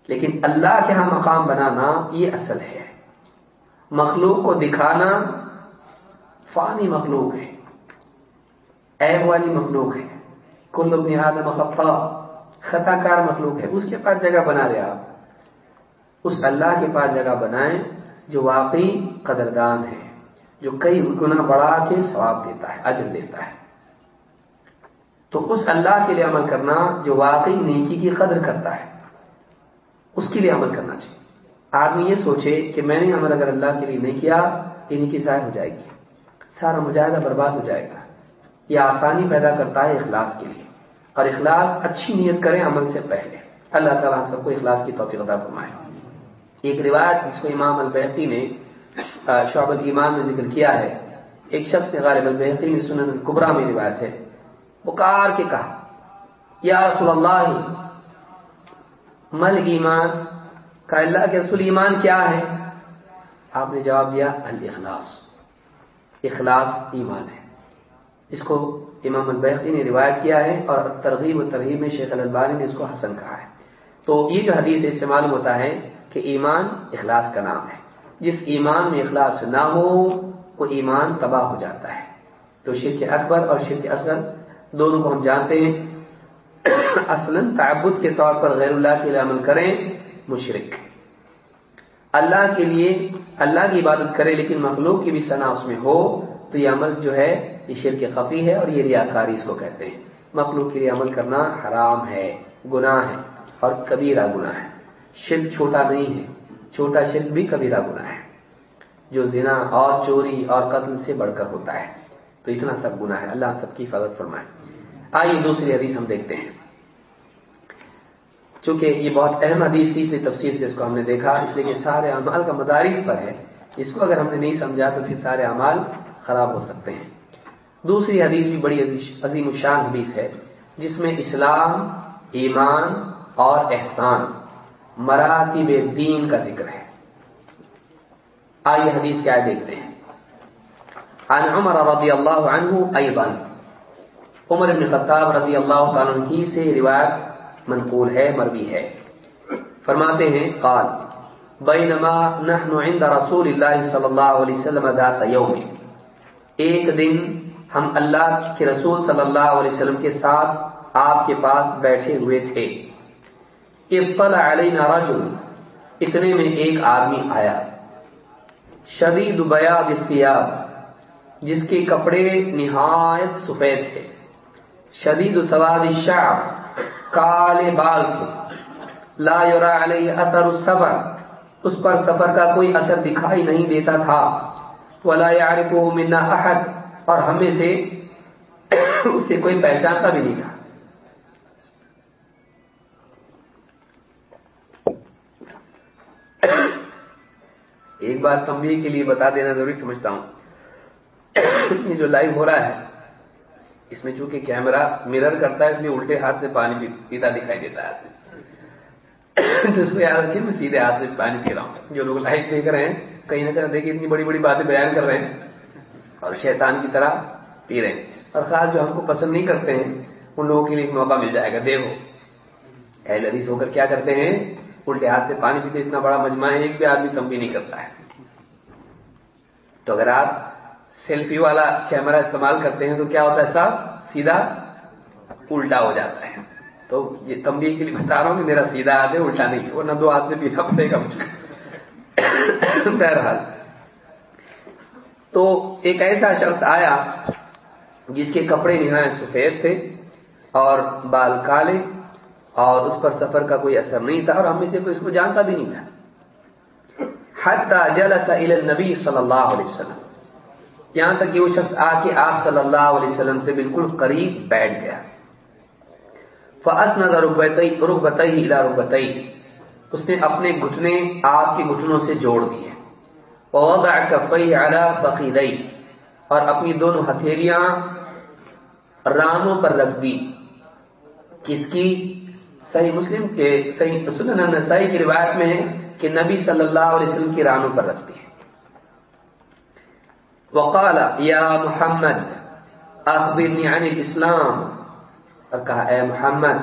Speaker 1: لیکن اللہ کے ہاں مقام بنانا یہ اصل ہے۔ مخلوق کو دکھانا فانی مخلوق ہے۔ عیب والی مخلوق ہے۔ کل ابن آدم خطا خطا کار مخلوق ہے۔ اس کے پاس جگہ بنا رہے آپ۔ اس اللہ کے پاس جگہ بنائیں۔ جو واقعی قدردان ہے، جو کئی گنا بڑھا کے ثواب دیتا ہے، اجر دیتا ہے۔ تو اس اللہ کے لیے عمل کرنا جو واقعی نیکی کی قدر کرتا ہے، اس کے لیے عمل کرنا چاہیے۔ آدمی یہ سوچے کہ میں نے عمل اگر اللہ کے لیے نہیں کیا، یہ نیکی ضائع ہو جائے گی۔ سارا مجاہدہ برباد ہو جائے گا۔ یہ آسانی پیدا کرتا ہے اخلاص کے لیے۔ اور اخلاص اچھی نیت کریں عمل سے پہلے۔ اللہ تعالیٰ ہم سب کو اخلاص کی توفیق عطا فرمائے۔ ایک روایت جس کو امام البحقی نے شعبت ایمان میں ذکر کیا ہے، ایک شخص نے غالب البحقی میں سنن القبرا میں روایت ہے۔ بکار کے کہا، یا رسول اللہ، مل ایمان؟ کا اللہ کے رسول ایمان کیا ہے؟ آپ نے جواب دیا، الاخلاص. اخلاص ایمان ہے۔ اس کو امام البحقی نے روایت کیا ہے اور ترغیب و ترغیب میں شیخ البانی نے اس کو حسن کہا ہے۔ تو یہ جو حدیث اس سے معلوم ہوتا ہے کہ ایمان اخلاص کا نام ہے۔ جس ایمان میں اخلاص نہ ہو، وہ ایمان تباہ ہو جاتا ہے۔ تو شرک اکبر اور شرک اصغر دونوں کو ہم جانتے ہیں۔ اصلا تعبد کے طور پر غیر اللہ کے لیے عمل کریں مشرق اللہ کے لیے اللہ کی عبادت کرے لیکن مخلوق کی بھی صنع اس میں ہو، تو یہ عمل جو ہے، یہ شرک خفی ہے اور یہ ریاکاری اس کو کہتے ہیں۔ مخلوق کے لیے عمل کرنا حرام ہے، گناہ ہے اور کبیرہ گناہ ہے۔ شرک چھوٹا نہیں ہے، چھوٹا شرک بھی کبیرہ گناہ ہے۔ جو زنا اور چوری اور قتل سے بڑھ کر ہوتا ہے، تو اتنا سب گناہ ہے۔ اللہ سب کی حفاظت فرمائے۔ آئیے دوسری حدیث ہم دیکھتے ہیں۔ چونکہ یہ بہت اہم حدیث تھی، اس لیے تفصیل سے اس کو ہم نے دیکھا۔ اس لیے کہ سارے اعمال کا مدارس پر ہے۔ اس کو اگر ہم نے نہیں سمجھا تو پھر سارے اعمال خراب ہو سکتے ہیں۔ دوسری حدیث بھی بڑی عظیم الشان حدیث ہے، جس میں اسلام، ایمان اور احسان مراتب دین کا ذکر ہے۔ آئیے حدیث کیا دیکھتے ہیں۔ عن عمر رضی اللہ عنہ ایضا۔ عمر بن خطاب رضی اللہ عنہ کی سے روایت منقول ہے، مروی ہے۔ فرماتے ہیں، قال، بینما نحن عند رسول اللہ صلی اللہ علیہ وسلم ذات یوم۔ ایک دن ہم اللہ کے رسول صلی اللہ علیہ وسلم کے ساتھ آپ کے پاس بیٹھے ہوئے تھے۔ اطلع علینا رجل، اتنے میں ایک آدمی آیا۔ شدید بیاض الثياب جس کے کپڑے نہایت سفید تھے۔ شدید سواد الشعر کالے بال تھے۔ لا يرى علیہ اثر السفر، اس پر سفر کا کوئی اثر دکھائی نہیں دیتا تھا۔ ولا يعرفه منا احد، اور ہمیں سے اسے کوئی پہچانتا بھی نہیں تھا۔ ایک بات تمبی کے لیے بتا دینا ضروری سمجھتا ہوں۔ یہ جو لائیو ہو رہا ہے، اس میں چونکہ کیمرہ مرر کرتا ہے، اس لیے الٹے ہاتھ سے پانی پیتا دکھائی دیتا ہے۔ جس کو یاد رکھیے میں سیدھے ہاتھ سے پانی پی رہا ہوں۔ جو لوگ لائف دیکھ رہے ہیں، کہیں نہ کہیں دیکھیے اتنی بڑی بڑی باتیں بیان کر رہے ہیں۔ اور شیطان کی طرح پی رہے ہیں۔ اور خاص جو ہم کو پسند نہیں کرتے ہیں، ان لوگوں کے لیے ایک موقع مل جائے گا۔ دیکھو، اہل حدیث ہو کر کیا کرتے ہیں؟ الٹے ہاتھ سے پانی پیتے اتنا بڑا مجمع ہے ایک بھی آدمی کم بھی نہیں کرتا ہے۔ تو اگر آپ سیلفی والا کیمرہ استعمال کرتے ہیں تو کیا ہوتا ہے صاحب؟ سیدھا الٹا ہو جاتا ہے۔ تو یہ تمبی کے لیے بتا رہا ہوں کہ میرا سیدھا ہاتھ ہے الٹا نہیں وہ نہ دو ہاتھ سے پینا پڑے گا مجھے بہرحال، تو ایک ایسا شخص آیا جس کے کپڑے نہایت سفید تھے اور بال کالے اور اس پر سفر کا کوئی اثر نہیں تھا اور ہم میں سے کوئی اس کو جانتا بھی نہیں تھا۔ حتی جلس الى النبی صلی اللہ علیہ وسلم۔ یہاں تک کہ وہ شخص آ کے آپ صلی اللہ علیہ وسلم سے بالکل قریب بیٹھ گیا۔ فَأَسْنَدَ رُكْبَتَيْهِ إِلَى رُكْبَتَيْهِ۔ اس نے اپنے گھٹنے آپ کے گھٹنوں سے جوڑ دیے۔ وَوَضَعَ كَفَّيْهِ عَلَى بَقِيدَيْهِ۔ اور اپنی دونوں ہتھیلیاں رانوں پر رکھ دی۔ کس کی؟ صحیح مسلم کے صحیح سنن نسائی کی روایت میں ہے کہ نبی صلی اللہ علیہ وسلم کی رانوں پر رکھ دی وقال، یا محمد، اخبرنی عن الاسلام۔ اور کہا، اے محمد،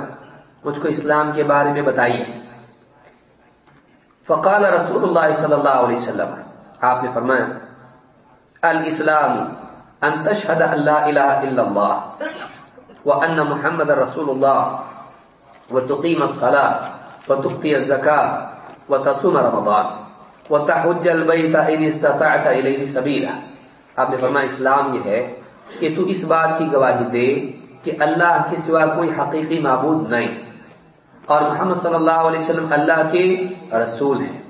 Speaker 1: مجھ کو اسلام کے بارے میں بتائیے۔ فقال رسول اللہ صلی اللہ علیہ وسلم۔ آپ نے فرمایا، الاسلام، ان تشهد ان لا اله الا الله وان محمد رسول اللہ۔ الله وتقيم الصلاه وتؤتي الزكاه وتصوم رمضان، وتحج البيت ان استطعت اليه سبيلا۔ آپ نے فرمایا، اسلام یہ ہے کہ تو اس بات کی گواہی دے کہ اللہ کے سوا کوئی حقیقی معبود نہیں۔ اور محمد صلی اللہ علیہ وسلم اللہ کے رسول ہیں۔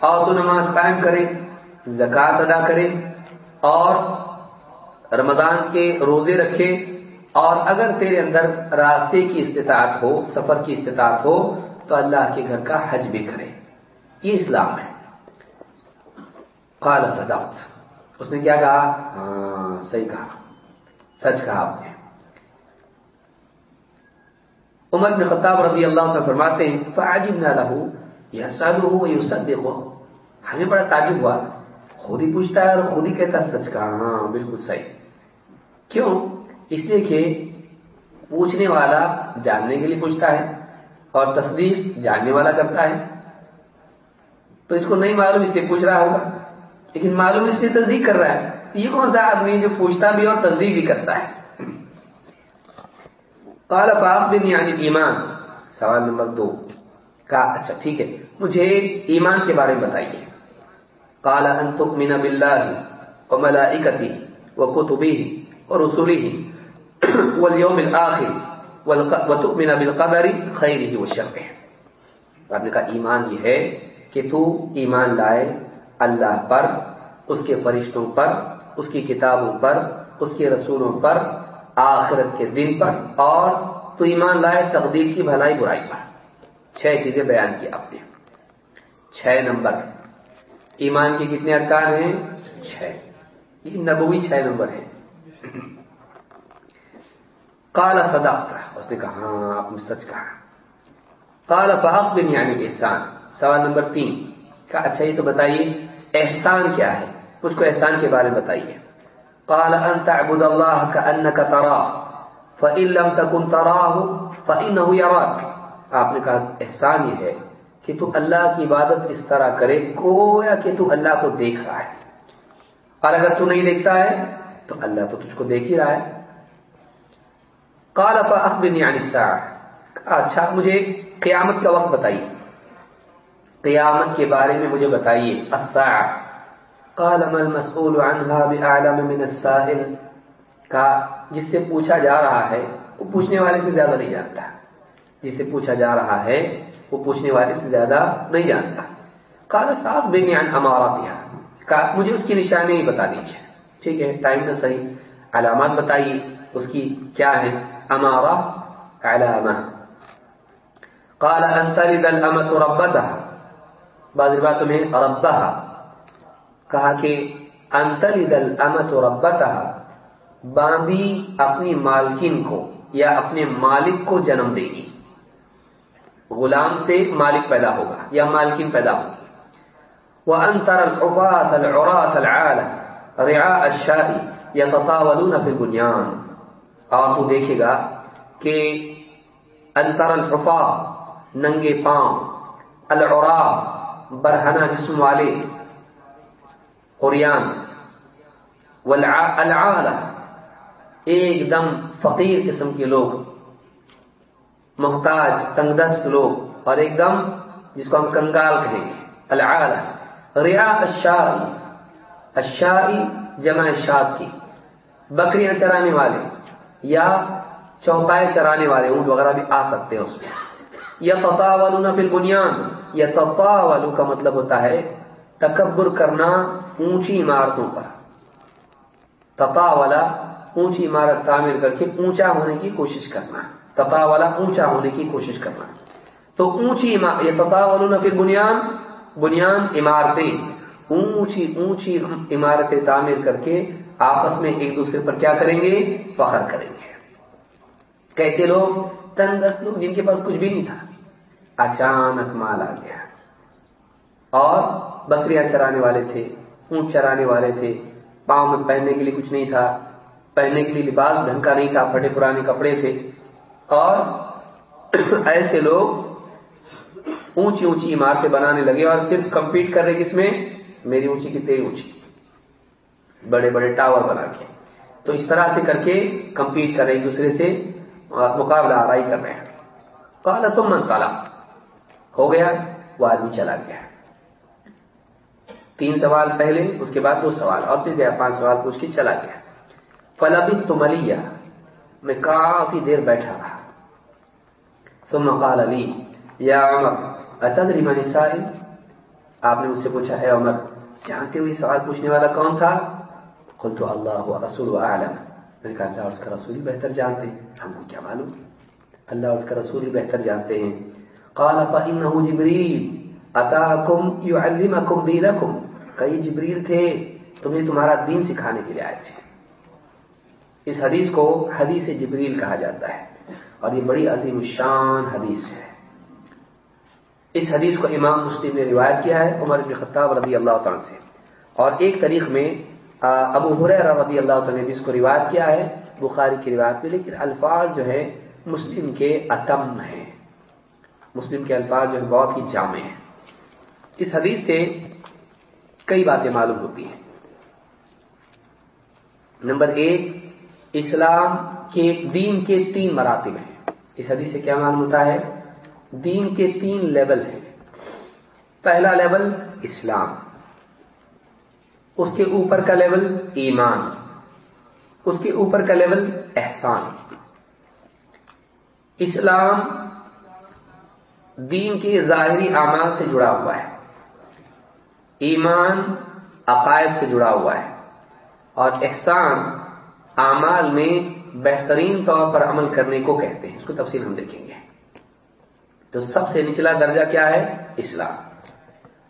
Speaker 1: اور تو نماز قائم کرے زکوٰۃ ادا کرے اور رمضان کے روزے رکھے اور اگر تیرے اندر راستے کی استطاعت ہو، سفر کی استطاعت ہو، تو اللہ کے گھر کا حج بھی کرے۔ یہ اسلام ہے۔ قال صدقت۔ اس نے کیا کہا؟ ہاں صحیح کہا۔ سچ کہا آپ نے۔ عمر بن خطاب رضی اللہ عنہ فرماتے ہیں، فعجبنا له يسأله ويصدقه۔ ہمیں بڑا تعجب ہوا۔ خود ہی پوچھتا ہے اور خود ہی کہتا ہے، سچ کہا۔ ہاں بالکل صحیح۔ کیوں؟ اس لیے کہ پوچھنے والا جاننے کے لیے پوچھتا ہے اور تصدیق جاننے والا کرتا ہے۔ تو اس کو نہیں معلوم اس لیے پوچھ رہا ہوگا، لیکن معلوم اس لیے تصدیق کر رہا ہے۔ یہ کون سا آدمی جو پوچھتا بھی اور تصدیق بھی کرتا ہے؟ قال فاخبرني عن ایمان سوال نمبر دو۔ کہا اچھا ٹھیک ہے۔ مجھے ایمان کے بارے میں بتائیے۔ قال ان تؤمن بالله وملائكته وكتبه ورسله واليوم الاخر وتؤمن بالقدر خيره وشره. آپ نے کہا ایمان یہ ہے کہ تو ایمان لائے اللہ پر، اس کے فرشتوں پر، اس کی کتابوں پر، اس کے رسولوں پر، آخرت کے دن پر، اور تو ایمان لائے تقدیر کی بھلائی برائی پر۔ چھ چیزیں بیان کی آپ نے۔ چھ نمبر۔ ایمان کے کتنے ارکان ہیں؟ چھ۔ یہ نبوی چھ نمبر ہیں۔ کالا صدا اس نے کہا ہاں آپ نے سچ کہا. کالا فحق بن یعنی احسان. سوال نمبر تین. کہا اچھا یہ تو بتائیے، احسان کیا ہے؟ کچھ کو احسان کے بارے میں بتائیے. قال، ان تعبد الله كانك تراه. فان لم تكن تراه فانه يراك آپ نے کہا، احسان یہ ہے کہ تو اللہ کی عبادت اس طرح کرے، گویا کہ تو اللہ کو دیکھ رہا ہے. اور اگر تو نہیں دیکھتا ہے، تو اللہ تو تجھ کو دیکھ ہی رہا ہے. قال فاخبرني عن الساعه اچھا مجھے قیامت کا وقت بتائیے۔ قیامت کے بارے میں مجھے بتائیے۔ الساعه قال، ما المسؤول عنها باعلم من السائل کا جس سے پوچھا جا رہا ہے، وہ پوچھنے والے سے زیادہ نہیں جانتا۔ جس سے پوچھا جا رہا ہے، وہ پوچھنے والے سے زیادہ نہیں جانتا۔ قال صاحب بے عن اماراتها کا مجھے اس کی نشانی بتا دیجیے ٹھیک ہے، ٹائم نہ صحیح، علامات بتائیے۔ اس کی کیا ہے؟ امارہ علامہ۔ قال، ان تلد الامه ربتها بعض روایتوں میں ربها۔ کہا کہ انتل دل امت و ربا باندی اپنی مالکن کو یا اپنے مالک کو جنم دے گی۔ غلام سے مالک پیدا ہوگا یا مالکن پیدا ہوگی وہ انتر العفات العرات العال رعا الشائی یا تطاولون فی البنیان اور تو دیکھے گا کہ انتر الفا ننگے پاؤں، العرا برہنا جسم والے اوریان والعال ایک دم فقیر قسم کے لوگ، محتاج، تنگدست لوگ، اور ایک دم جس کو ہم کنگال کہیں گے العال ریا اشاری اشاری جمع شاد کی، بکریاں چرانے والے۔ یا چوپائے چرانے والے اونٹ وغیرہ بھی آ سکتے ہیں اس میں۔ یا فتا والو نہ یا تفا کا مطلب ہوتا ہے تکبر کرنا اونچی عمارتوں پر۔ تپا والا اونچی عمارت تعمیر کر کے اونچا ہونے کی کوشش کرنا۔ تپا والا اونچا ہونے کی کوشش کرنا۔ تو اونچی یہ تپا والو نہ بنیان بنیان عمارتیں۔ اونچی اونچی عمارتیں تعمیر کر کے آپس میں ایک دوسرے پر کیا کریں گے؟ فخر کریں گے۔ کیسے لوگ، تنگ لوگ جن کے پاس کچھ بھی نہیں تھا۔ اچانک مال آ گیا۔ اور بکریاں چرانے والے تھے، اونٹ چرانے والے تھے۔ پاؤں میں پہننے کے لیے کچھ نہیں تھا۔ پہننے کے لیے لباس ڈھنگ کا نہیں تھا۔ پھٹے پرانے کپڑے تھے۔ اور ایسے لوگ اونچی اونچی عمارتیں بنانے لگے اور صرف کمپیٹ کر رہے، کس میں؟ میری اونچی کی تیری اونچی۔ بڑے بڑے ٹاور بنا کے۔ تو اس طرح سے کر کے کمپیٹ کر رہے ایک دوسرے سے مقابلہ آرائی کر رہے ہیں۔ کالا تم من کالا ہو گیا، وہ آدمی چلا گیا۔ تین سوال پہلے، اس کے بعد دو سوال۔ اور پھر گیا، پانچ سوال پوچھ کے چلا گیا۔ فلبی تملیا میں کافی دیر بیٹھا رہا۔ ثم قال علی یا عمر اتدری من سائل آپ نے مجھ سے پوچھا ہے عمر، جانتے ہوئے سوال پوچھنے والا کون تھا؟ قلت اللہ و رسول عالم میں نے کہا اللہ اور اس کا رسول ہی بہتر جانتے ہیں ہم کو کیا معلوم اللہ اور اس کا رسول ہی بہتر جانتے ہیں قال فإنه جبریل اتاکم یعلمکم دینکم کئی جبریل تھے، تمہیں تمہارا دین سکھانے کے لیے آئے تھے. اس حدیث کو حدیث جبریل کہا جاتا ہے. اور یہ بڑی عظیم الشان حدیث ہے. اس حدیث کو امام مسلم نے روایت کیا ہے، عمر بن خطاب رضی اللہ تعالیٰ سے. اور ایک تاریخ میں ابو حریر رضی اللہ تعالیٰ نے بھی اس کو روایت کیا ہے، بخاری کی روایت میں، لیکن الفاظ جو ہے مسلم کے اتم ہیں۔ مسلم کے الفاظ جو ہے بہت ہی جامع ہیں۔ اس حدیث سے کئی باتیں معلوم ہوتی ہیں۔ نمبر ایک، اسلام کے دین کے تین مراتب ہیں۔ اس حدیث سے کیا معلوم ہوتا ہے؟ دین کے تین لیول ہیں۔ پہلا لیول اسلام۔ اس کے اوپر کا لیول ایمان، اس کے اوپر کا لیول احسان۔ اسلام دین کے ظاہری اعمال سے جڑا ہوا ہے، ایمان عقائد سے جڑا ہوا ہے، اور احسان اعمال میں بہترین طور پر عمل کرنے کو کہتے ہیں۔ اس کو تفصیل ہم دیکھیں گے۔ تو سب سے نچلا درجہ کیا ہے؟ اسلام۔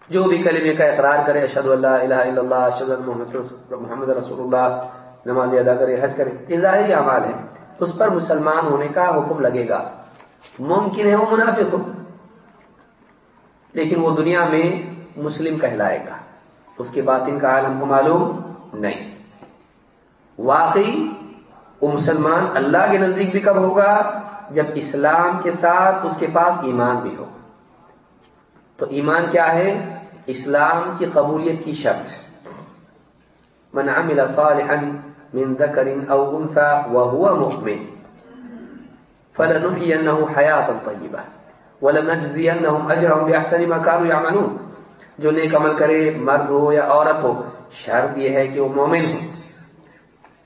Speaker 1: جو بھی کلمے کا اقرار کرے اشد اللہ الہ الا اللہ اشد محمد محمد رسول اللہ نماز ادا کرے حج کرے یہ ظاہری اعمال ہے اس پر مسلمان ہونے کا حکم لگے گا۔ ممکن ہے وہ منافق ہو، لیکن وہ دنیا میں مسلم کہلائے گا۔ اس کے بعد ان کا عالم کو معلوم نہیں۔ واقعی وہ مسلمان اللہ کے نزدیک بھی کب ہوگا؟ جب اسلام کے ساتھ اس کے پاس ایمان بھی ہو۔ تو ایمان کیا ہے؟ اسلام کی قبولیت کی شرط. من عمل صالحا من ذکر او انثى وهو مؤمن فلنحيينه حياه طيبه ولنجزينهم اجرهم باحسن ما كانوا يعملون. جو نیک عمل کرے، مرد ہو یا عورت ہو، شرط یہ ہے کہ وہ مومن ہو.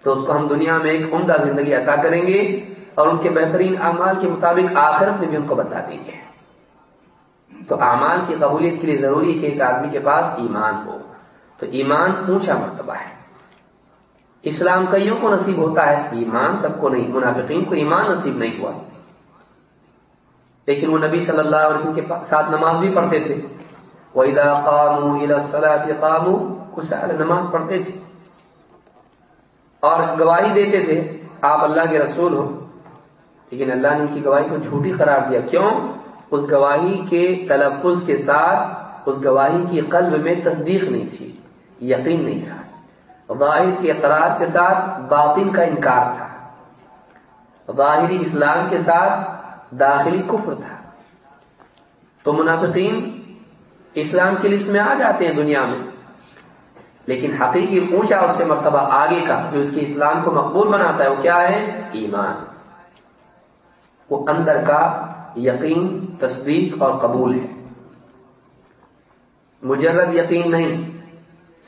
Speaker 1: تو اس کو ہم دنیا میں ایک عمدہ زندگی عطا کریں گے اور ان کے بہترین اعمال کے مطابق آخرت میں بھی ان کو بتا دیں گے. تو اعمال کی قبولیت کے لیے ضروری ہے کہ ایک آدمی کے پاس ایمان ہو۔ تو ایمان اونچا مرتبہ ہے۔ اسلام کئیوں کو نصیب ہوتا ہے، ایمان سب کو نہیں، منافقین کو ایمان نصیب نہیں ہوا۔ لیکن وہ نبی صلی اللہ علیہ وسلم کے ساتھ نماز بھی پڑھتے تھے۔ وَإِذَا قَامُوا إِلَى الصَّلَاةِ قَامُوا کچھ نماز پڑھتے تھے۔ اور گواہی دیتے تھے، آپ اللہ کے رسول ہو۔ لیکن اللہ نے ان کی گواہی کو جھوٹی قرار دیا۔ کیوں؟ اس گواہی کے تلفظ کے ساتھ اس گواہی کی قلب میں تصدیق نہیں تھی، یقین نہیں تھا۔ ظاہر کے اقرار کے ساتھ باطن کا انکار تھا۔ ظاہری اسلام کے ساتھ داخلی کفر تھا۔ تو منافقین اسلام کی لسٹ میں آ جاتے ہیں دنیا میں، لیکن حقیقی اونچا اس سے مرتبہ آگے کا جو اس کے اسلام کو مقبول بناتا ہے وہ کیا ہے؟ ایمان۔ وہ اندر کا یقین، تصدیق اور قبول ہے۔ مجرد یقین نہیں،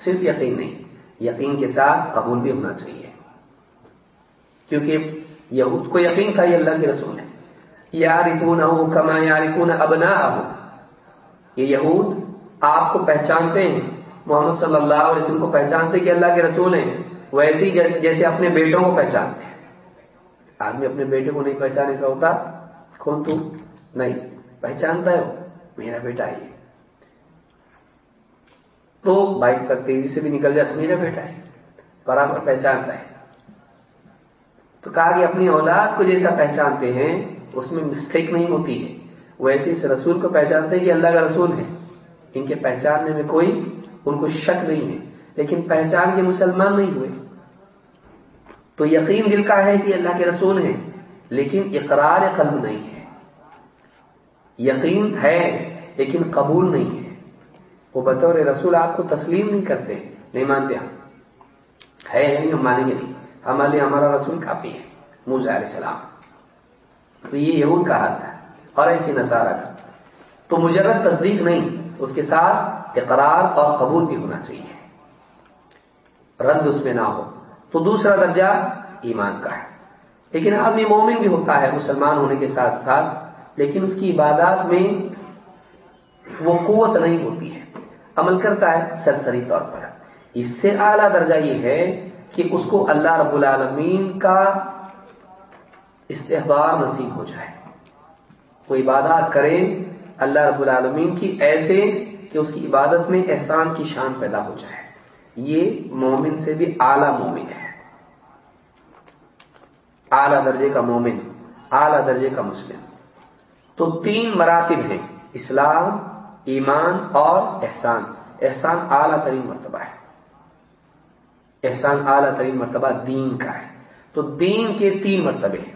Speaker 1: صرف یقین نہیں، یقین کے ساتھ قبول بھی ہونا چاہیے۔ کیونکہ یہود کو یقین تھا، یہ اللہ کے رسول ہے یا رکون کما یا رکون ابنا یہ یہود آپ کو پہچانتے ہیں، محمد صلی اللہ علیہ وسلم کو پہچانتے کہ اللہ کے رسول ہیں۔ ویسے ہی جیسے اپنے بیٹوں کو پہچانتے ہیں۔ آدمی اپنے بیٹے کو نہیں پہچانے کا ہوتا کون تو نہیں پہچانتا ہے میرا بیٹا ہے۔ تو بائک پر تیزی سے بھی نکل جاتا میرا بیٹا ہے۔ برابر پہچانتا ہے تو کہا کہ اپنی اولاد کو جیسا پہچانتے ہیں، اس میں مسٹیک نہیں ہوتی ہے۔ وہ ایسے اس رسول کو پہچانتے ہیں کہ اللہ کا رسول ہے۔ ان کے پہچاننے میں کوئی ان کو شک نہیں ہے۔ لیکن پہچان کے مسلمان نہیں ہوئے۔ تو یقین دل کا ہے کہ اللہ کے رسول ہیں، لیکن اقرار قلب نہیں ہے۔ یقین ہے لیکن قبول نہیں ہے۔ وہ بطور رسول آپ کو تسلیم نہیں کرتے، نہیں مانتے ہم۔ ہے نہیں ہم مانیں گے نہیں؟ ہمارے لیے ہمارا رسول کافی ہے موزا علیہ السلام۔ تو یہ یہود کا حال ہے اور ایسی نظارہ کا۔ تو مجرد تصدیق نہیں، اس کے ساتھ اقرار اور قبول بھی ہونا چاہیے۔ رد اس میں نہ ہو۔ تو دوسرا درجہ ایمان کا ہے۔ لیکن آدمی مومن بھی ہوتا ہے، مسلمان ہونے کے ساتھ ساتھ لیکن اس کی عبادات میں وہ قوت نہیں ہوتی ہے۔ عمل کرتا ہے سرسری طور پر۔ اس سے اعلیٰ درجہ یہ ہے کہ اس کو اللہ رب العالمین کا استحبار نصیب ہو جائے۔ وہ عبادات کرے اللہ رب العالمین کی ایسے کہ اس کی عبادت میں احسان کی شان پیدا ہو جائے۔ یہ مومن سے بھی اعلی مومن ہے۔ اعلی درجے کا مومن، اعلی درجے کا مسلم۔ تو تین مراتب ہیں، اسلام، ایمان اور احسان۔ احسان اعلیٰ ترین مرتبہ ہے۔ احسان اعلیٰ ترین مرتبہ دین کا ہے۔ تو دین کے تین مرتبے ہیں۔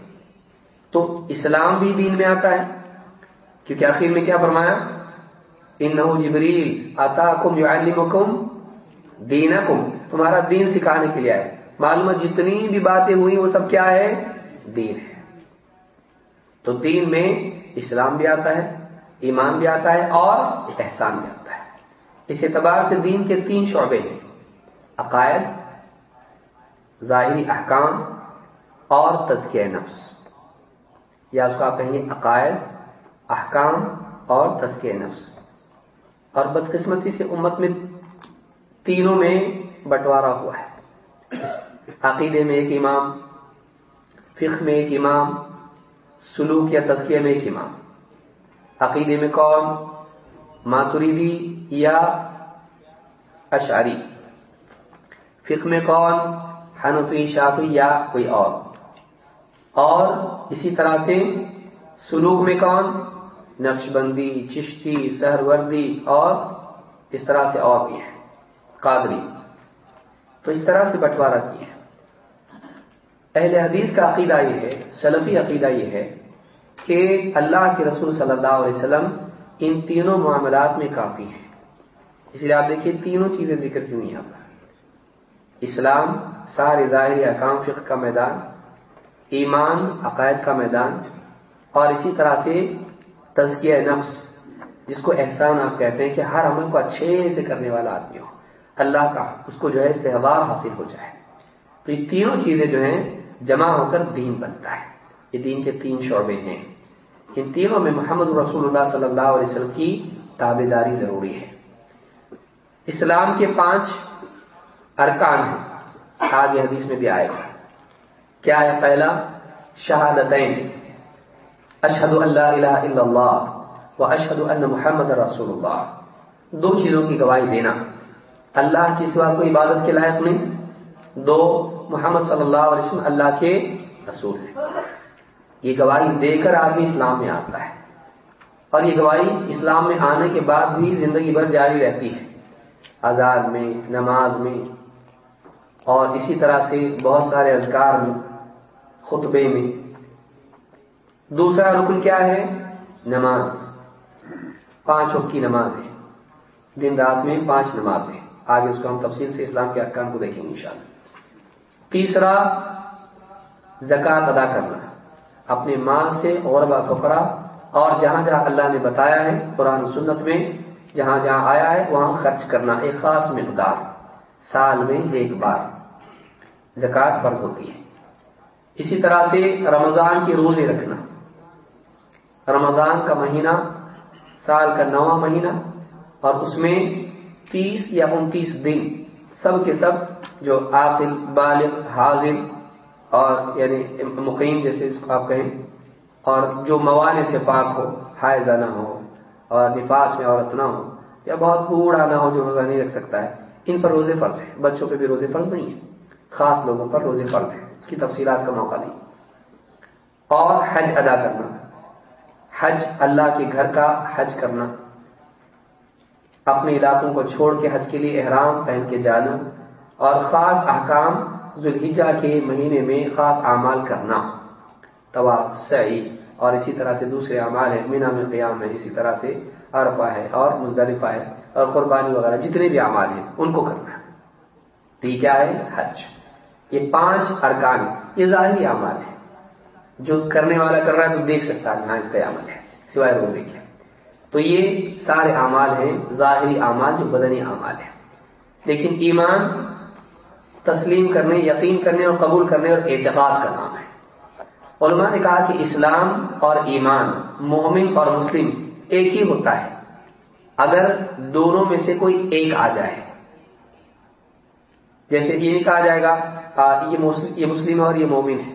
Speaker 1: تو اسلام بھی دین میں آتا ہے۔ کیونکہ آخر میں کیا فرمایا؟ ان جبریل آتا کم یو کم تمہارا دین سکھانے کے لیے آئے۔ معلوم جتنی بھی باتیں ہوئی وہ سب کیا ہے؟ دین ہے۔ تو دین میں اسلام بھی آتا ہے، ایمان بھی آتا ہے اور احسان بھی آتا ہے۔ اس اعتبار سے دین کے تین شعبے ہیں، عقائد، ظاہری احکام اور تزکیہ نفس۔ یا اس کو آپ کہیں گے عقائد، احکام اور تزکیہ نفس۔ اور بدقسمتی سے امت میں تینوں میں بٹوارا ہوا ہے۔ عقیدے میں ایک امام، فقہ میں ایک امام سلوک یا تزکیہ میں ایک امام۔ عقیدے میں کون ماتریدی یا اشاری فقہ میں کون حنفی شافی یا کوئی اور۔ اور اسی طرح سے سلوک میں کون نقش بندی چشتی، سہروردی اور اس طرح سے اور بھی ہیں۔ قادری۔ تو اس طرح سے بٹوارا کی ہے اہل حدیث کا عقیدہ یہ ہے، سلفی عقیدہ یہ ہے کہ اللہ کے رسول صلی اللہ علیہ وسلم ان تینوں معاملات میں کافی ہیں۔ اس لیے آپ دیکھیے تینوں چیزیں ذکر کیوں یہاں پر۔ اسلام، سارے ظاہر اقام فقہ کا میدان، ایمان، عقائد کا میدان، اور اسی طرح سے تزکیہ نفس، جس کو احسان آپ کہتے ہیں کہ ہر عمل کو اچھے سے کرنے والا آدمی ہو، اللہ کا، اس کو جو ہے سہوار حاصل ہو جائے۔ تو یہ تینوں چیزیں جو ہیں جمع ہو کر دین بنتا ہے۔ یہ دین کے تین شعبے ہیں۔ ان تینوں میں محمد رسول اللہ صلی اللہ علیہ وسلم کی تابے داری ضروری ہے۔ اسلام کے پانچ ارکان ہیں۔ آگے حدیث میں بھی آئے گا۔ کیا ہے پہلا؟ شہادتین۔ اشہد اللہ الہ الا اللہ و اشہد ان محمد رسول اللہ۔ دو چیزوں کی گواہی دینا۔ اللہ کی سوا کوئی عبادت کے لائق نہیں۔ دو محمد صلی اللہ علیہ وسلم اللہ کے رسول ہیں۔ یہ گواہی دے کر آدمی اسلام میں آتا ہے۔ اور یہ گواہی اسلام میں آنے کے بعد بھی زندگی بھر جاری رہتی ہے۔ آزاد میں، نماز میں، اور اسی طرح سے بہت سارے اذکار میں، خطبے میں۔ دوسرا رکن کیا ہے؟ نماز۔ پانچ وقت کی نماز ہے۔ دن رات میں پانچ نماز ہے آگے اس کو ہم تفصیل سے اسلام کے ارکان کو دیکھیں گے انشاءاللہ۔ تیسرا زکات ادا کرنا۔ اپنے مال سے غربا فقرا اور جہاں جہاں اللہ نے بتایا ہے، قرآن سنت میں جہاں جہاں آیا ہے، وہاں خرچ کرنا ایک خاص مقدار، سال میں ایک بار۔ زکات فرض ہوتی ہے۔ اسی طرح سے رمضان کے روزے رکھنا۔ رمضان کا مہینہ، سال کا نواں مہینہ، اور اس میں تیس یا انتیس دن سب کے سب جو عاقل، بالغ، حاضر اور یعنی مقیم جیسے اس کو آپ کہیں، اور جو موانے سے پاک ہو حائزہ نہ ہو، اور نفاس میں عورت نہ ہو، یا بہت بوڑھا نہ ہو جو روزہ نہیں رکھ سکتا ہے، ان پر روزے فرض ہے بچوں پہ بھی روزے فرض نہیں ہے خاص لوگوں پر روزے فرض ہے اس کی تفصیلات کا موقع نہیں۔ اور حج ادا کرنا۔ حج اللہ کے گھر کا حج کرنا۔ اپنے علاقوں کو چھوڑ کے حج کے لیے احرام پہن کے جانا۔ اور خاص احکام ذوالحجہ کے مہینے میں خاص اعمال کرنا۔ طواف سعی اور اسی طرح سے دوسرے اعمال ہیں۔ مینا میں قیام ہے، اسی طرح سے عرفہ ہے اور مزدلفہ ہے اور قربانی وغیرہ، جتنے بھی اعمال ہیں، ان کو کرنا تو یہ کیا ہے؟ حج۔ یہ پانچ ارکان یہ ظاہری اعمال ہے جو کرنے والا کر رہا ہے تو دیکھ سکتا ہے ہاں اس کا عمل ہے، سوائے روزے کے تو یہ سارے اعمال ہیں، ظاہری اعمال جو بدنی اعمال ہیں۔ لیکن ایمان تسلیم کرنے، یقین کرنے اور قبول کرنے اور اعتقاد کا نام ہے۔ علماء نے کہا کہ اسلام اور ایمان، مومن اور مسلم ایک ہی ہوتا ہے۔ اگر دونوں میں سے کوئی ایک آ جائے، جیسے یہ نہیں کہا جائے گا یہ مسلم ہے اور یہ مومن ہے۔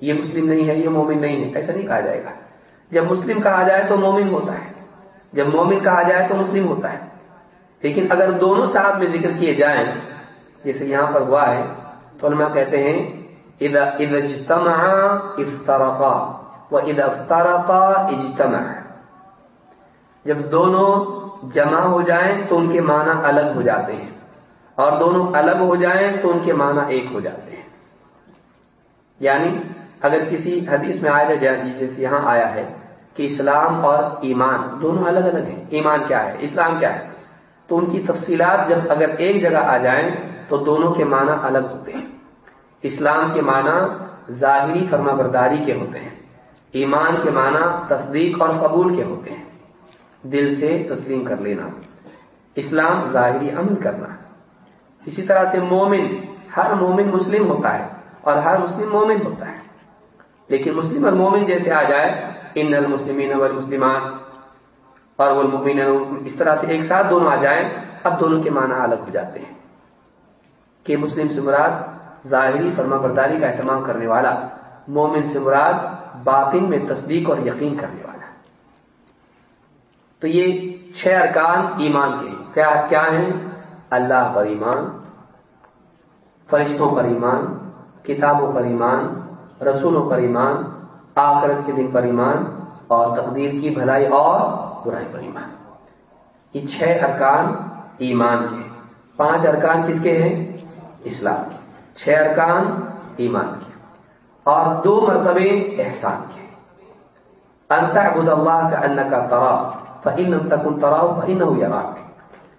Speaker 1: یہ مسلم نہیں ہے، یہ مومن نہیں ہے۔ ایسا نہیں کہا جائے گا۔ جب مسلم کہا جائے تو مومن ہوتا ہے۔ جب مومن کہا جائے تو مسلم ہوتا ہے۔ لیکن اگر دونوں ساتھ میں ذکر کیے جائیں جیسے یہاں پر ہوا ہے، تو علماء کہتے ہیں اجتمع افترقا، و اذا افترقا اجتمع۔ جب دونوں جمع ہو جائیں، تو ان کے معنی الگ ہو جاتے ہیں۔ اور دونوں الگ ہو جائیں، تو ان کے معنی ایک ہو جاتے ہیں۔ یعنی اگر کسی حدیث میں آیا جائے جیسے یہاں آیا ہے، کہ اسلام اور ایمان دونوں الگ الگ ہیں۔ ایمان کیا ہے؟ اسلام کیا ہے؟ تو ان کی تفصیلات جب اگر ایک جگہ آ جائیں تو دونوں کے معنی الگ ہوتے ہیں۔ اسلام کے معنی ظاہری فرما برداری کے ہوتے ہیں۔ ایمان کے معنی تصدیق اور قبول کے ہوتے ہیں۔ دل سے تسلیم کر لینا۔ اسلام ظاہری عمل کرنا۔ اسی طرح سے مومن، ہر مومن مسلم ہوتا ہے اور ہر مسلم مومن ہوتا ہے۔ لیکن مسلم اور مومن جیسے آ جائے، ان المسلمین والمسلمان اور وہ اس طرح سے ایک ساتھ دونوں آ جائیں، اب دونوں کے معنی الگ ہو جاتے ہیں۔ کہ مسلم سے مراد ظاہری فرما برداری کا اہتمام کرنے والا، مومن سے مراد باطن میں تصدیق اور یقین کرنے والا۔ تو یہ چھ ارکان ایمان کے کیا کیا ہیں؟ اللہ پر ایمان، فرشتوں پر ایمان، کتابوں پر ایمان، رسولوں پر ایمان، آخرت کے دن پر ایمان، اور تقدیر کی بھلائی اور برائی پر ایمان۔ یہ چھ ارکان ایمان کے۔ پانچ ارکان کس کے ہیں؟ اسلام کے چھ ارکان ایمان کے اور دو مرتبے احسان کے انت ابود اللہ کا ان کا تراؤ فہین تک تراؤ فہین ہو یا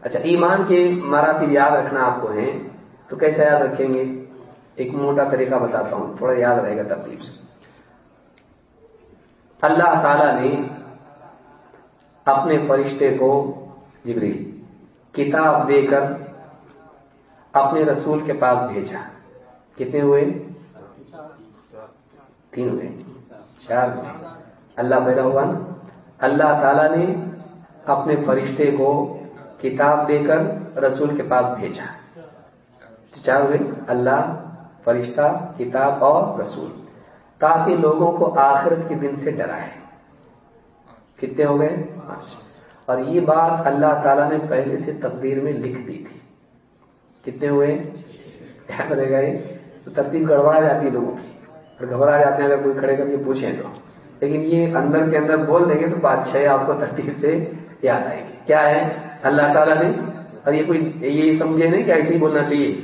Speaker 1: اچھا ایمان کے مراتب یاد رکھنا آپ کو ہیں، تو کیسے یاد رکھیں گے؟ ایک موٹا طریقہ بتاتا ہوں، تھوڑا یاد رہے گا تکلیف سے۔ اللہ تعالی نے اپنے فرشتے کو جبری کتاب دے کر اپنے رسول کے پاس بھیجا۔ کتنے ہوئے؟ تین ہوئے۔ چار ہوئے۔ اللہ پیدا ہوا نا۔ اللہ تعالی نے اپنے فرشتے کو کتاب دے کر رسول کے پاس بھیجا۔ چار ہوئے۔ اللہ، فرشتہ، کتاب اور رسول۔ تاکہ لوگوں کو آخرت کے دن سے ڈرائے۔ کتنے ہو گئے؟ اور یہ بات اللہ تعالیٰ نے پہلے سے تقدیر میں لکھ دی تھی۔ کتنے ہوئے؟ کیا کرے گا یہ تو ترتیب گڑبڑا جاتی ہے لوگوں کی اور گھبرا جاتے ہیں۔ اگر کوئی کھڑے کر کے پوچھیں تو۔ لیکن یہ اندر کے اندر بول دیں گے تو بات چھ آپ کو ترتیب سے یاد آئے گی۔ کیا ہے؟ اللہ تعالیٰ نے اور یہ کوئی یہ سمجھے نہیں کہ ایسے ہی بولنا چاہیے۔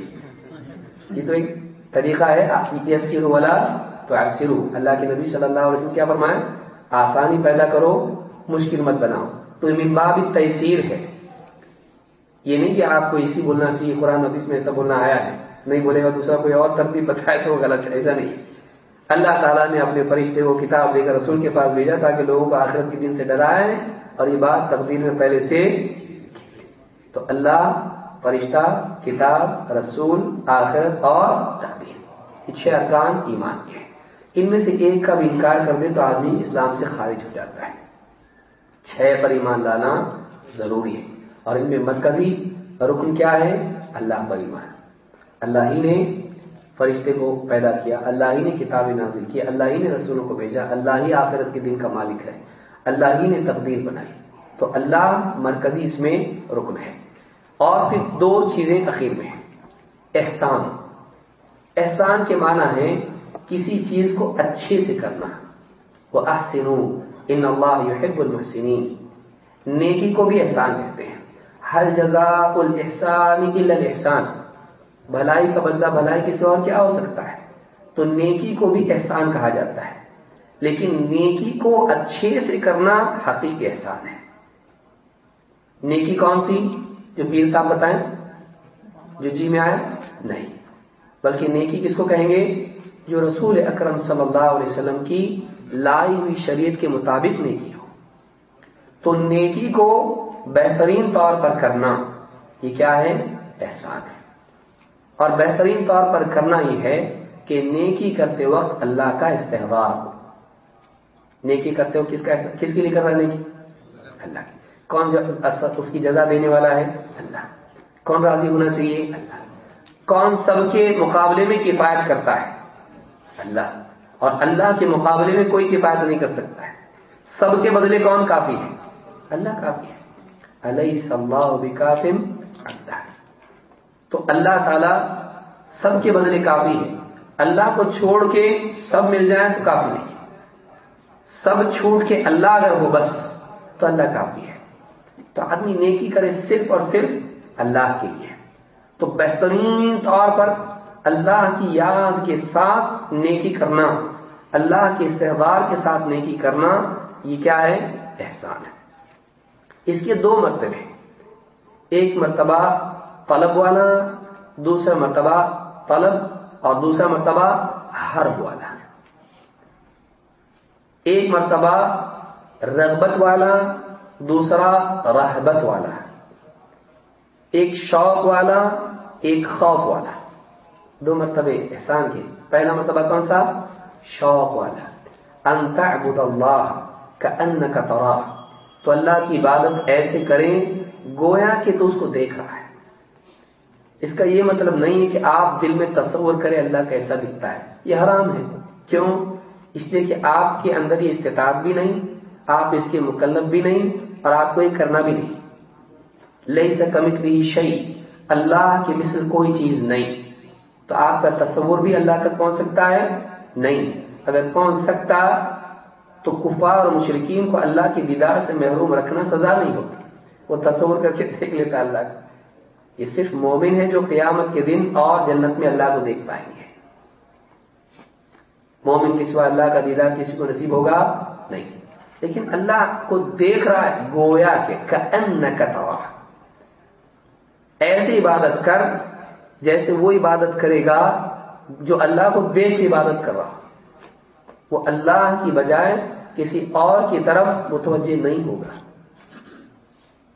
Speaker 1: یہ تو ایک طریقہ ہے۔ یسر والا تو ایسرو اللہ کے نبی صلی اللہ علیہ وسلم کیا فرمائے؟ آسانی پیدا کرو، مشکل مت بناؤ۔ تو باب تحصیر ہے۔ یہ نہیں کہ آپ کو اسی بولنا چاہیے، قرآن حدیث میں ایسا بولنا آیا ہے۔ نہیں بولے گا دوسرا کوئی اور ترتیب بتائے تو وہ غلط ہے، ایسا نہیں۔ اللہ تعالیٰ نے اپنے فرشتے کو کتاب دے کر رسول کے پاس بھیجا تاکہ لوگوں کو آخرت کے دن سے ڈرائے اور یہ بات تقدیر میں پہلے سے تو اللہ، فرشتہ، کتاب، رسول، آخرت اور تقدیر۔ یہ چھ ارکان ایمان کے ان میں سے ایک کا بھی انکار کر دے تو آدمی اسلام سے خارج ہو جاتا ہے۔ چھ پر ایمان لانا ضروری ہے۔ اور ان میں مرکزی رکن کیا ہے؟ اللہ پر ایمان۔ اللہ ہی نے فرشتے کو پیدا کیا، اللہ ہی نے کتابیں نازل کی، اللہ ہی نے رسولوں کو بھیجا، اللہ ہی آخرت کے دن کا مالک ہے، اللہ ہی نے تقدیر بنائی۔ تو اللہ مرکزی اس میں رکن ہے۔ اور پھر دو چیزیں اخیر میں ہیں۔ احسان۔ احسان کے معنی ہے کسی چیز کو اچھے سے کرنا۔ وہ احسن ان اللہ یحب المحسنین نیکی کو بھی احسان کہتے ہیں۔ ہر جگہ الحسان الاحسان۔ بھلائی کا بدلہ بھلائی کے سوا کیا ہو سکتا ہے۔ تو نیکی کو بھی احسان کہا جاتا ہے۔ لیکن نیکی کو اچھے سے کرنا حقیقی احسان ہے۔ نیکی کون سی؟ جو پیر صاحب بتائیں، جو جی میں آیا؟ نہیں۔ بلکہ نیکی کس کو کہیں گے؟ جو رسول اکرم صلی اللہ علیہ وسلم کی لائی ہوئی شریعت کے مطابق نیکی ہو۔ تو نیکی کو بہترین طور پر کرنا یہ کیا ہے؟ احسان ہے۔ اور بہترین طور پر کرنا یہ ہے کہ نیکی کرتے وقت اللہ کا استحبار ہو۔ نیکی کرتے ہو کس کا کس کے لیے کر رہا ہے نیکی؟ اللہ کی کون اس کی جزا دینے والا ہے؟ اللہ۔ کون راضی ہونا چاہیے؟ اللہ۔ کون سب کے مقابلے میں کفایت کرتا ہے؟ اللہ۔ اور اللہ کے مقابلے میں کوئی کفایت نہیں کر سکتا ہے۔ سب کے بدلے کون کافی ہے اللہ کافی ہے۔ علیہ بکافم اللہ تو اللہ تعالی سب کے بدلے کافی ہے اللہ کو چھوڑ کے سب مل جائیں تو کافی نہیں۔ سب چھوٹ کے اللہ اگر ہو بس، تو اللہ کافی ہے۔ تو آدمی نیکی کرے صرف اور صرف اللہ کے لیے۔ تو بہترین طور پر اللہ کی یاد کے ساتھ نیکی کرنا، اللہ کے استحبار کے ساتھ نیکی کرنا، یہ کیا ہے؟ احسان ہے۔ اس کے دو مرتبے ایک مرتبہ طلب والا، دوسرا مرتبہ طلب اور دوسرا مرتبہ حرب والا۔ ایک مرتبہ رغبت والا، دوسرا رحبت والا۔ ایک شوق والا، ایک خوف والا۔ دو مرتبے احسان کے۔ پہلا مرتبہ کون سا؟ شوق والا۔ ان تعبد اللہ کا ان کا تو اللہ کی عبادت ایسے کریں گویا کہ تو اس کو دیکھ رہا ہے۔ اس کا یہ مطلب نہیں ہے کہ آپ دل میں تصور کریں اللہ کیسا دکھتا ہے۔ یہ حرام ہے۔ کیوں؟ اس لیے کہ آپ کے اندر یہ استطاعت بھی نہیں، آپ اس کے مکلب بھی نہیں اور آپ کو یہ کرنا بھی نہیں۔ لئی سکمک شعی اللہ کی مثل کوئی چیز نہیں۔ تو آپ کا تصور بھی اللہ تک پہنچ سکتا ہے؟ نہیں۔ اگر پہنچ سکتا تو کفار اور مشرقین کو اللہ کی دیدار سے محروم رکھنا سزا نہیں ہوتی۔ وہ تصور کر کے دیکھ لیتا اللہ کا۔ یہ صرف مومن ہے جو قیامت کے دن اور جنت میں اللہ کو دیکھ پائیں گے۔ مومن کے سوا اللہ کا دیدار کسی کو نصیب ہوگا نہیں۔ لیکن اللہ کو دیکھ رہا ہے گویا کہ ایسی عبادت کر جیسے وہ عبادت کرے گا جو اللہ کو دیکھ عبادت کر رہا وہ اللہ کی بجائے کسی اور کی طرف متوجہ نہیں ہوگا۔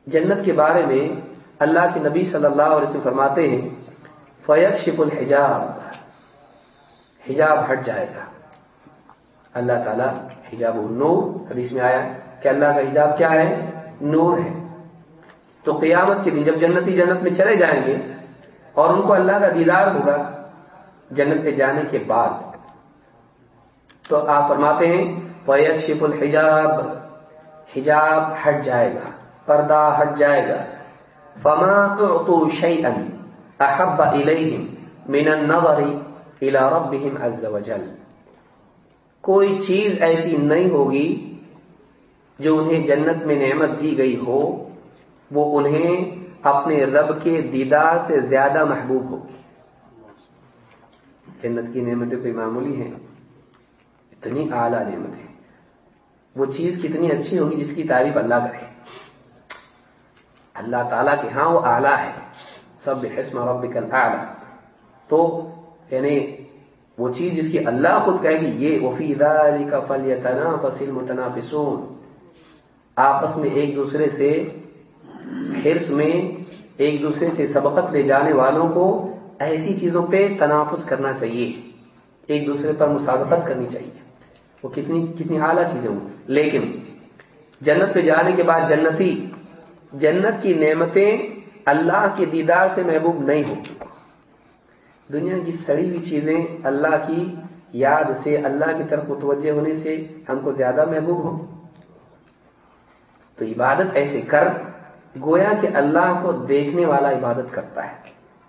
Speaker 1: جنت کے بارے میں اللہ کے نبی صلی اللہ علیہ وسلم فرماتے ہیں فیق شپ الحجاب۔ حجاب ہٹ جائے گا۔ اللہ تعالیٰ حجاب النور، حدیث میں آیا کہ اللہ کا حجاب کیا ہے؟ نور ہے۔ تو قیامت کے دن جب جنتی جنت میں چلے جائیں گے اور ان کو اللہ کا دیدار ہوگا، جنت پہ جانے کے بعد۔ تو آپ فرماتے ہیں شف الحجاب، حجاب ہٹ جائے گا، پردہ ہٹ جائے گا۔ فما تو شعی احب الیہم من النظر الى ربهم عز وجل۔ کوئی چیز ایسی نہیں ہوگی جو انہیں جنت میں نعمت دی گئی ہو، وہ انہیں اپنے رب کے دیدار سے زیادہ محبوب ہوگی۔ جنت کی نعمتیں کوئی معمولی ہیں؟ اتنی اعلیٰ نعمت ہے وہ چیز کتنی اچھی ہوگی جس کی تعریف اللہ کرے۔ اللہ تعالیٰ کے ہاں وہ اعلیٰ ہے۔ سب حسم ربک الاعلی۔ تو یعنی وہ چیز جس کی اللہ خود کہے گی، یہ وفی ذالک فلیتنافس المتنافسون۔ آپس میں ایک دوسرے سے حرص میں، ایک دوسرے سے سبقت لے جانے والوں کو ایسی چیزوں پہ تنافس کرنا چاہیے۔ ایک دوسرے پر مسابقت کرنی چاہیے۔ وہ کتنی کتنی اعلیٰ چیزیں ہوں۔ لیکن جنت پہ جانے کے بعد جنتی، جنت کی نعمتیں اللہ کے دیدار سے محبوب نہیں ہوتی۔ دنیا کی سڑی ہوئی چیزیں اللہ کی یاد سے، اللہ کی طرف متوجہ ہونے سے ہم کو زیادہ محبوب ہوں۔ تو عبادت ایسے کر، گویا کہ اللہ کو دیکھنے والا عبادت کرتا ہے۔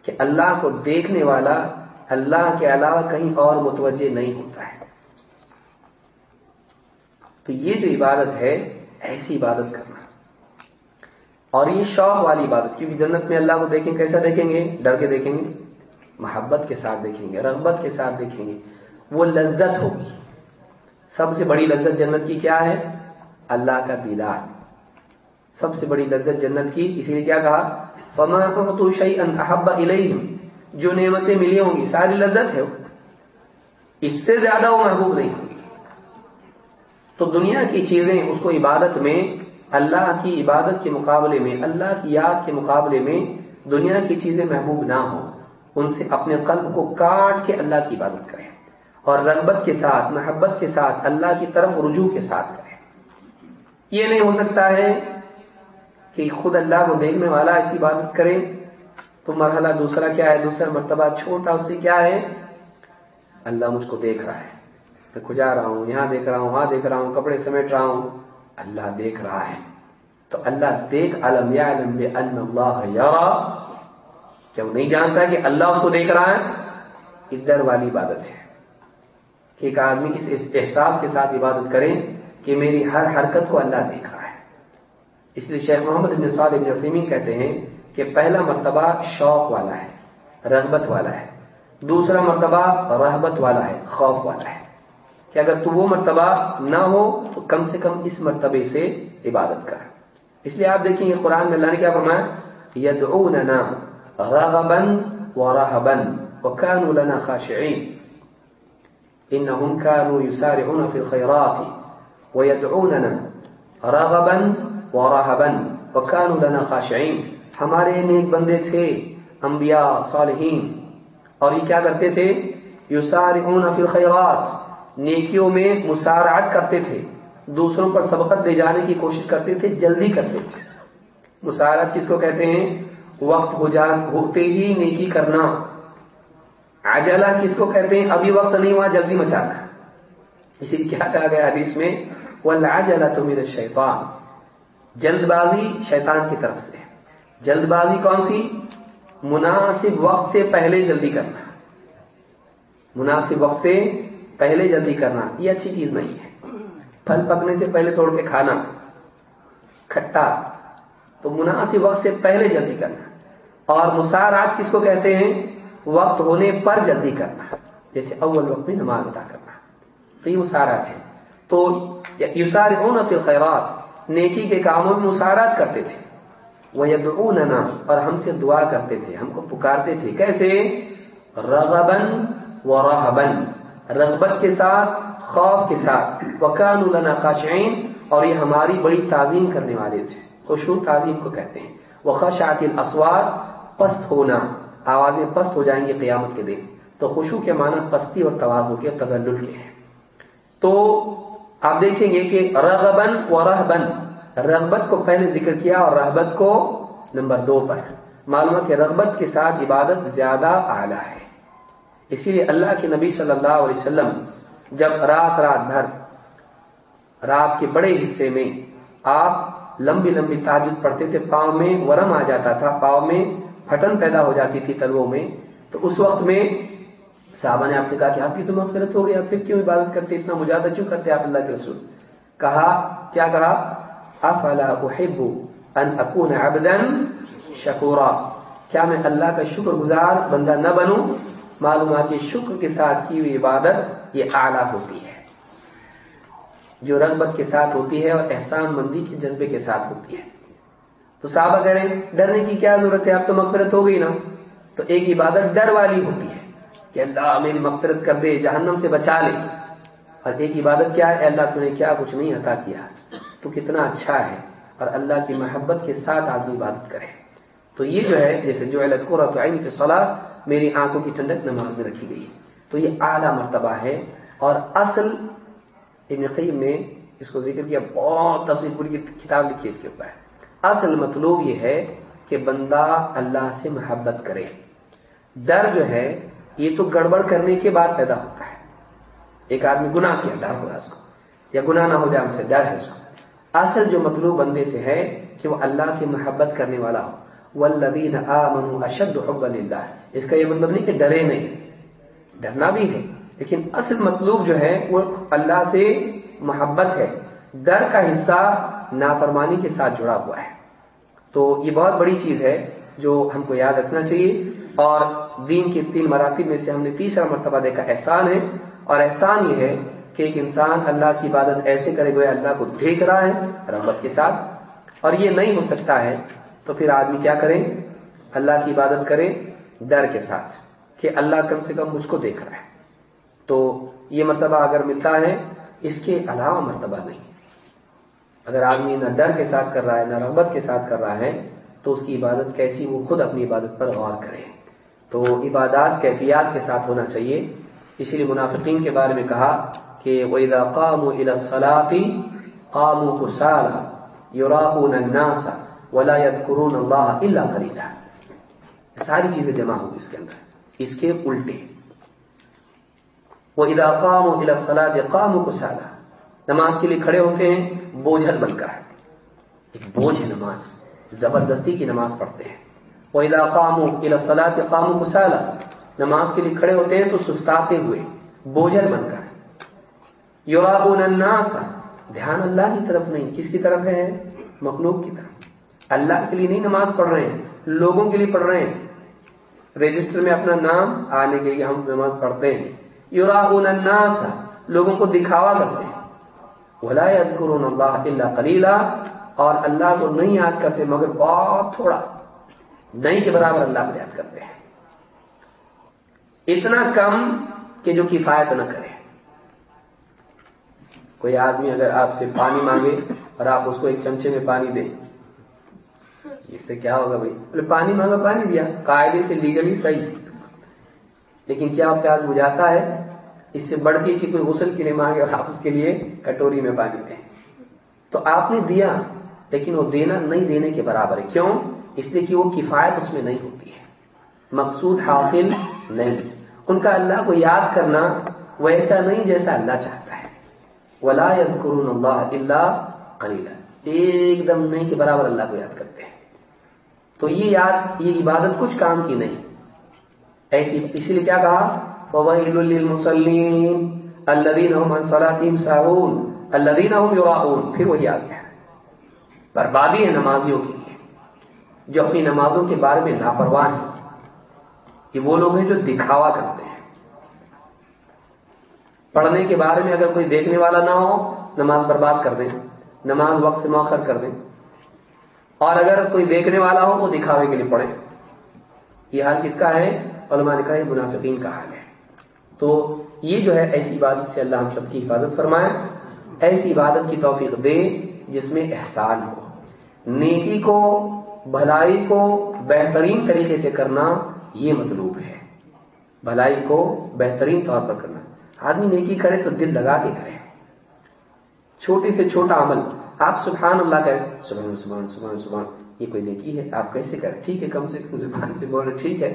Speaker 1: کہ اللہ کو دیکھنے والا، اللہ کے علاوہ کہیں اور متوجہ نہیں ہوتا ہے۔ تو یہ جو عبادت ہے، ایسی عبادت کرنا۔ اور یہ شوق والی عبادت، کیونکہ جنت میں اللہ کو دیکھیں، کیسا دیکھیں گے؟ ڈر کے دیکھیں گے۔ محبت کے ساتھ دیکھیں گے، رغبت کے ساتھ دیکھیں گے۔ وہ لذت ہوگی۔ سب سے بڑی لذت جنت کی کیا ہے؟ اللہ کا دیدار۔ سب سے بڑی لذت جنت کی، اسی لیے کیا کہا؟ فما تو شعی انحب جو نعمتیں ملی ہوں گی، ساری لذت ہے۔ اس سے زیادہ وہ محبوب نہیں۔ تو دنیا کی چیزیں اس کو عبادت میں، اللہ کی عبادت کے مقابلے میں، اللہ کی یاد کے مقابلے میں دنیا کی چیزیں محبوب نہ ہوں، ان سے اپنے قلب کو کاٹ کے اللہ کی عبادت کریں اور رغبت کے ساتھ، محبت کے ساتھ، اللہ کی طرف رجوع کے ساتھ کریں۔ یہ نہیں ہو سکتا ہے کہ خود اللہ کو دیکھنے والا ایسی عبادت کرے تو مرحلہ دوسرا کیا ہے؟ دوسرا مرتبہ چھوٹا، اس سے کیا ہے؟ اللہ مجھ کو دیکھ رہا ہے۔ میں کھجا رہا ہوں، یہاں دیکھ رہا ہوں، وہاں دیکھ رہا ہوں، کپڑے سمیٹ رہا ہوں۔ اللہ دیکھ رہا ہے۔ تو اللہ دیکھ، علم یا علم اللہ یارا کیا وہ نہیں جانتا کہ اللہ اس کو دیکھ رہا ہے؟ ادھر والی عبادت ہے۔ کہ ایک آدمی اس احساس کے ساتھ عبادت کرے کہ میری ہر حرکت کو اللہ دیکھ رہا ہے۔ اس لیے شیخ محمد ابن صاد ابن عثیمین کہتے ہیں کہ پہلا مرتبہ شوق والا ہے، رغبت والا ہے۔ دوسرا مرتبہ رحبت والا ہے، خوف والا ہے۔ کہ اگر تو وہ مرتبہ نہ ہو تو کم سے کم اس مرتبے سے عبادت کر۔ اس لیے آپ دیکھیں یہ قرآن میں اللہ نے کیا فرمایا؟ یدعوننا رغبا ورهبا وكانوا لنا خاشعين انهم كانوا يسارعون في الخيرات ويدعوننا رغبا ورهبا وكانوا لنا خاشعين ہمارے نیک بندے تھے، انبیاء، صالحین۔ اور یہ کیا کرتے تھے؟ یسارعون فی الخیرات۔ نیکیوں میں مسارعت کرتے تھے، دوسروں پر سبقت لے جانے کی کوشش کرتے تھے، جلدی کرتے تھے۔ مسارعت کس کو کہتے ہیں؟ وقت ہو جان ہوتے ہی نیکی کرنا۔ عجلہ کس کو کہتے ہیں؟ ابھی وقت نہیں ہوا، جلدی مچانا اسی کیا کہا گیا حدیث میں؟ وہ لاجلا تو میرے شیطان جلد بازی شیطان کی طرف سے۔ جلد بازی کون سی؟ مناسب وقت سے پہلے جلدی کرنا۔ مناسب وقت سے پہلے جلدی کرنا، یہ اچھی چیز نہیں ہے۔ پھل پکنے سے پہلے توڑ کے کھانا، کھٹا۔ تو مناسب وقت سے پہلے جلدی کرنا۔ اور مسارات کس کو کہتے ہیں؟ وقت ہونے پر جلدی کرنا۔ جیسے اول وقت میں نماز ادا کرنا۔ تو یہ مسارات ہے تو یوسار اون فی خیرات نیکی کے کاموں میں مسارات کرتے تھے۔ وہ یدعوننا اور ہم سے دعا کرتے تھے، ہم کو پکارتے تھے۔ کیسے؟ رغبن و رہبن رغبت کے ساتھ، خوف کے ساتھ۔ وکان لنا خاشعین اور یہ ہماری بڑی تعظیم کرنے والے تھے۔ خوشو تعظیم کو کہتے ہیں۔ وہ خشاط الاسواد پست ہونا۔ آوازیں پست ہو جائیں گی قیامت کے دن۔ تو خوشو کے معنی پستی اور توازو کے تغلل کے ہیں۔ تو آپ دیکھیں گے کہ رغبن و رہبن۔ رغبت کو پہلے ذکر کیا اور رہبت کو نمبر دو پر۔ معلوم کہ رغبت کے ساتھ عبادت زیادہ اعلیٰ ہے۔ اسی لیے اللہ کے نبی صلی اللہ علیہ وسلم جب رات رات بھر رات کے بڑے حصے میں آپ لمبی لمبی تاجد پڑھتے تھے، پاؤں میں ورم آ جاتا تھا، پاؤں میں پھٹن پیدا ہو جاتی تھی تلووں میں، تو اس وقت میں صحابہ نے آپ سے کہا کہ آپ کی تو مغفرت ہو گئی، آپ پھر کیوں عبادت کرتے، اتنا مجاہدہ کیوں کرتے آپ اللہ کے رسول؟ کہا، کیا کہا؟ افلا احب ان اکون عبدا شکورا۔ کیا میں اللہ کا شکر گزار بندہ نہ بنوں؟ معلومات شکر کے ساتھ کی ہوئی عبادت یہ اعلیٰ ہوتی ہے۔ جو رغبت کے ساتھ ہوتی ہے اور احسان مندی کے جذبے کے ساتھ ہوتی ہے۔ تو صحابہ کہہ رہے ہیں، ڈرنے کی کیا ضرورت ہے؟ اب تو مغفرت ہو گئی نا۔ تو ایک عبادت ڈر والی ہوتی ہے کہ اللہ میری مغفرت کر دے، جہنم سے بچا لے۔ اور ایک عبادت کیا ہے؟ اللہ تمہیں کیا کچھ نہیں عطا کیا؟ تو کتنا اچھا ہے۔ اور اللہ کی محبت کے ساتھ آدمی عبادت کرے۔ تو یہ جو ہے، جیسے جو کی صلاح میری آنکھوں کی ٹھنڈک نماز میں رکھی گئی ہے۔ تو یہ اعلیٰ مرتبہ ہے اور اصل ابن قیم نے اس کو ذکر کیا، بہت تفصیل پوری کتاب لکھی اس کے اوپر۔ اصل مطلوب یہ ہے کہ بندہ اللہ سے محبت کرے۔ ڈر جو ہے، یہ تو گڑبڑ کرنے کے بعد پیدا ہوتا ہے۔ ایک آدمی گناہ کیا، ڈر ہوا اس کو، یا گناہ نہ ہو جائے ہم سے ڈر ہے اس کو۔ اصل جو مطلوب بندے سے ہے کہ وہ اللہ سے محبت کرنے والا ہو۔ والذین آمنوا اشد حب للہ اس کا یہ مطلب نہیں کہ ڈرے نہیں، ڈرنا بھی ہے۔ لیکن اصل مطلوب جو ہے وہ اللہ سے محبت ہے۔ ڈر کا حصہ نافرمانی کے ساتھ جڑا ہوا ہے۔ تو یہ بہت بڑی چیز ہے جو ہم کو یاد رکھنا چاہیے۔ اور دین کے تین مراتب میں سے ہم نے تیسرا مرتبہ دیکھا احسان ہے۔ اور احسان یہ ہے کہ ایک انسان اللہ کی عبادت ایسے کرے گویا اللہ کو دیکھ رہا ہے رحمت کے ساتھ۔ اور یہ نہیں ہو سکتا ہے تو پھر آدمی کیا کرے؟ اللہ کی عبادت کرے۔ ڈر کے ساتھ کہ اللہ کم سے کم مجھ کو دیکھ رہا ہے۔ تو یہ مرتبہ اگر ملتا ہے، اس کے علاوہ مرتبہ نہیں۔ اگر آدمی نہ ڈر کے ساتھ کر رہا ہے، نہ رغبت کے ساتھ کر رہا ہے، تو اس کی عبادت کیسی وہ خود اپنی عبادت پر غور کرے۔ تو عبادات کیفیات کے ساتھ ہونا چاہیے۔ اسی لیے منافقین کے بارے میں کہا کہ وَإِذَا قَامُوا إِلَى الصَّلَاةِ قَامُوا كُسَالًا يُرَاءُونَ النَّاسَ وَلَا يَذْكُرُونَ اللَّهَ إِلَّا قَلِيلًا۔ ساری چیزیں جمع ہوگی اس کے اندر۔ اس کے الٹے۔ وہ ادا قام و الصلاۃ قام نماز کے لیے کھڑے ہوتے ہیں بوجھل بن کر ایک بوجھ ہے نماز۔ زبردستی کی نماز پڑھتے ہیں۔ وہ ادا قام و الصلاۃ قام نماز کے لیے کھڑے ہوتے ہیں تو سستاتے ہوئے بوجھل بن کر الناس۔ دھیان اللہ کی طرف نہیں، کس کی طرف ہے؟ مخلوق کی طرف۔ اللہ کے لیے نہیں نماز پڑھ رہے ہیں، لوگوں کے لیے پڑھ رہے ہیں۔ رجسٹر میں اپنا نام آنے کے لیے ہم نماز پڑھتے ہیں۔ یوراون الناس، لوگوں کو دکھاوا کرتے ہیں۔ ولا يذكرون الله الا قليلا اور اللہ کو نہیں یاد کرتے مگر بہت تھوڑا، نہیں کے برابر اللہ کو یاد کرتے ہیں۔ اتنا کم کہ جو کفایت نہ کرے۔ کوئی آدمی اگر آپ سے پانی مانگے اور آپ اس کو ایک چمچے میں پانی دیں اس سے کیا ہوگا بھائی؟ بولے پانی مانگا، پانی دیا۔ قاعدے سے لیگلی صحیح۔ لیکن کیا پیاز بجھاتا ہے؟ اس سے بڑھ کے کہ کوئی غسل کے لیے مانگے اور آپ اس کے لیے کٹوری میں پانی دیں۔ تو آپ نے دیا، لیکن وہ دینا نہیں دینے کے برابر ہے۔ کیوں؟ اس لیے کہ وہ کفایت اس میں نہیں ہوتی ہے۔ مقصود حاصل نہیں۔ ان کا اللہ کو یاد کرنا وہ ایسا نہیں جیسا اللہ چاہتا ہے۔ ولا کرون اللہ اللہ ایک دم نہیں کے برابر اللہ کو یاد کرتے ہیں۔ تو یہ یاد، یہ عبادت کچھ کام کی نہیں۔ ایسی، اسی لیے کیا کہا؟ فوائل للمصلین الذين هم عن صلاتهم ساهون الذين هم يراؤون پھر وہی آ گیا بربادی ہے نمازیوں کے لیے، جو اپنی نمازوں کے بارے میں لاپرواہ ہیں۔ یہ وہ لوگ ہیں جو دکھاوا کرتے ہیں۔ پڑھنے کے بارے میں اگر کوئی دیکھنے والا نہ ہو، نماز برباد کر دیں۔ نماز وقت سے موخر کر دیں۔ اور اگر کوئی دیکھنے والا ہو تو دکھاوے کے لیے پڑھے۔ یہ حال کس کا ہے؟ علماء نے کہا یہ منافقین کا حال ہے۔ تو یہ جو ہے ایسی عبادت سے اللہ ہم سب کی حفاظت فرمائے، ایسی عبادت کی توفیق دے جس میں احسان ہو۔ نیکی کو، بھلائی کو بہترین طریقے سے کرنا یہ مطلوب ہے۔ بھلائی کو بہترین طور پر کرنا۔ آدمی نیکی کرے تو دل لگا کے کرے۔ چھوٹی سے چھوٹا عمل۔ آپ سبحان اللہ کریں سبحان سبحان سبحان سبحان یہ کوئی نیکی ہے؟ آپ کیسے کریں؟ ٹھیک ہے، کم سے کم زبان سے بول رہے ٹھیک ہے،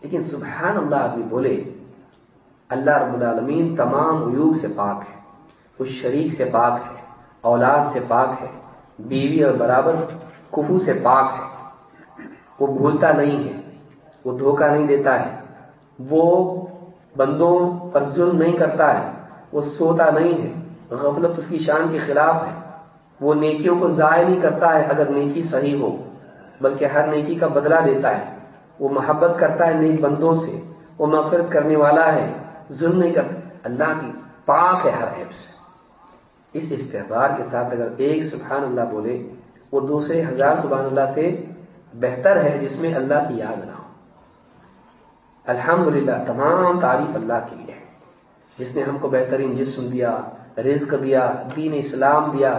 Speaker 1: لیکن سبحان اللہ آدمی بولے، اللہ رب العالمین تمام عیوب سے پاک ہے اس شریک سے پاک ہے، اولاد سے پاک ہے، بیوی اور برابر کفو سے پاک ہے، وہ بھولتا نہیں ہے، وہ دھوکہ نہیں دیتا ہے، وہ بندوں پر ظلم نہیں کرتا ہے، وہ سوتا نہیں ہے، غفلت اس کی شان کے خلاف ہے۔ وہ نیکیوں کو ضائع نہیں کرتا ہے اگر نیکی صحیح ہو، بلکہ ہر نیکی کا بدلہ دیتا ہے۔ وہ محبت کرتا ہے نیک بندوں سے، وہ مغفرت کرنے والا ہے، ظلم نہیں کرتا۔ اللہ کی پاک ہے ہر عیب سے اس استحبار کے ساتھ اگر ایک سبحان اللہ بولے، وہ دوسرے ہزار سبحان اللہ سے بہتر ہے جس میں اللہ کی یاد نہ ہو۔ الحمد تمام تعریف اللہ کے لیے جس نے ہم کو بہترین جسم دیا، رزق دیا، دین اسلام دیا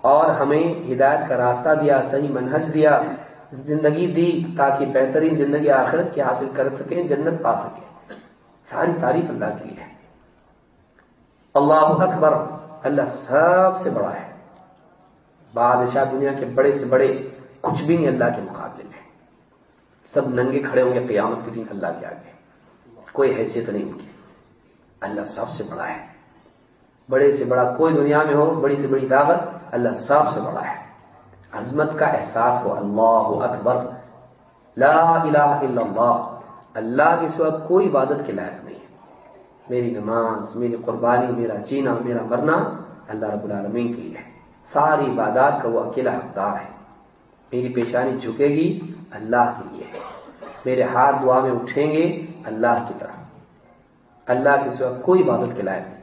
Speaker 1: اور ہمیں ہدایت کا راستہ دیا، صحیح منہج دیا، زندگی دی تاکہ بہترین زندگی آخرت کی حاصل کر سکیں، جنت پا سکیں۔ ساری تعریف اللہ کی ہے۔ اللہ اکبر، اللہ سب سے بڑا ہے۔ بادشاہ دنیا کے بڑے سے بڑے کچھ بھی نہیں اللہ کے مقابلے میں۔ سب ننگے کھڑے ہوں گے قیامت کے دن اللہ کے آگے۔ کوئی حیثیت نہیں ان کی۔ اللہ سب سے بڑا ہے۔ بڑے سے بڑا کوئی دنیا میں ہو، بڑی سے بڑی طاقت اللہ سب سے بڑا ہے۔ عظمت کا احساس ہو، اللہ اکبر۔ لا الہ الا اللہ۔ اللہ کے سوا کوئی عبادت کے لائق نہیں۔ ہے میری نماز، میری قربانی، میرا جینا، میرا مرنا اللہ رب العالمین کے لیے ساری عبادات کا وہ اکیلا حقدار ہے۔ میری پیشانی جھکے گی اللہ کے لیے۔ میرے ہاتھ دعا میں اٹھیں گے اللہ کی طرح اللہ کے سوا کوئی عبادت کے لائق نہیں۔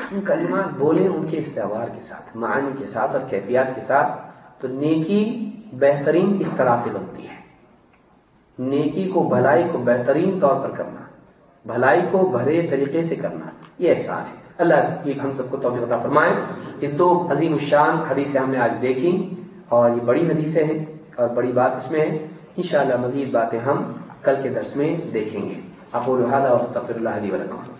Speaker 1: ہم کلمات بولیں ان کے استعمال کے ساتھ معنی کے ساتھ اور کیفیات کے ساتھ، تو نیکی بہترین اس طرح سے بنتی ہے۔ نیکی کو بھلائی کو بہترین طور پر کرنا، بھلائی کو بھرے طریقے سے کرنا، یہ احساس ہے۔ اللہ ہم سب کو توفیق عطا فرمائے۔ یہ دو عظیم الشان حدیثیں ہم نے آج دیکھی اور یہ بڑی حدیثیں ہیں اور بڑی بات اس میں ہے۔ انشاءاللہ مزید باتیں ہم کل کے درس میں دیکھیں گے۔ اقول هذا واستغفر الله لي ولكم.